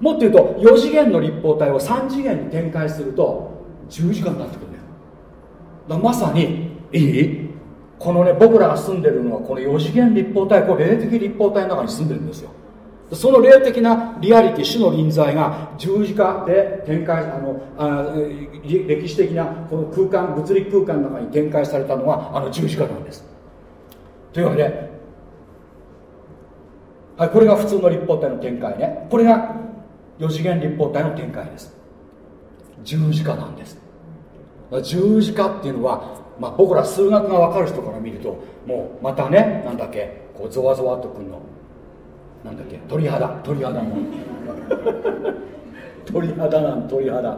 もっと言うと4次元の立方体を3次元に展開すると十字架になってくるまさにいい？このね僕らが住んでるのはこの4次元立方体これ霊的立方体の中に住んでるんですよ。その霊的なリアリティ主の臨在が十字架で展開あのあ歴史的なこの空間物理空間の中に展開されたのはあの十字架なんです。というわけで、はい、これが普通の立方体の展開ね。これが4次元立方体の展開です。十字架なんです。十字架っていうのは、まあ、僕ら数学が分かる人から見るともうまたねなんだっけこうゾワゾワっとくんの。なんだっけ鳥肌。鳥肌。の 鳥肌なん鳥肌。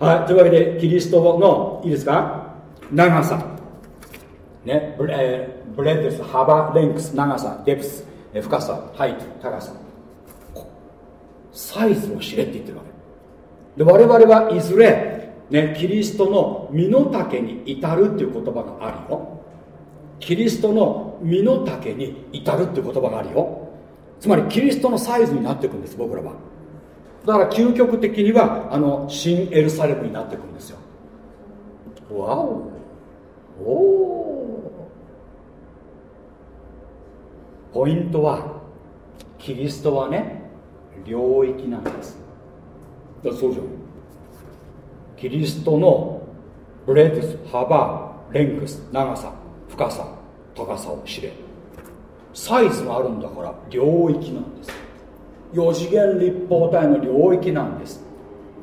はいというわけでキリストのいいですか？長さ。ね brea, breadth 幅 length。長さ。 depth。深さ。 height 高さ。サイズを知れって言ってるわけ。で我々はいずれ、ね、キリストの身の丈に至るっていう言葉があるよ。キリストの身の丈に至るっていう言葉があるよ。つまりキリストのサイズになっていくんです僕らは。だから究極的にはあの新エルサレムになっていくんですよ。わお。おおポイントはキリストはね領域なんです。だそうじゃん。キリストの breadth 幅 length 長さ深さ高さを知れ。サイズがあるんだから領域なんです。4次元立方体の領域なんです。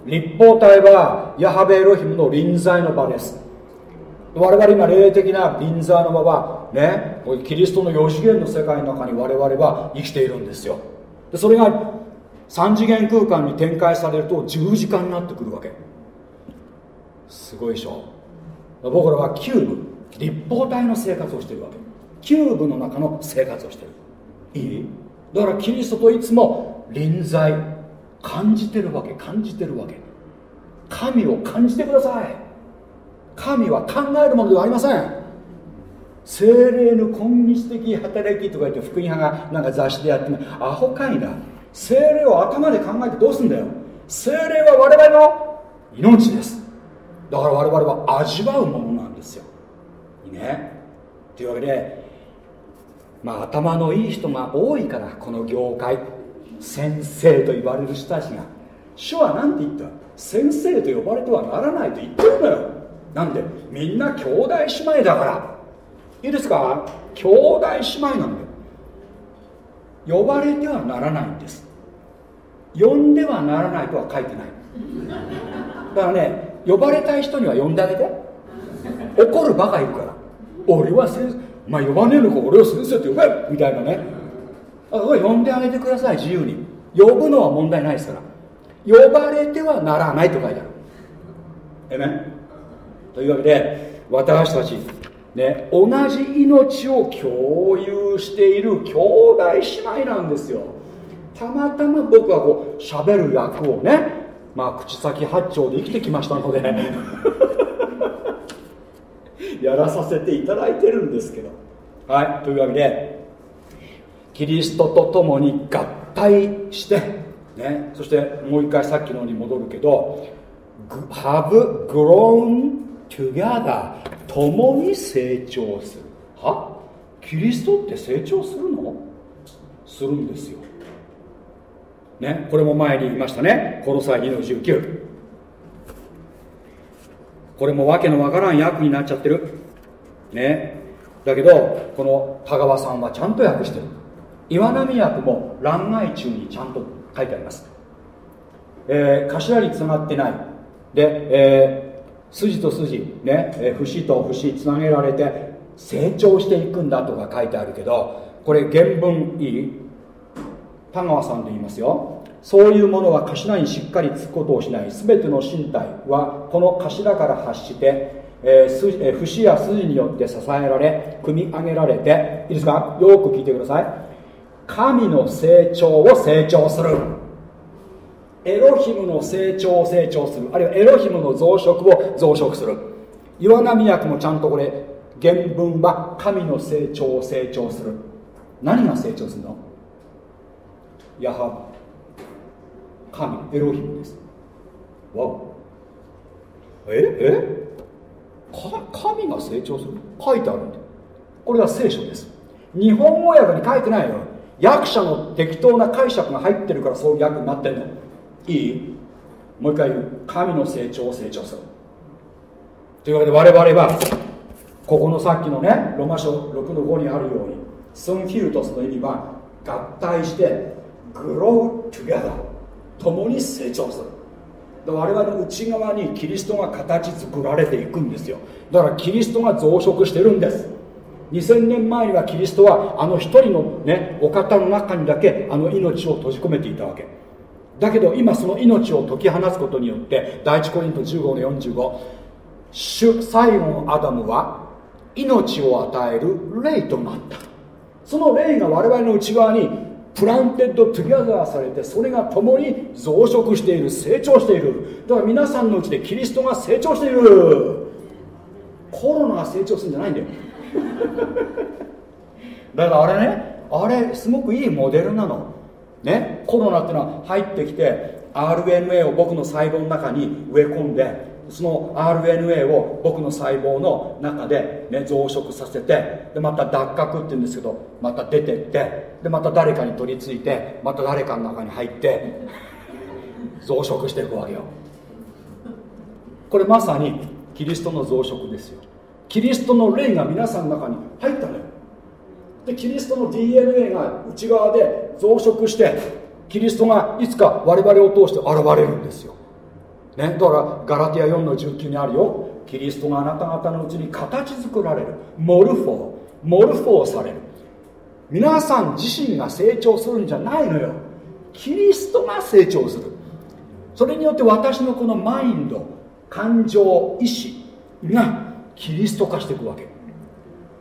立方体はヤハウェエロヒムの臨在の場です。我々今霊的な臨在の場はねキリストの4次元の世界の中に我々は生きているんですよ。でそれが3次元空間に展開されると十字架になってくるわけ。すごいでしょ。僕らはキューブ立方体の生活をしてるわけ。キューブの中の生活をしてる。いい？だからキリストといつも臨在感じてるわけ感じてるわけ。神を感じてください。神は考えるものではありません。精霊の今日的働きとか言って福音派がなんか雑誌でやってるアホかいな。精霊を頭で考えてどうすんだよ。精霊は我々の命です。だから我々は味わうものなんですよ。いいね。というわけでまあ頭のいい人が多いからこの業界先生と言われる人たちが。主は何て言った？先生と呼ばれてはならないと言ってるのよ。なんで？みんな兄弟姉妹だから。いいですか？兄弟姉妹なんだよ。呼ばれてはならないんです。呼んではならないとは書いてない。だからね呼ばれたい人には呼んであげて。怒るバカいるから。俺は先生まあ呼ばねえのか俺は先生って呼べ。みたいなね。あ呼んであげてください自由に。呼ぶのは問題ないですから。呼ばれてはならないと書いてある。えめというわけで私たちね同じ命を共有している兄弟姉妹なんですよ。たまたま僕はこう喋る役をねまあ口先八丁で生きてきましたので やらさせていただいてるんですけど。はいというわけでキリストと共に合体してねそしてもう一回さっきのに戻るけど have grown together 共に成長する。は？キリストって成長するの？するんですよ。ね？これも前に言いましたね。この際2の19これもわけのわからん訳になっちゃってる。ね？だけどこの田川さんはちゃんと訳してる。岩波訳も欄外中にちゃんと書いてあります、えー、頭につながってない。で、えー、筋と筋ね、え、節と節つなげられて成長していくんだとか書いてあるけどこれ原文いい？田川さんで言いますよ。そういうものは頭にしっかりつくことをしない。全ての身体はこの頭から発してえー、えー、節や筋によって支えられ組み上げられていいですか？よく聞いてください。神の成長を成長する。エロヒムの成長を成長する。あるいはエロヒムの増殖を増殖する。岩波役もちゃんとこれ原文は神の成長を成長する。何が成長するの？ヤハ神エロヒムです。わえ？え？神が成長する？書いてあるんでこれは聖書です。日本語訳に書いてないよ。役者の適当な解釈が入ってるからそういう訳になってんの。いい？もう一回言う。神の成長を成長する。というわけで我々はここのさっきのねロマ書6の5にあるようにスンフィルトスの意味は合体してグロー together 共に成長する。我々の内側にキリストが形作られていくんですよ。だからキリストが増殖してるんです。2000年前にはキリストはあの一人のねお方の中にだけあの命を閉じ込めていたわけ。だけど今その命を解き放つことによって第一コリント15の45主最後のアダムは命を与える霊となった。その霊が我々の内側に planted together されてそれが共に増殖している成長している。だから皆さんのうちでキリストが成長している。コロナが成長するんじゃないんだよ。だからあれねあれすごくいいモデルなのねコロナっていうのは入ってきて RNA を僕の細胞の中に植え込んでその RNA を僕の細胞の中で、ね、増殖させてでまた脱核っていうんですけどまた出てってでまた誰かに取り付いてまた誰かの中に入って増殖していくわけよ。これまさにキリストの増殖ですよ。キリストの霊が皆さんの中に入ったのよ。でキリストの DNA が内側で増殖してキリストがいつか我々を通して現れるんですよ。ね、だからガラティア4の19にあるよ。キリストがあなた方のうちに形作られる。モルフォー。モルフォーされる。皆さん自身が成長するんじゃないのよ。キリストが成長する。それによって私のこのマインド感情意志がキリスト化していくわけ。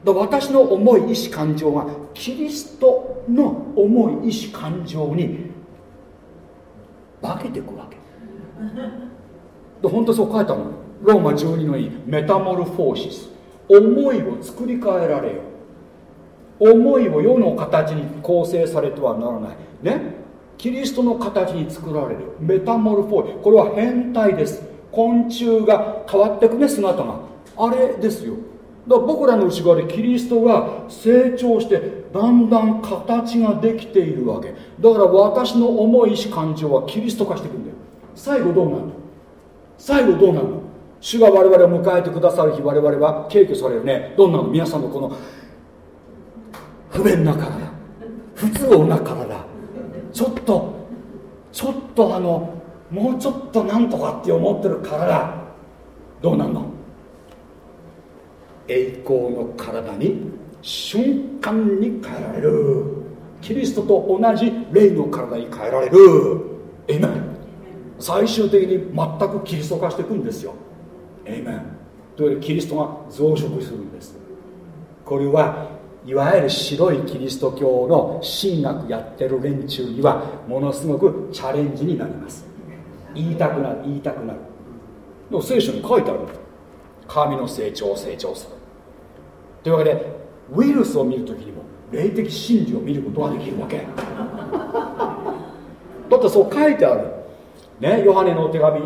私の思い意志感情がキリストの思い意志感情に化けていくわけ。で本当そう書いたの。ローマ12の2メタモルフォーシス。思いを作り変えられよ。思いを世の形に構成されてはならない。ね。キリストの形に作られる。メタモルフォーシス。これは変態です。昆虫が変わっていくね姿が。あれですよ。だから僕らの内側でキリストが成長してだんだん形ができているわけ。だから私の思い意志感情はキリスト化していくんだよ。最後どうなるの？最後どうなるの？主が我々を迎えてくださる日我々は敬虚されるね。どんなの？皆さんのこの不便な体普通の体ちょっとちょっとあのもうちょっとなんとかって思ってる体どうなんの？栄光の体に瞬間に変えられる。キリストと同じ霊の体に変えられる。エイメン最終的に全くキリスト化していくんですよ。エイメンというわけでキリストが増殖するんです。これはいわゆる白いキリスト教の神学やってる連中にはものすごくチャレンジになります。言いたくなる言いたくなる。でも聖書に書いてある。神の成長を成長する。というわけでウイルスを見るときにも霊的真理を見ることができるわけ。だってそう書いてある。ねヨハネの手紙。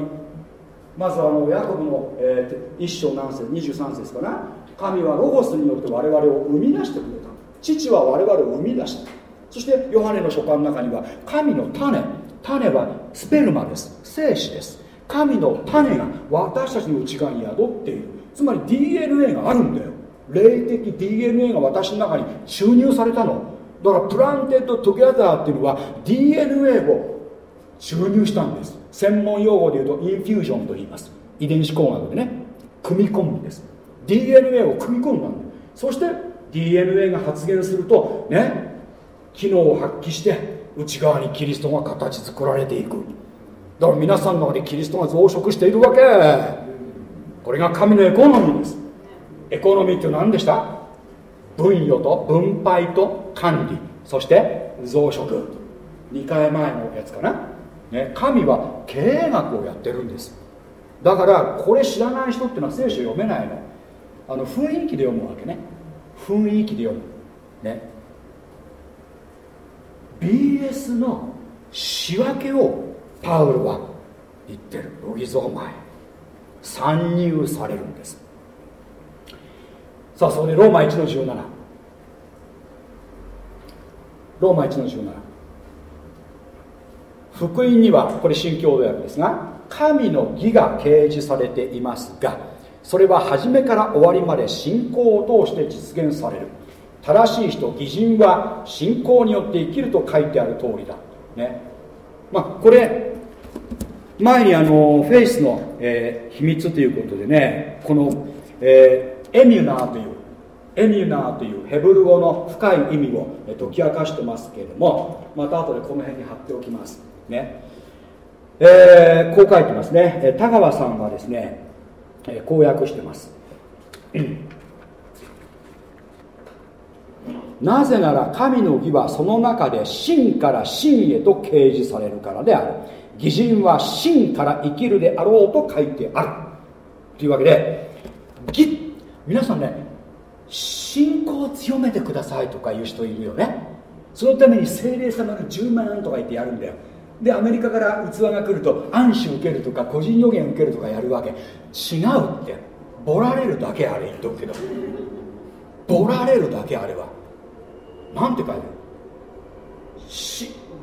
まずあのヤコブの、えー、一章何節23節かな。神はロゴスによって我々を生み出してくれた。父は我々を生み出した。そしてヨハネの書簡の中には神の種。種はスペルマです。精子です。神の種が私たちの内側に宿っている。つまり DNA があるんだよ。霊的 DNA が私の中に注入されたの。だから planted together っていうのは DNA を注入したんです。専門用語で言うとインフュージョンと言います。遺伝子工学でね。組み込むんです。DNA を組み込んだんだ。そして DNA が発現するとね機能を発揮して内側にキリストが形作られていく。だから皆さんの中でキリストが増殖しているわけ。これが神のエコノミーです。エコノミーって何でした？分与と分配と管理。そして増殖。2回前のやつかな、ね、神は経営学をやってるんです。だからこれ知らない人っていうのは聖書読めないの。あの雰囲気で読むわけね。雰囲気で読む。ね。BS の仕分けをパウルは言ってる。ロギゾーマイ参入されるんです。さあそこでローマ1の17ローマ1の17福音にはこれ新共同訳ですが神の義が掲示されていますがそれは初めから終わりまで信仰を通して実現される。正しい人義人は信仰によって生きると書いてある通りだ。ね。まあこれ前にあのフェイスの、えー、秘密ということでねこの、えー、エミュナーというエミュナーというヘブル語の深い意味を解き明かしてますけれどもまた後でこの辺に貼っておきます。ね。えー、こう書いてますね。田川さんはですね、えー、こう訳してます。なぜなら神の義はその中で真から真へと掲示されるからである。義人は真から生きるであろうと書いてある。というわけで義皆さんね信仰を強めてくださいとか言う人いるよね。そのために精霊様の10万とか言ってやるんだよ。でアメリカから器が来ると暗視受けるとか個人予言受けるとかやるわけ。違うって。ボられるだけあれ言っとくけどボられるだけあれは。なんて書いてある？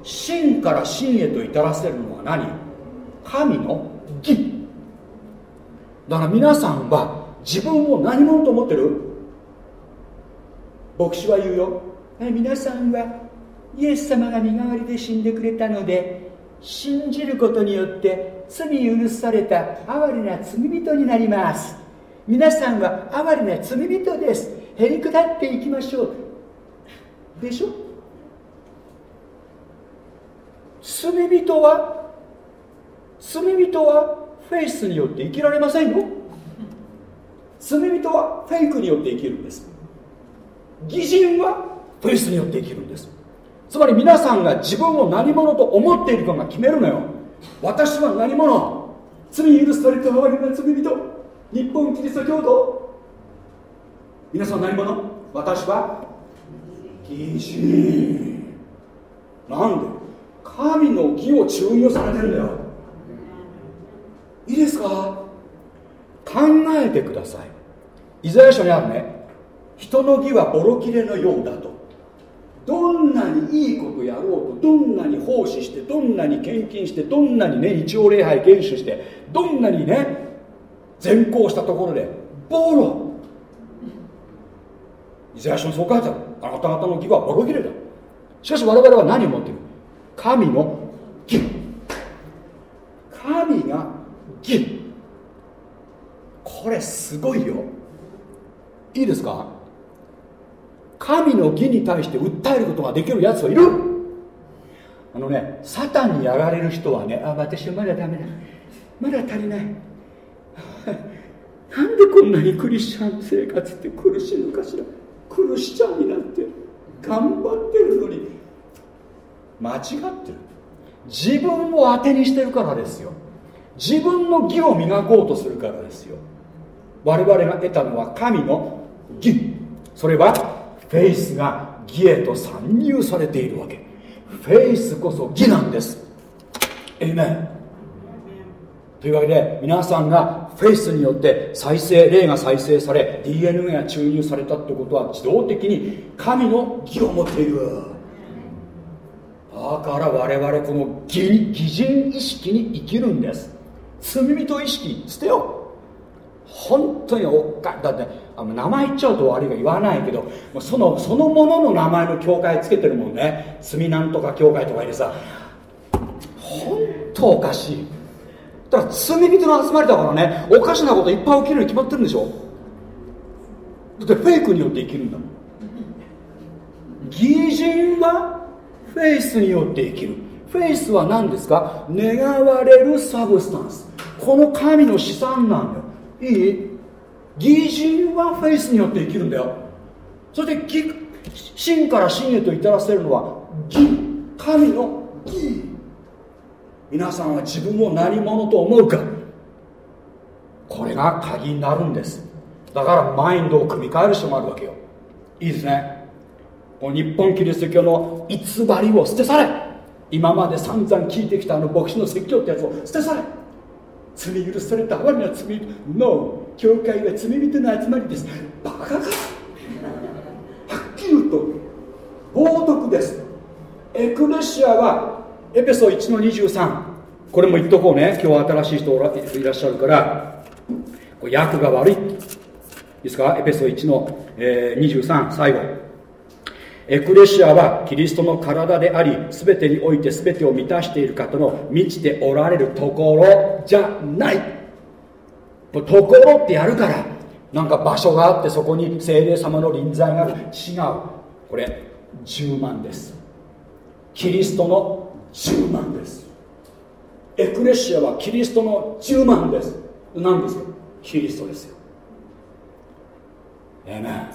真から真へと至らせるのは何？神の義。だから皆さんは自分を何者と思ってる？牧師は言うよ。皆さんはイエス様が身代わりで死んでくれたので信じることによって罪許された哀れな罪人になります。皆さんは哀れな罪人です。へりくだっていきましょう。でしょ？罪人は罪人はフェイスによって生きられませんよ。罪人はフェイクによって生きるんです。義人はフェイスによって生きるんです。つまり皆さんが自分を何者と思っているかが決めるのよ。私は何者？罪許された哀れな罪人。日本キリスト教徒？皆さん何者？私は義人。なんで？神の義を注入されてるんだよ。いいですか？考えてください。イザヤ書にあるね。人の義はボロ切れのようだと。どんなにいいことやろうとどんなに奉仕してどんなに献金してどんなにね日曜礼拝厳守してどんなにね善行したところでボロ。イザヤ書にそう書いてある。あなた方の義はボロ切れだ。しかし我々は何を持っている？神の義。神が義。これすごいよ。いいですか？神の義に対して訴えることができるやつはいる。あのねサタンにやられる人はねあ私はまだダメだ。まだ足りない。なんでこんなにクリスチャン生活って苦しいのかしら。クリスチャンになって頑張ってるのに。間違ってる。自分を当てにしてるからですよ。自分の義を磨こうとするからですよ。我々が得たのは神の義それはフェイスが義へと参入されているわけ。フェイスこそ義なんです。エイメンというわけで皆さんがフェイスによって再生霊が再生され DNA が注入されたってことは自動的に神の義を持っている。だから我々この義義人意識に生きるんです。罪人意識捨てよ本当におっかだってあ名前言っちゃうと悪いが言わないけどそのそのものの名前の教会つけてるもんね。罪なんとか教会とかでさ。本当おかしい。だから罪人の集まりだからねおかしなこといっぱい起きるに決まってるんでしょ。だってフェイクによって生きるんだもん。義人はフェイスによって生きる。フェイスは何ですか？願われる substance。この神の資産なんだよ。いい？義人はフェイスによって生きるんだよ。そして義信から信へと至らせるのは義神の義。皆さんは自分を何者と思うか。これが鍵になるんです。だからマインドを組み替える人もあるわけよ。いいですね。この日本キリスト教の偽りを捨て去れ。今まで散々聞いてきたあの牧師の説教ってやつを捨て去れ。罪許された。哀れな罪の教会は罪人の集まりです。バカか。はっきり言うと冒涜です。エクレシアはエペソ1の23これも言っとこうね。今日新しい人いらっしゃるから。これ訳が悪い。いいですか？エペソ1の、えー、23最後。エクレシアはキリストの体であり全てにおいて全てを満たしている方の満ちておられるところじゃない。ところってやるからなんか場所があってそこに精霊様の臨在がある。違う。これ10万です。キリストの10万です。エクレシアはキリストの10万です。何ですか？キリストですよ。ええね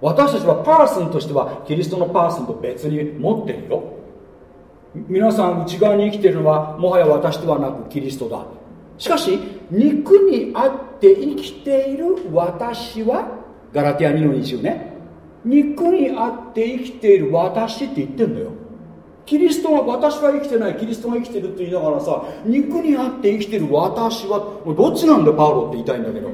私たちはパーソンとしてはキリストのパーソンと別に持ってるよ。皆さん内側に生きているのはもはや私ではなくキリストだ。しかし肉にあって生きている私はガラティア2の20ね。肉にあって生きている私って言ってんだよ。キリストが私は生きてない。キリストが生きてるって言いながらさ肉にあって生きてる私はもうどっちなんだパウロって言いたいんだけど。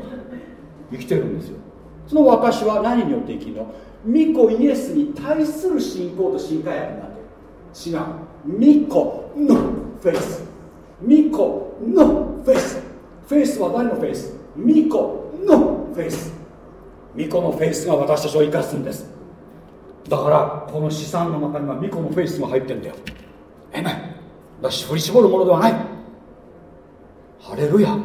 生きてるんですよ。その私は何によって生きるの？御子イエスに対する信仰と新改訳になってる。違う。巫女。のフェイス。巫女のフェイスフェイスは誰のフェイス巫女のフェイス巫女のフェイスが私たちを生かすんです。だからこの資産の中には巫女のフェイスが入ってんだよ。えめだし振り絞るものではない。ハレルヤ。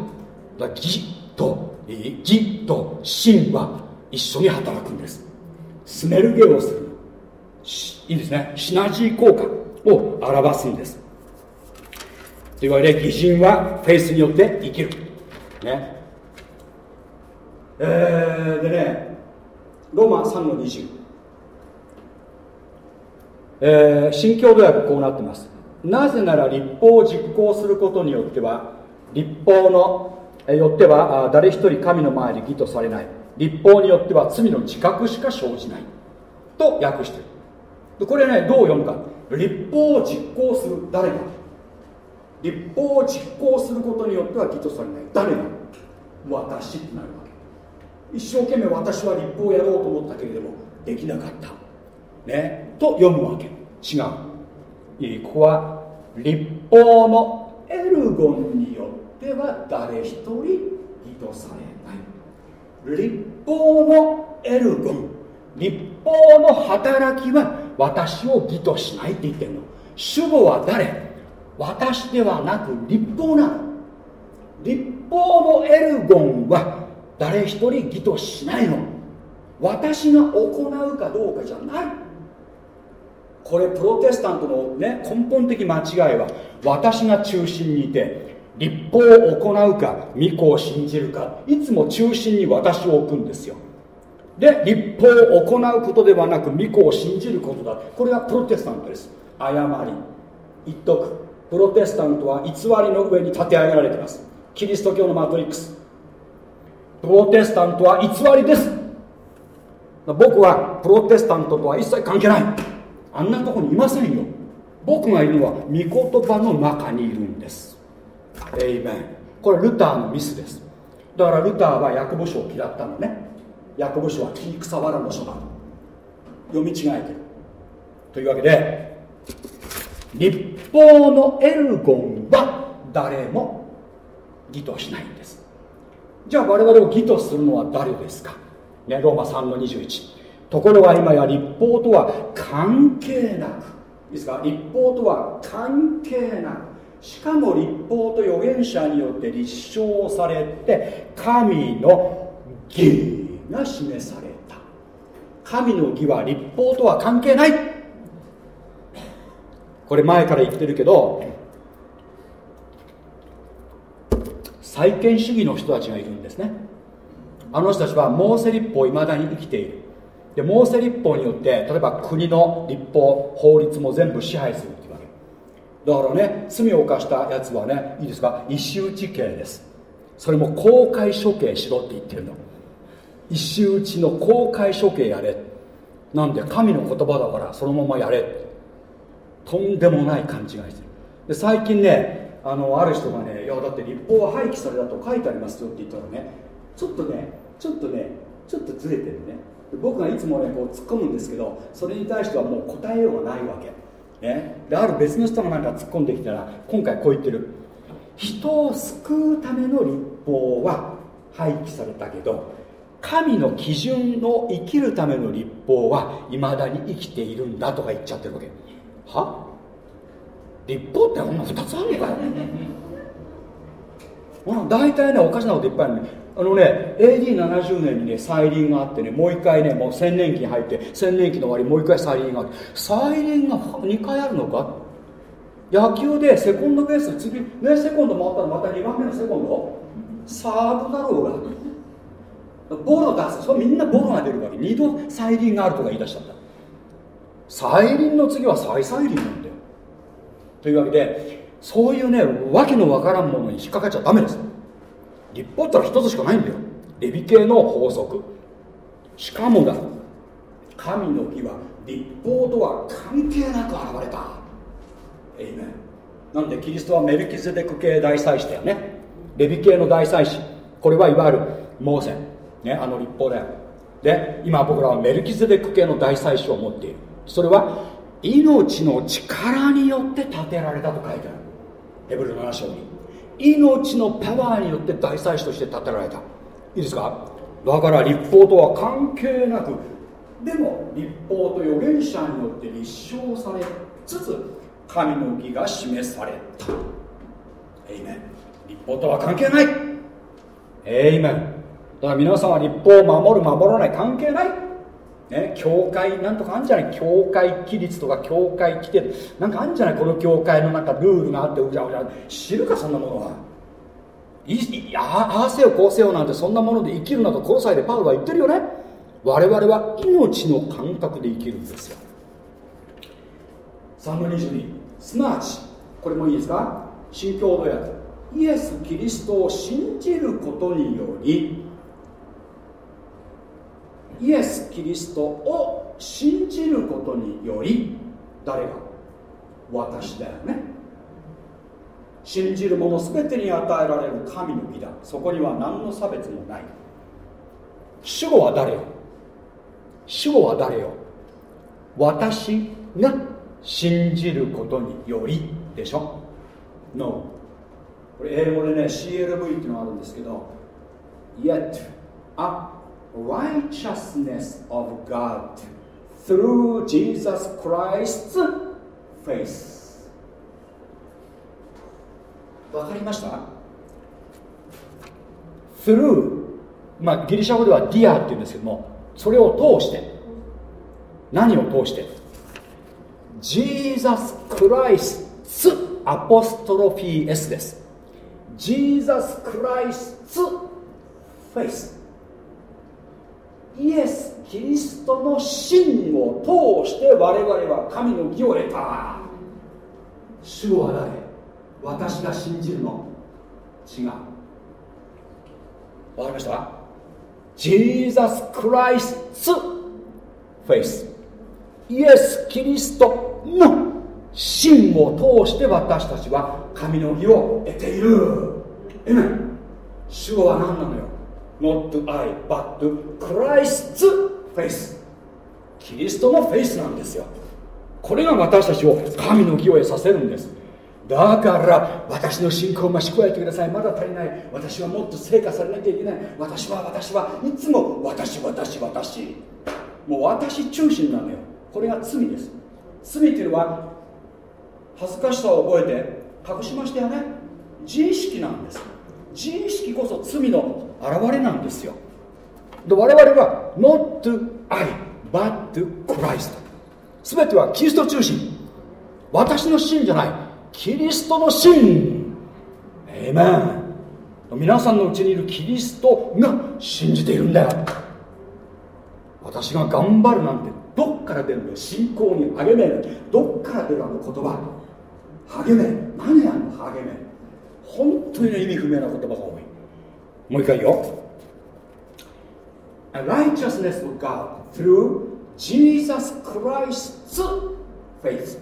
だ義と義と真は一緒に働くんです。スメルゲをするいいですね。シナジー効果を表すんです。といわけで義人はフェイスによって生きる。ね。えー、でねローマ3の20えー、新共同訳こうなってます。なぜなら立法を実行することによっては立法のよっては誰一人神の前で義とされない。立法によっては罪の自覚しか生じない。と訳してる。これねどう読むか。立法を実行する誰が立法を実行することによっては義とされない誰が私ってなるわけ。一生懸命私は立法をやろうと思ったけれどもできなかった。ね？と読むわけ。違うここは立法のエルゴンによっては誰一人義とされない。立法のエルゴン。立法の働きは私を義としないって言ってんの。主語は誰？私ではなく立法なの。立法のエルゴンは誰一人義としないの。私が行うかどうかじゃない。これプロテスタントの、ね、根本的間違いは私が中心にいて立法を行うか御子を信じるかいつも中心に私を置くんですよ。で立法を行うことではなく御子を信じることだ。これがプロテスタントです。誤り。言っとくプロテスタントは偽りの上に立て上げられています。キリスト教のマトリックス。プロテスタントは偽りです。僕はプロテスタントとは一切関係ない。あんなとこにいませんよ。僕がいるのは御言葉の中にいるんです。エイメンこれルターのミスです。だからルターはヤコブ書を嫌ったのね。ヤコブ書は木草原の書だ。読み違えてる。というわけで立法のエルゴンは誰も義としないんです。じゃあ我々を義とするのは誰ですか、ね、ローマ3の21ところが今や立法とは関係なく。いいですか？立法とは関係なく。しかも立法と預言者によって立証されて神の義が示された。神の義は立法とは関係ない。これ前から言ってるけど再建主義の人たちがいるんですね。あの人たちはモーセ立法をいまだに生きている。でモーセ立法によって例えば国の立法法律も全部支配するっていうわけ。だからね罪を犯したやつはねいいですか？石打ち刑です。それも公開処刑しろって言ってるの。石打ちの公開処刑やれ。なんで神の言葉だからそのままやれ。とんでもない勘違いしてる。で最近ねあのある人がねいやだって立法は廃棄されたと書いてありますよって言ったらねちょっとねちょっとねちょっとずれてるね。僕がいつもねこう突っ込むんですけどそれに対してはもう答えようがないわけ、ね、である別の人がなんか突っ込んできたら今回こう言ってる。人を救うための立法は廃棄されたけど神の基準の生きるための立法はいまだに生きているんだとか言っちゃってるわけ。は？立法ってこんな2つあるのかよ。大体ねおかしなこといっぱいあるね。あのね AD70 年にね再臨があってねもう一回ねもう千年期に入って千年期の終わりもう一回再臨があって。再臨が2回あるのか？野球でセコンドベース次ねセコンド回ったらまた2番目のセコンド？サードだろうが。ボロ出す。それみんなボロが出るわけ。2度再臨があるとか言い出しちゃった。再臨の次は再再臨なんだよ。というわけでそういうねわけのわからんものに引っかかっちゃダメです。立法ったら一つしかないんだよ。レビ系の法則。しかもだ神の義は立法とは関係なく現れた。エイメなんでキリストはメルキゼデク系大祭司だよね。レビ系の大祭司。これはいわゆるモーセ。ねあの立法だよ。で今僕らはメルキゼデク系の大祭司を持っている。それは命の力によって建てられたと書いてある。ヘブル7章に。命のパワーによって大祭司として建てられた。いいですか？だから立法とは関係なくでも立法と預言者によって立証されつつ神の義が示された。エイメン立法とは関係ない。エイメンだから皆さんは立法を守る守らない関係ない。ね、教会なんとかあるんじゃない？教会規律とか教会規定。なんかあるんじゃない？この教会のなんかルールがあってうじゃうじゃ知るかそんなものは。いいああせよこうせよなんてそんなもので生きるなとこの際でパウロは言ってるよね。我々は命の感覚で生きるんですよ。3の22すなわちこれもいいですか？新共同訳イエス・キリストを信じることによりイエス・キリストを信じることにより誰が？私だよね。信じる者全てに与えられる神の義だ。そこには何の差別もない。主語は誰よ？主語は誰よ？私が信じることによりでしょ？No これ英語でね CLV っていうのがあるんですけど Yet a righteousness of God through Jesus Christ's faith わかりました through まあギリシャ語ではディアって言うんですけどもそれを通して何を通して Jesus Christ's apostrophe S です Jesus Christ's face イエス・キリストの真を通して我々は神の義を得た。主は誰私が信じるの。違う。わかりました ?Jesus Christ's face イエス・キリストの真を通して私たちは神の義を得ている。えめ主語は何なのよ？Not to I, but to Christ's face. キリストのフェイスなんですよ。これが私たちを神の義を得させるんです。だから私の信仰を増し加えてください。まだ足りない。私はもっと成果されなきゃいけない。私は私はいつも私私私。もう私中心なのよ。これが罪です。罪っていうのは恥ずかしさを覚えて隠しましたよね。自意識なんです。自意識こそ罪の現れなんですよ。で我々は not to I but to Christ 全てはキリスト中心。私の真じゃない。キリストの真。エイメン皆さんのうちにいるキリストが信じているんだよ。私が頑張るなんてどっから出るの？信仰に励める。どっから出るあの言葉？励め。何やの励め？本当に、意味不明な言葉が多い。もう一回よ A righteousness of God through Jesus Christ's faith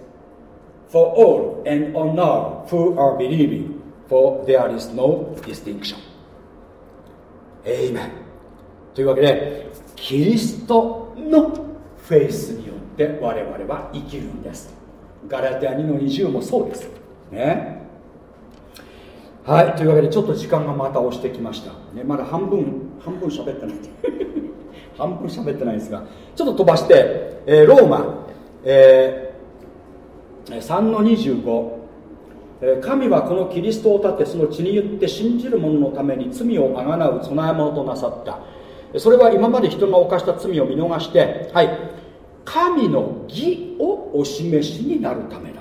for all and on all who are believing for there is no distinction Amen というわけでキリストのフェイスによって我々は生きるんですガラテア2の20もそうですねはいというわけでちょっと時間がまた押してきました、ね、まだ半分半分喋ってない。半分喋ってないですがちょっと飛ばして、えーローマ、えー3の25えー神はこのキリストを立てその血によって信じる者のために罪をあがなう備え物となさった。それは今まで人が犯した罪を見逃してはい。神の義をお示しになるためだ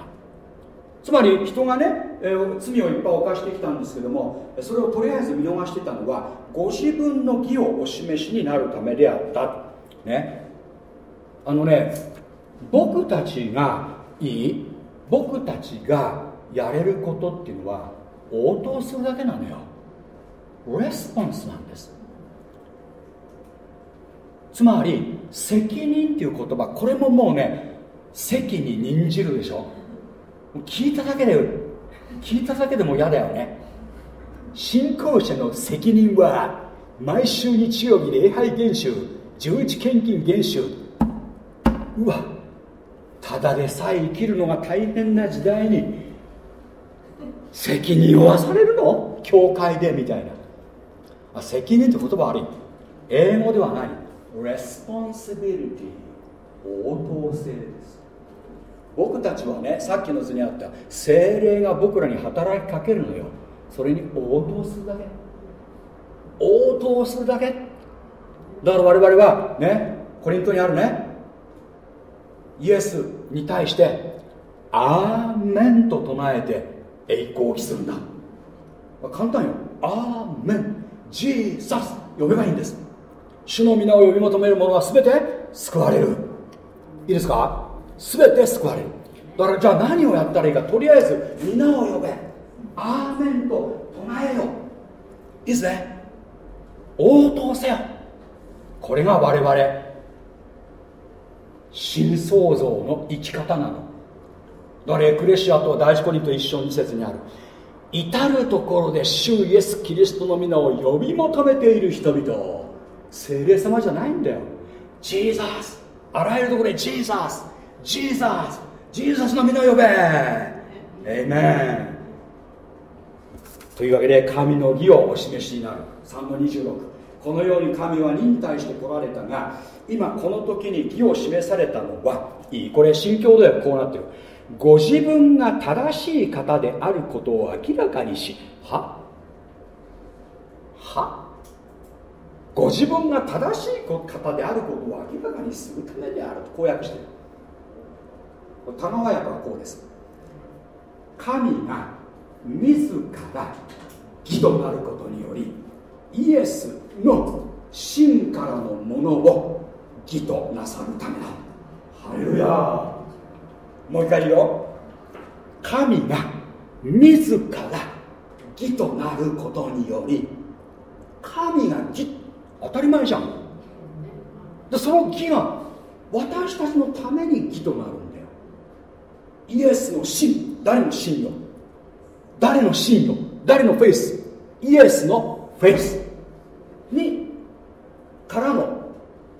つまり人がね、えー罪をいっぱい犯してきたんですけどもそれをとりあえず見逃してたのはご自分の義をお示しになるためであった。ね。あのね僕たちがいい僕たちがやれることっていうのは応答するだけなのよ。レスポンスなんです。つまり責任っていう言葉これももうね責に任じるでしょ。聞いただけで聞いただけでも嫌だよね。信仰者の責任は毎週日曜日礼拝厳守11献金厳守。うわただでさえ生きるのが大変な時代に責任を負わされるの？教会でみたいな。あ責任って言葉悪い。英語ではない。Responsibility 応答性です。僕たちはねさっきの図にあった精霊が僕らに働きかけるのよ。それに応答するだけ。応答するだけ。だから我々はねコリントにあるねイエスに対して「アーメン」と唱えて栄光を期するんだ。簡単よ「アーメン」「ジーザス」呼べばいいんです。主の皆を呼び求める者は全て救われる。いいですか？全て救われる。だからじゃあ何をやったらいいかとりあえず皆を呼べ。アーメンと唱えよ。いいですね。応答せよ。これが我々新創造の生き方なの。だからエクレシアと第一コリント一章二節にある。至る所で主イエス・キリストの御名を呼び求めている人々。聖霊様じゃないんだよ。 Jesus。あらゆるところで Jesus。Jesus Jesus の御名呼べ!エイメンというわけで神の義をお示しになる。3の26このように神は忍耐してこられたが今この時に義を示されたのはいい。これ新教ではこうなってる。ご自分が正しい方であることを明らかにしは？は？ご自分が正しい方であることを明らかにするためであると公約している。田川役はこうです。神が自ら義となることによりイエスの真からのものを義となさるためだ。ハレルヤもう一回言うよ。神が自ら義となることにより神が義。当たり前じゃん。でその義が私たちのために義となるイエスの真誰の真よ？誰の真よ？誰のフェイス？イエスのフェイス。にからの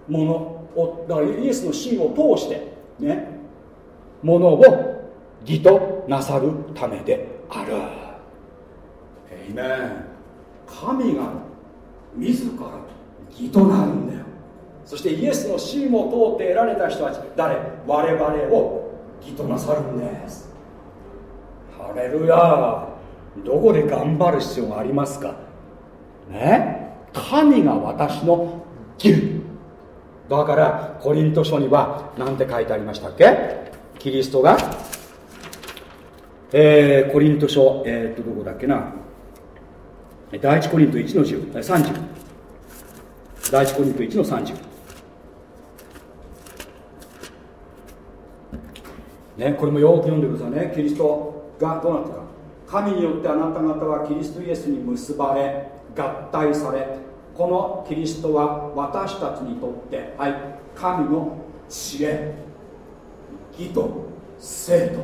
ものをだからイエスの真を通してねものを義となさるためである。えいめ神が自ら義となるんだよ。そしてイエスの真を通って得られた人たち誰？我々を義となさるんです。ハレルヤどこで頑張る必要がありますか？ね？神が私の義だからコリント書には何て書いてありましたっけ？キリストが？えー、コリント書。えー、っとどこだっけな？第一コリント1の10 30第一コリント1の30ねこれもよく読んでくださいね。キリストがどうなったか。神によってあなた方はキリストイエスに結ばれ合体されこのキリストは私たちにとってはい神の知恵義と生と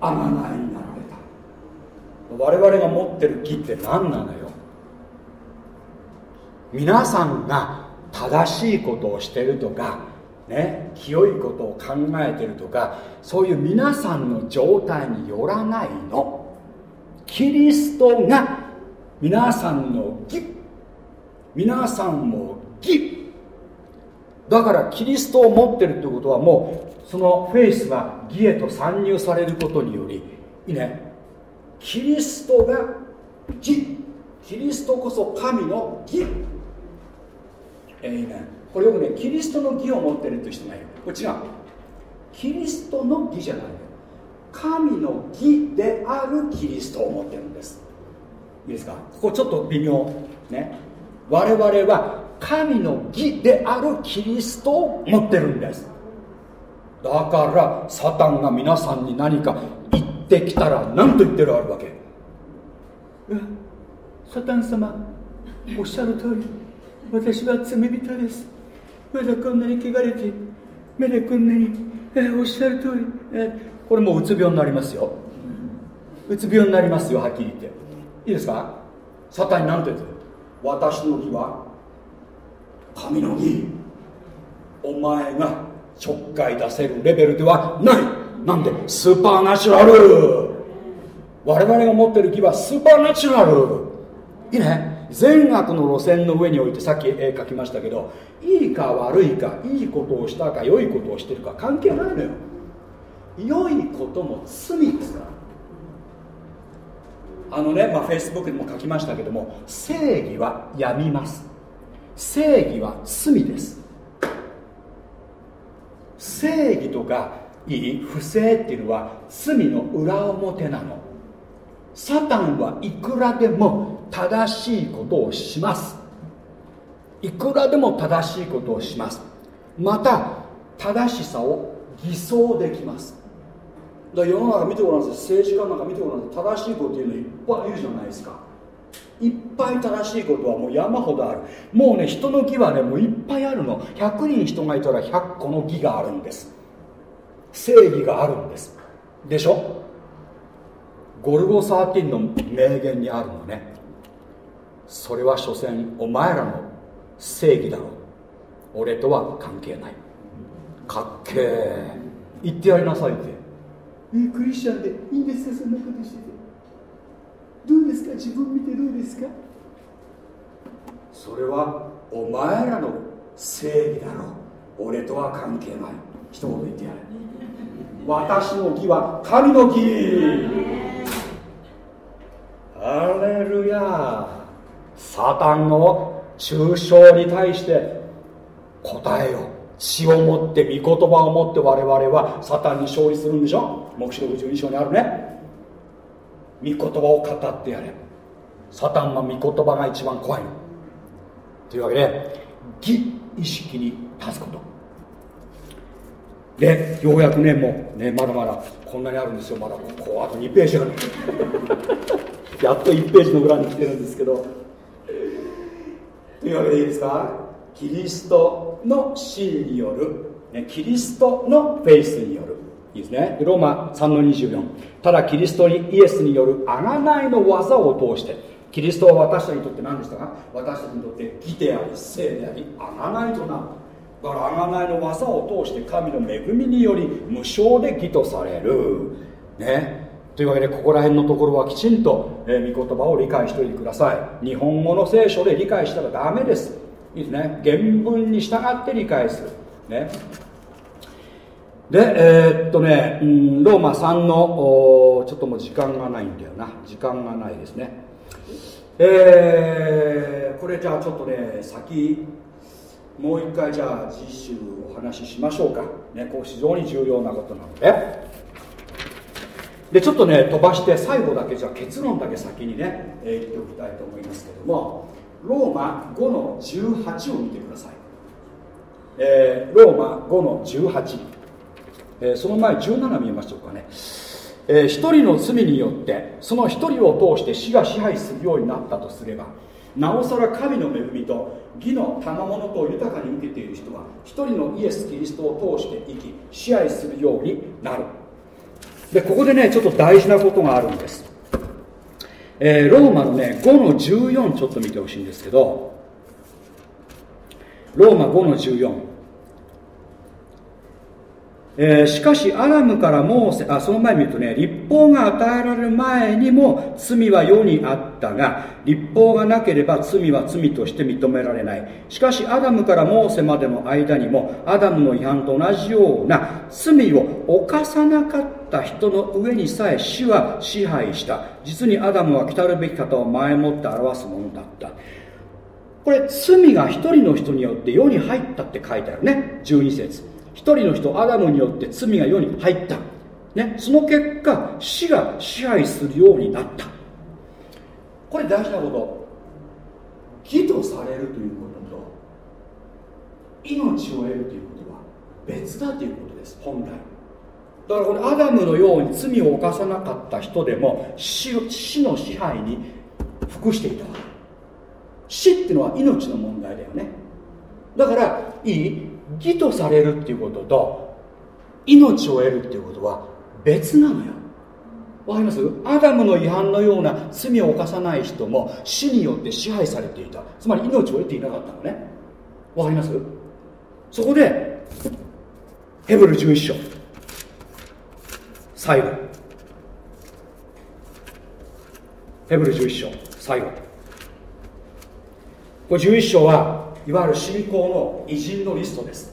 贖いになられた。我々が持ってる義って何なのよ。皆さんが正しいことをしてるとかね清いことを考えてるとかそういう皆さんの状態によらないの。キリストが皆さんの義。皆さんも義。だからキリストを持ってるってことはもうそのフェイスが義へと参入されることによりいいね。キリストが義。キリストこそ神の義。えー、いいね。これよくねキリストの義を持ってるっていう人がいる。これ違うキリストの義じゃない。神の義であるキリストを持ってるんです。いいですか？ここちょっと微妙ね。我々は神の義であるキリストを持ってるんです。だからサタンが皆さんに何か言ってきたら何と言ってるあるわけ。サタン様おっしゃる通り私は罪人です。まだこんなに汚れて目でこんなにえおっしゃる通りえこれもううつ病になりますよ。うつ病になりますよはっきり言って。いいですか？サタンに何て言って私の義は神の義お前がちょっかい出せるレベルではない。なんで？スーパーナチュラル。我々が持ってる義はスーパーナチュラル。いいね？善悪の路線の上においてさっき絵描きましたけどいいか悪いかいいことをしたか良いことをしてるか関係ないのよ。良いことも罪ですから。あのね、まあ、フェイスブックにも書きましたけども正義は闇みます。正義は罪です。正義とかいい不正っていうのは罪の裏表なの。サタンはいくらでも正しいことをします。いくらでも正しいことをします。また正しさを偽装できます。だ世の中見てごらんなさい。政治家なんか見てごらんなさい。正しいこと言うのいっぱいいるじゃないですか。いっぱい正しいことはもう山ほどある。もうね人の義はねもういっぱいあるの。100人人がいたら100個の義があるんです。正義があるんです。でしょ？ゴルゴ13の名言にあるのね。それは所詮お前らの正義だろう。俺とは関係ない。かっけえ言ってやりなさいって。えクリスチャンでいいんですかそんなことしてて。どうですか自分見てどうですか？それはお前らの正義だろう。俺とは関係ない。一言言ってやれ。私の義は神の義。ハレルヤサタンの抽象に対して答えよ血を持って御言葉を持って我々はサタンに勝利するんでしょ？黙示録12章にあるね。御言葉を語ってやれ。サタンの御言葉が一番怖いというわけで義意識に立つこと。でようやくねもうねまだまだこんなにあるんですよ。まだこうあと2ページある。やっと1ページの裏に来てるんですけどというわけでいいですか？キリストの真による、ね、キリストのフェイスによる。いいですね。ローマ3の24ただキリストにイエスによる贖いの技を通して。キリストは私たちにとって何でしたか？私たちにとって義であり聖であり贖いとなる。だから贖いの技を通して神の恵みにより無償で義とされる。ね。というわけでここら辺のところはきちんと、えー、御言葉を理解しておいてください。日本語の聖書で理解したらダメです。いいですね。原文に従って理解する。ね。でえー、っとね、うん、ローマ3のちょっともう時間がないんだよな。時間がないですね。えー、これじゃあちょっとね先もう一回じゃあ次週お話ししましょうか。ねこう非常に重要なことなので。でちょっとね飛ばして最後だけじゃ結論だけ先にね、えー、言っておきたいと思いますけどもローマ5の18を見てください、えー、ローマ5の18、えー、その前17見ましょうかね。えー、人の罪によってその一人を通して死が支配するようになったとすればなおさら神の恵みと義の賜物と豊かに受けている人は一人のイエス・キリストを通して生き支配するようになる。でここでねちょっと大事なことがあるんです、えー、ローマのね5の14ちょっと見てほしいんですけど。ローマ5の14えー、しかしアダムからモーセあその前見るとね律法が与えられる前にも罪は世にあったが律法がなければ罪は罪として認められない。しかしアダムからモーセまでの間にもアダムの違反と同じような罪を犯さなかった人の上にさえ死は支配した。実にアダムは来たるべき方を前もって表すものだった。これ罪が一人の人によって世に入ったって書いてあるね。12節。一人の人アダムによって罪が世に入った、ね、その結果死が支配するようになった。これ大事なこと。義とされるということと命を得るということは別だということです。本来。だからこれアダムのように罪を犯さなかった人でも死の支配に服していたわ死っていうのは命の問題だよね。だからいい義とされるっていうことと命を得るっていうことは別なのよ。わかります？アダムの違反のような罪を犯さない人も死によって支配されていた。つまり命を得ていなかったのね。わかります？そこでヘブル11章。最後。ヘブル11章最後。これ11章はいわゆる信仰の偉人のリストです、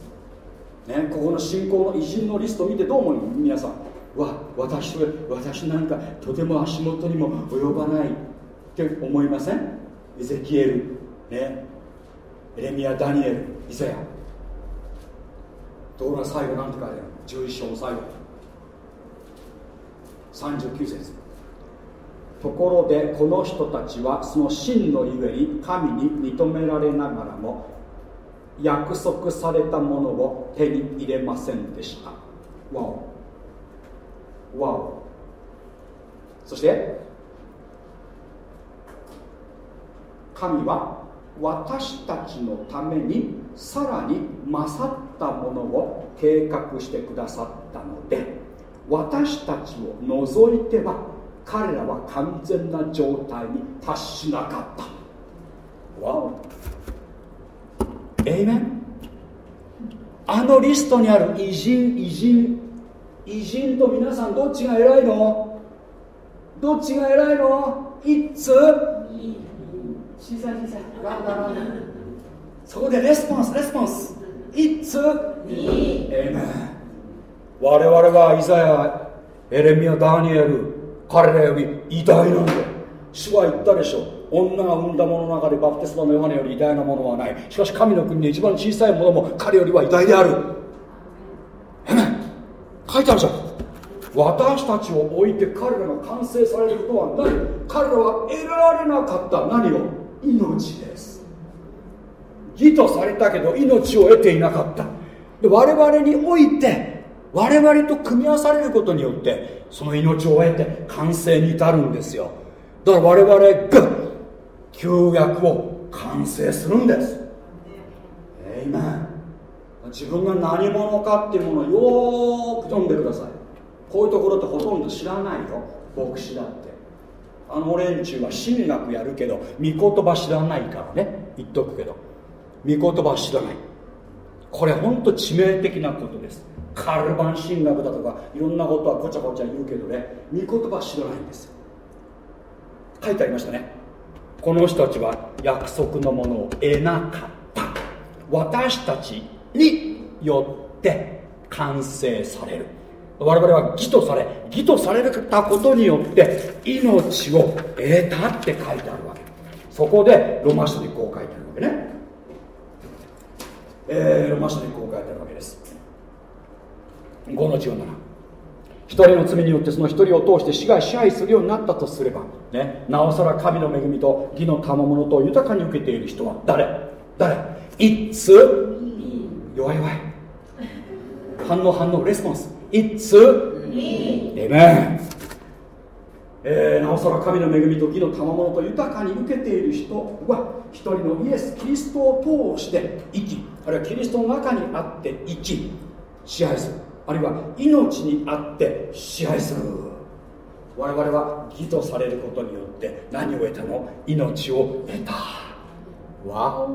ね、ここの信仰の偉人のリスト見てどう思う皆さん。わ私私なんかとても足元にも及ばないって思いません？エゼキエル、ね、エレミア・ダニエルイザヤ。ところが最後なんて書いてある。11章の最後。39節。ところでこの人たちはその真のゆえに神に認められながらも約束されたものを手に入れませんでした。わお。わお。そして神は私たちのためにさらに勝ったものを計画してくださったので私たちを除いては彼らは完全な状態に達しなかった。わおえいめんあのリストにある偉人偉人偉人と皆さんどっちが偉いの？どっちが偉いの？いつ？そこでレスポンスレスポンス。It's me 我々はイザヤエレミアダニエル彼らより偉大なんだ。主は言ったでしょ女が産んだものの中でバプテスマのヨハネより偉大なものはない。しかし神の国で一番小さいものも彼よりは偉大である。えめ書いてあるじゃん。私たちを置いて彼らが完成されることは何彼らは得られなかった。何を？命です。義とされたけど命を得ていなかった。で我々において我々と組み合わされることによってその命を得て完成に至るんですよ。だから我々が旧約を完成するんです。えいめ自分が何者かっていうものをよーく読んでください。こういうところってほとんど知らないよ。牧師だって。あの連中は心理学やるけど御言葉知らないからね。言っとくけど。御言葉知らない。これ本当致命的なことです。カルバン神学だとかいろんなことはごちゃごちゃ言うけどね御言葉知らないんです書いてありましたね。この人たちは約束のものを得なかった。私たちによって完成される。我々は義とされ義とされたことによって命を得たって書いてあるわけ。そこでロマ書にこう書いてあるわけね。えー、ロマ書にこう書いてあるわけです。5の17一人の罪によってその一人を通して死が支配するようになったとすれば、ね、なおさら神の恵みと義の賜物と豊かに受けている人は誰？誰？いつ？弱い弱い。反応反応レスポンス。It's Amen えー、なおさら神の恵みと義の賜物と豊かに受けている人は一人のイエス・キリストを通して生きあるいはキリストの中にあって生き支配するあるいは命にあって支配する。我々は義とされることによって何を得たの命を得た。わ。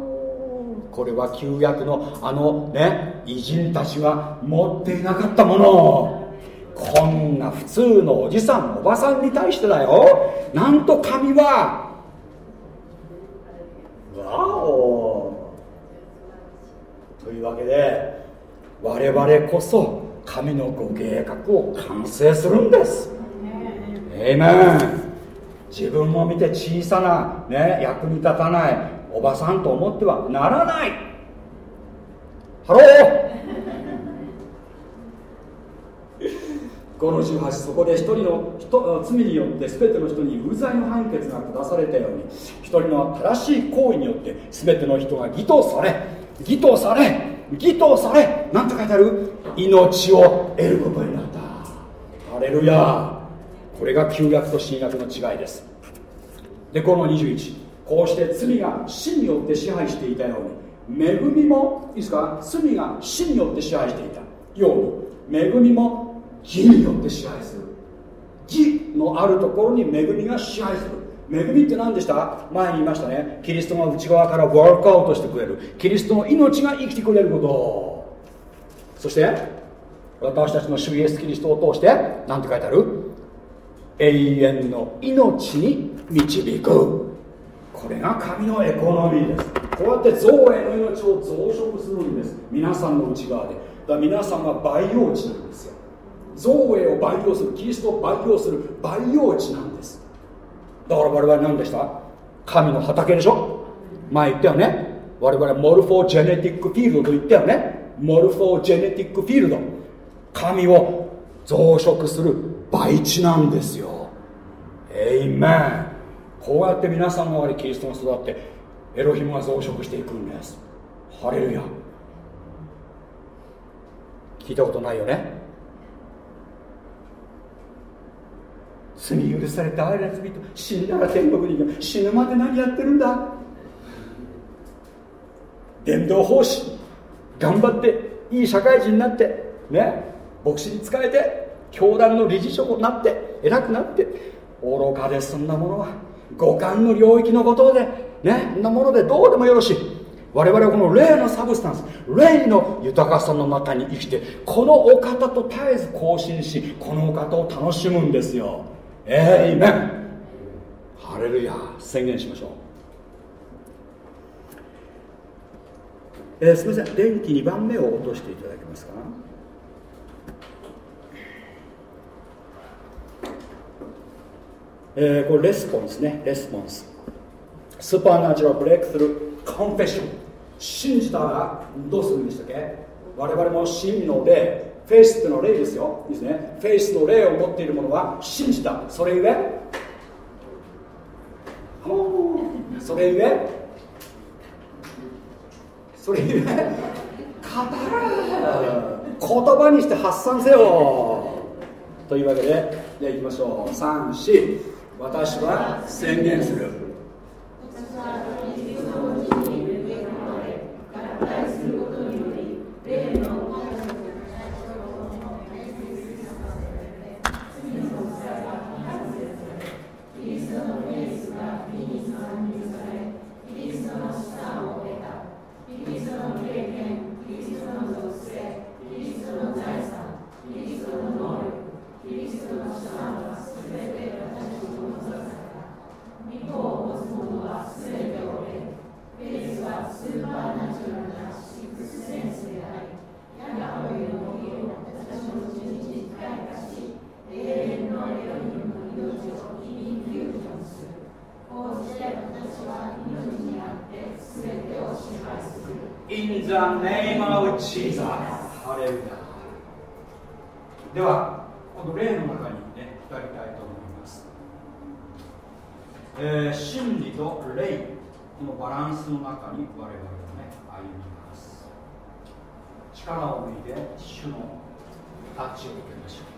これは旧約のあのね偉人たちが持っていなかったもの。こんな普通のおじさんおばさんに対してだよ。なんと神は。わお。というわけで我々こそ神のご計画を完成するんです。えいめん自分も見て小さな、ね、役に立たないおばさんと思ってはならない。 Hello。5の18そこで一人の人罪によって全ての人に有罪の判決が下されたように一人の正しい行為によって全ての人が義とされ義とされ義とされ何て書いてある？命を得ることになった。ハレルヤ。これが旧約と新約の違いです。でこの21こうして罪が死によって支配していたように。恵みもいいですか？罪が死によって支配していた。ように。恵みも義によって支配する。義のあるところに恵みが支配する。恵みって何でした？前に言いましたね。キリストが内側からワークアウトしてくれる。キリストの命が生きてくれること。そして私たちの主イエスキリストを通して何て書いてある？永遠の命に導く。これが神のエコノミーです。こうやって造営の命を増殖するんです。皆さんの内側で。だから皆さんは培養地なんですよ。造営を培養する。キリストを培養する培養地なんです。だから我々何でした？神の畑でしょ？前言ったよね。我々モルフォージェネティックフィールドと言ったよね。モルフォージェネティックフィールド。神を増殖する培地なんですよ。エイメンこうやって皆さんの周りキリストが育ってエロヒムが増殖していくんです。ハレルヤ。聞いたことないよね？罪許された愛ら罪と死んだら天国に行く死ぬまで何やってるんだ。伝道奉仕。頑張っていい社会人になってね。牧師に仕えて教団の理事長になって偉くなって愚かですそんなものは五感の領域のことでね。んなものでどうでもよろしい。我々はこの霊のサブスタンス霊の豊かさの中に生きてこのお方と絶えず更新しこのお方を楽しむんですよ。エイメンハレルヤ宣言しましょう。えー、すみません。電気2番目を落としていただけますか？えー、これレスポンスね。レスポンス。 Supernatural breakthrough confession 信じたらどうするんでしたっけ？我々も信の霊。フェイスっていうのは霊ですよ。いいですね。フェイスの霊を持っている者は信じた。それゆえ。それゆえ。それゆえ。語る言葉にして発散せよ。というわけでじゃあいきましょう。34私は宣言する In the name of Jesus ハレルヤではこの例の中にね浸りたいと思います、えー真理と霊このバランスの中に我々はね歩みますで主のタッチを受けましょう「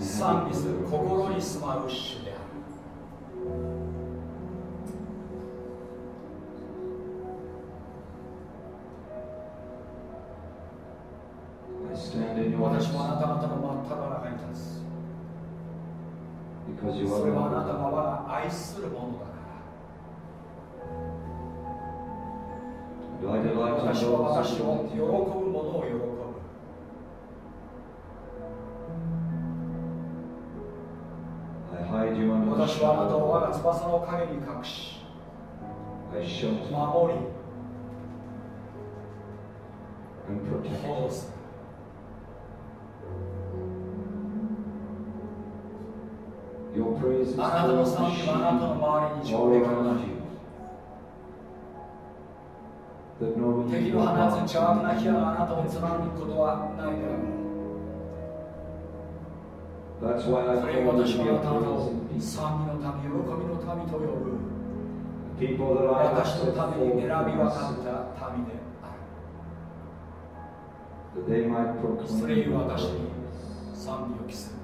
賛美する心に住まる主で私はあなたを我がのに隠しあなたの賛否はあなたの周りに上映が同じ敵の放つ邪悪な火があなたをつまむことはないから。そう賛味の民、喜びの民と呼ぶ。私のために選び渡かった民である。それゆえ私に賛味を着せる。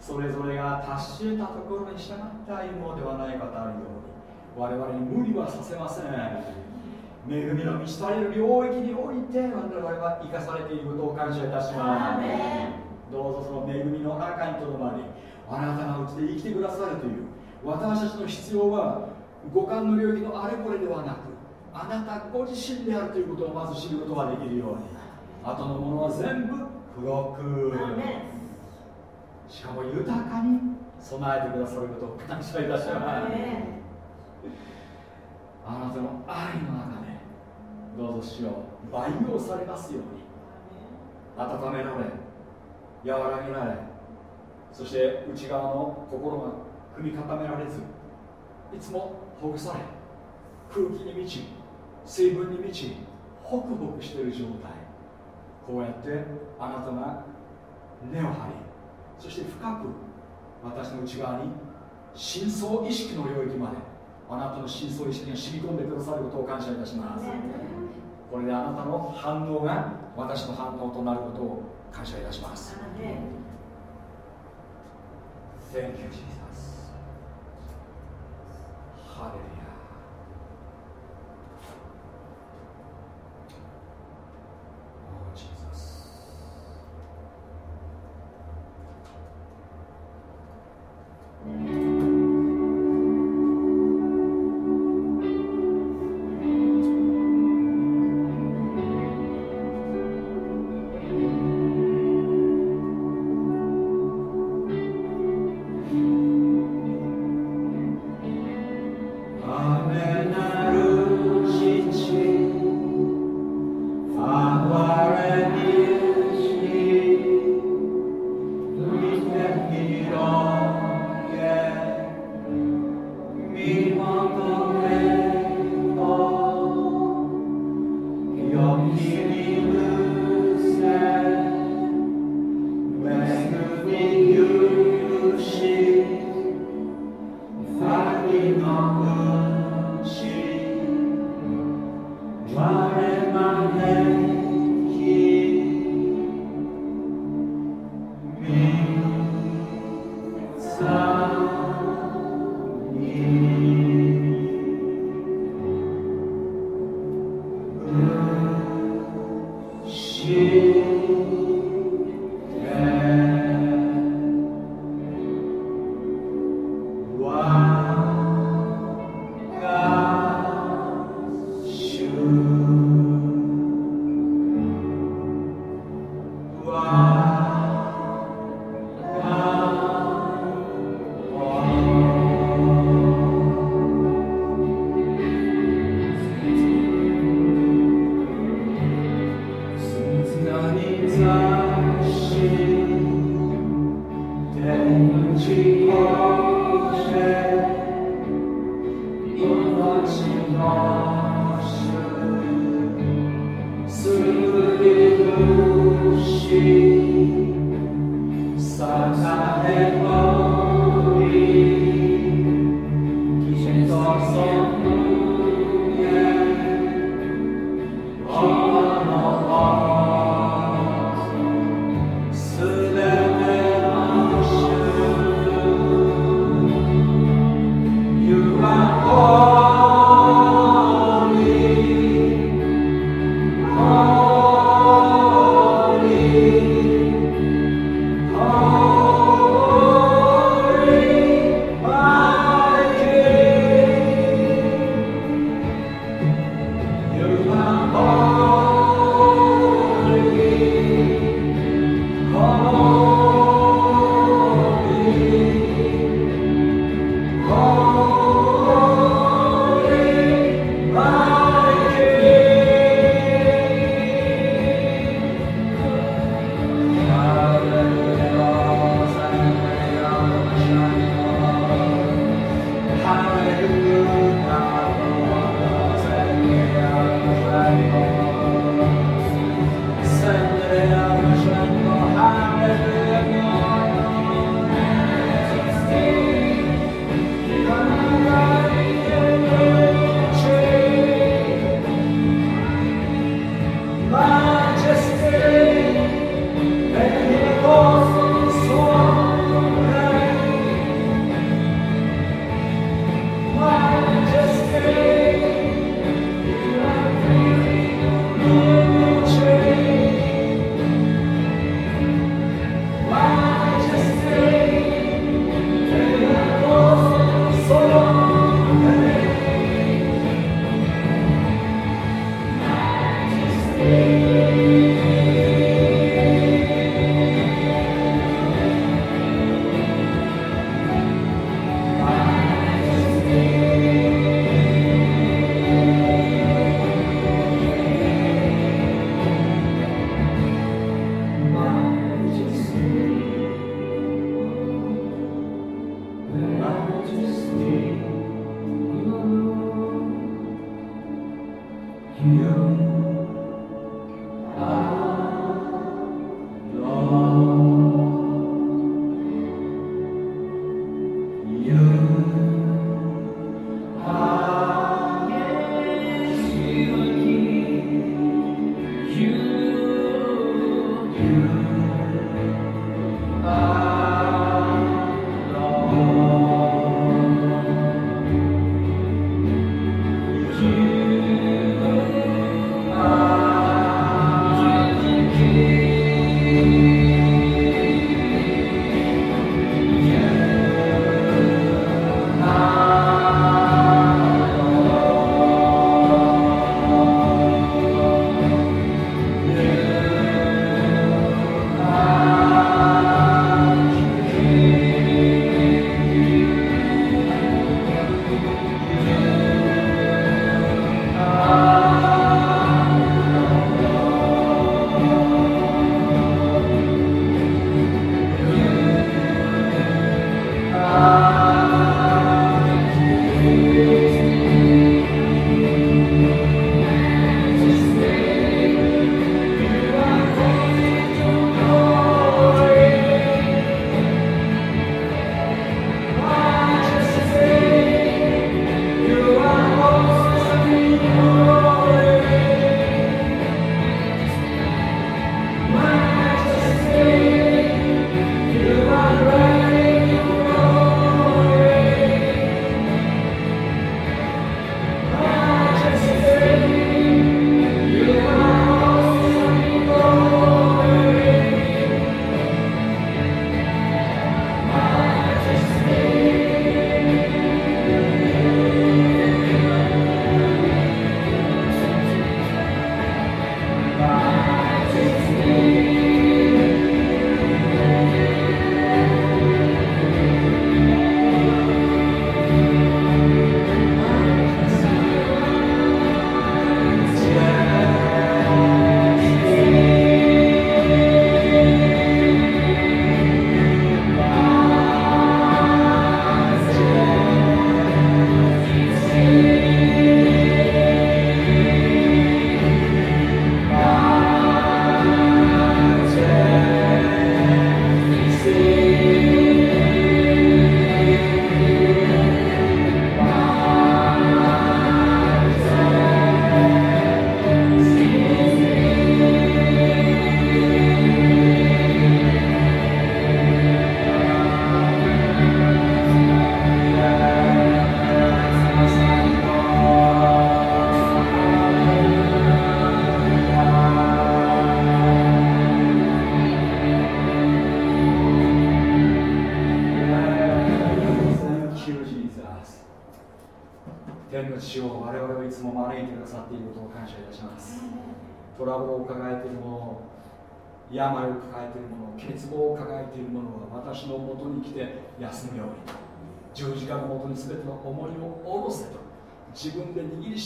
それぞれが達し得たところに従って歩むのではないかとあるように。我々に無理はさせません。恵みの満ち足りる領域において我々は生かされていることを感謝いたします。どうぞその恵みの中にとどまりあなたがうちで生きてくださるという私たちの必要は五感の領域のあれこれではなくあなたご自身であるということをまず知ることができるように後のものは全部付録。しかも豊かに備えてくださることを感謝いたします。あなたの愛の中でどうぞしよう培養されますように。温められ和らげられそして内側の心が踏み固められずいつもほぐされ空気に満ち水分に満ちホクホクしている状態。こうやってあなたが根を張りそして深く私の内側に深層意識の領域まであなたの深層意識が染み込んでくださることを感謝いたします。これであなたの反応が私の反応となることを感謝いたします。Thank you, Jesus. ハレルヤー。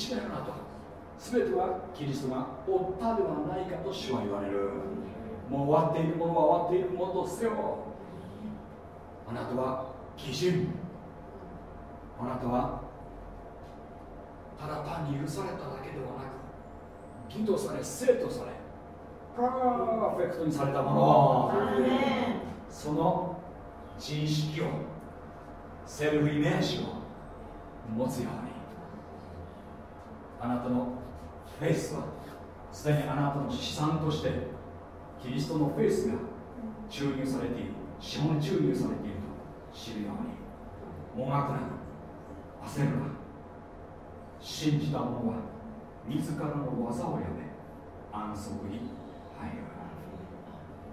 しめるなと全てはキリストが負ったではないかと主は言われる。もう終わっているものは終わっているものとせよ。あなたは基準あなたはただ単に許されただけではなく義とされ生とされパーフェクトにされたもの。その自意識をセルフイメージを持つようにあなたのフェイスはすでにあなたの資産としてキリストのフェイスが注入されている資本注入されていると知るようにもがくな焦るな信じた者は自らの技をやめ安息に入る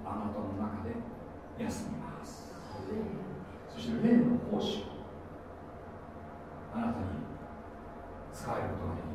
あなたの中で休みますそして霊の奉仕あなたに使えることができる。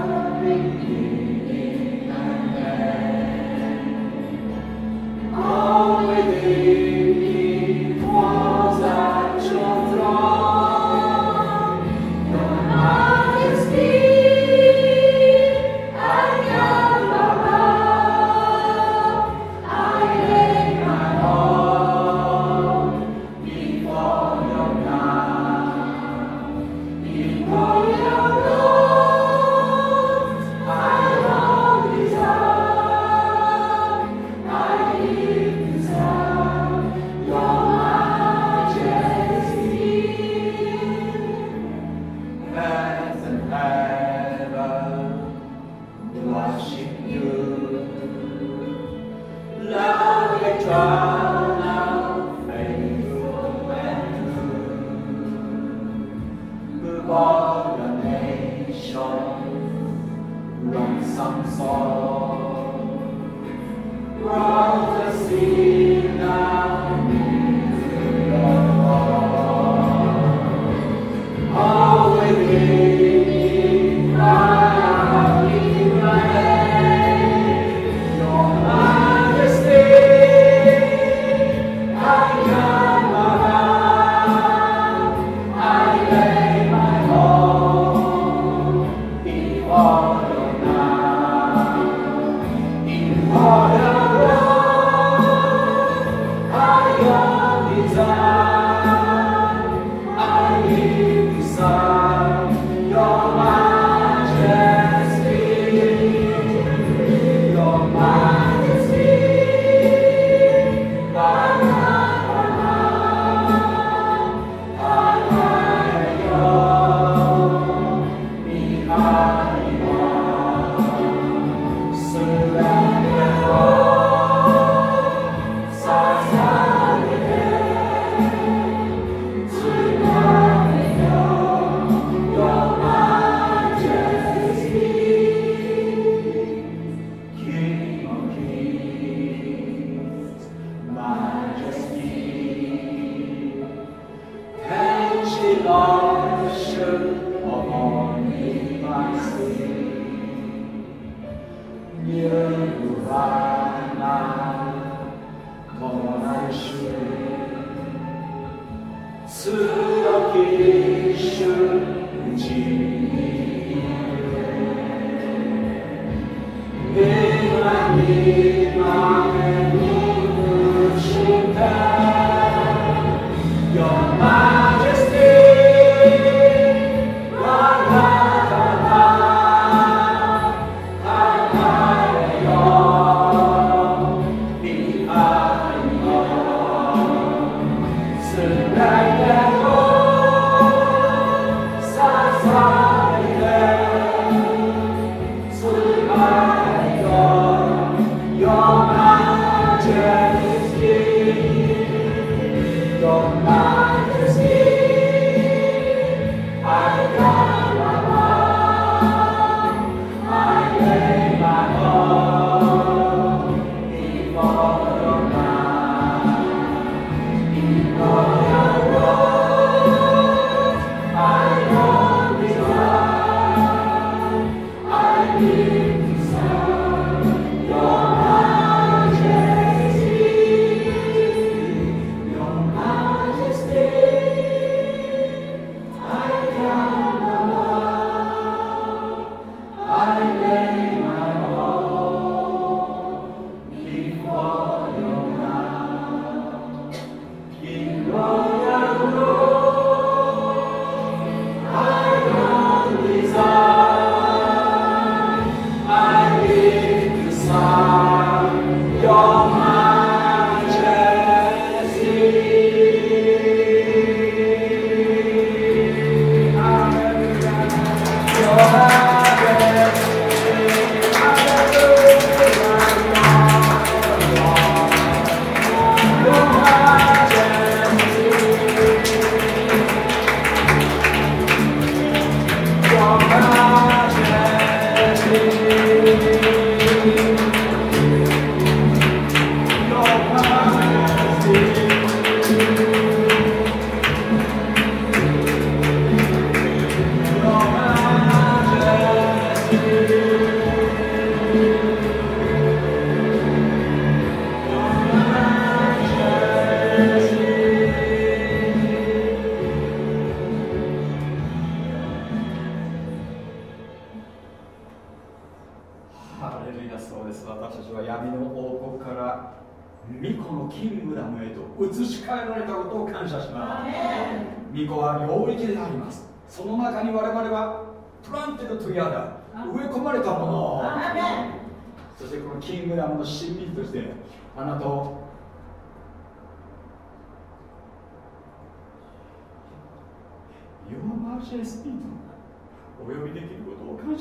Oh, with it.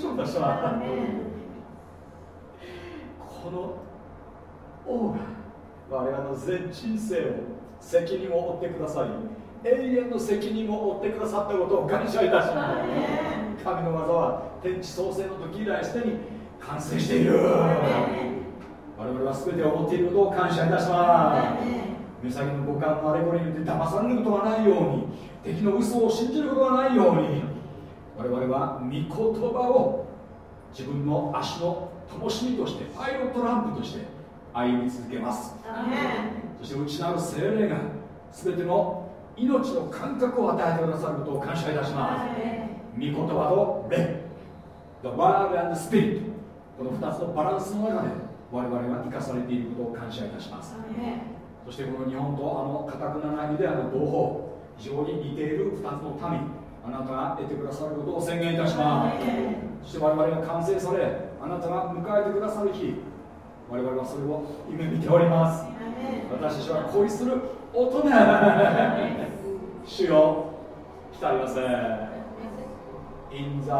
ことを感謝いたしますこの王が我々の全人生を責任を負ってくださり永遠の責任を負ってくださったことを感謝いたします。神の技は天地創生の時以来すでに完成している。我々は全てを持っていることを感謝いたします目先の五感のあれこれによって騙されることがないように敵の嘘を信じることがないように我々は御言葉を自分の足の灯火としてパイロットランプとして歩み続けます。そして内なる精霊が全ての命の感覚を与えてくださることを感謝いたします。御言葉と霊。The Word and Spirit この2つのバランスの中で我々が生かされていることを感謝いたします。そしてこの日本とあのかたくななユダヤの同胞。非常に似ている2つの民あなたが得てくださることを宣言いたします。そして我々が完成されあなたが迎えてくださる日我々はそれを夢見ております。私たちは恋する乙女。主よ来たりません In the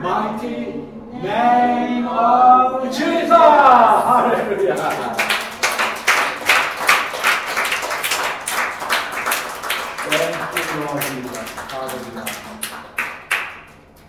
mighty name of Jesus! ハレルヤカ个ドに。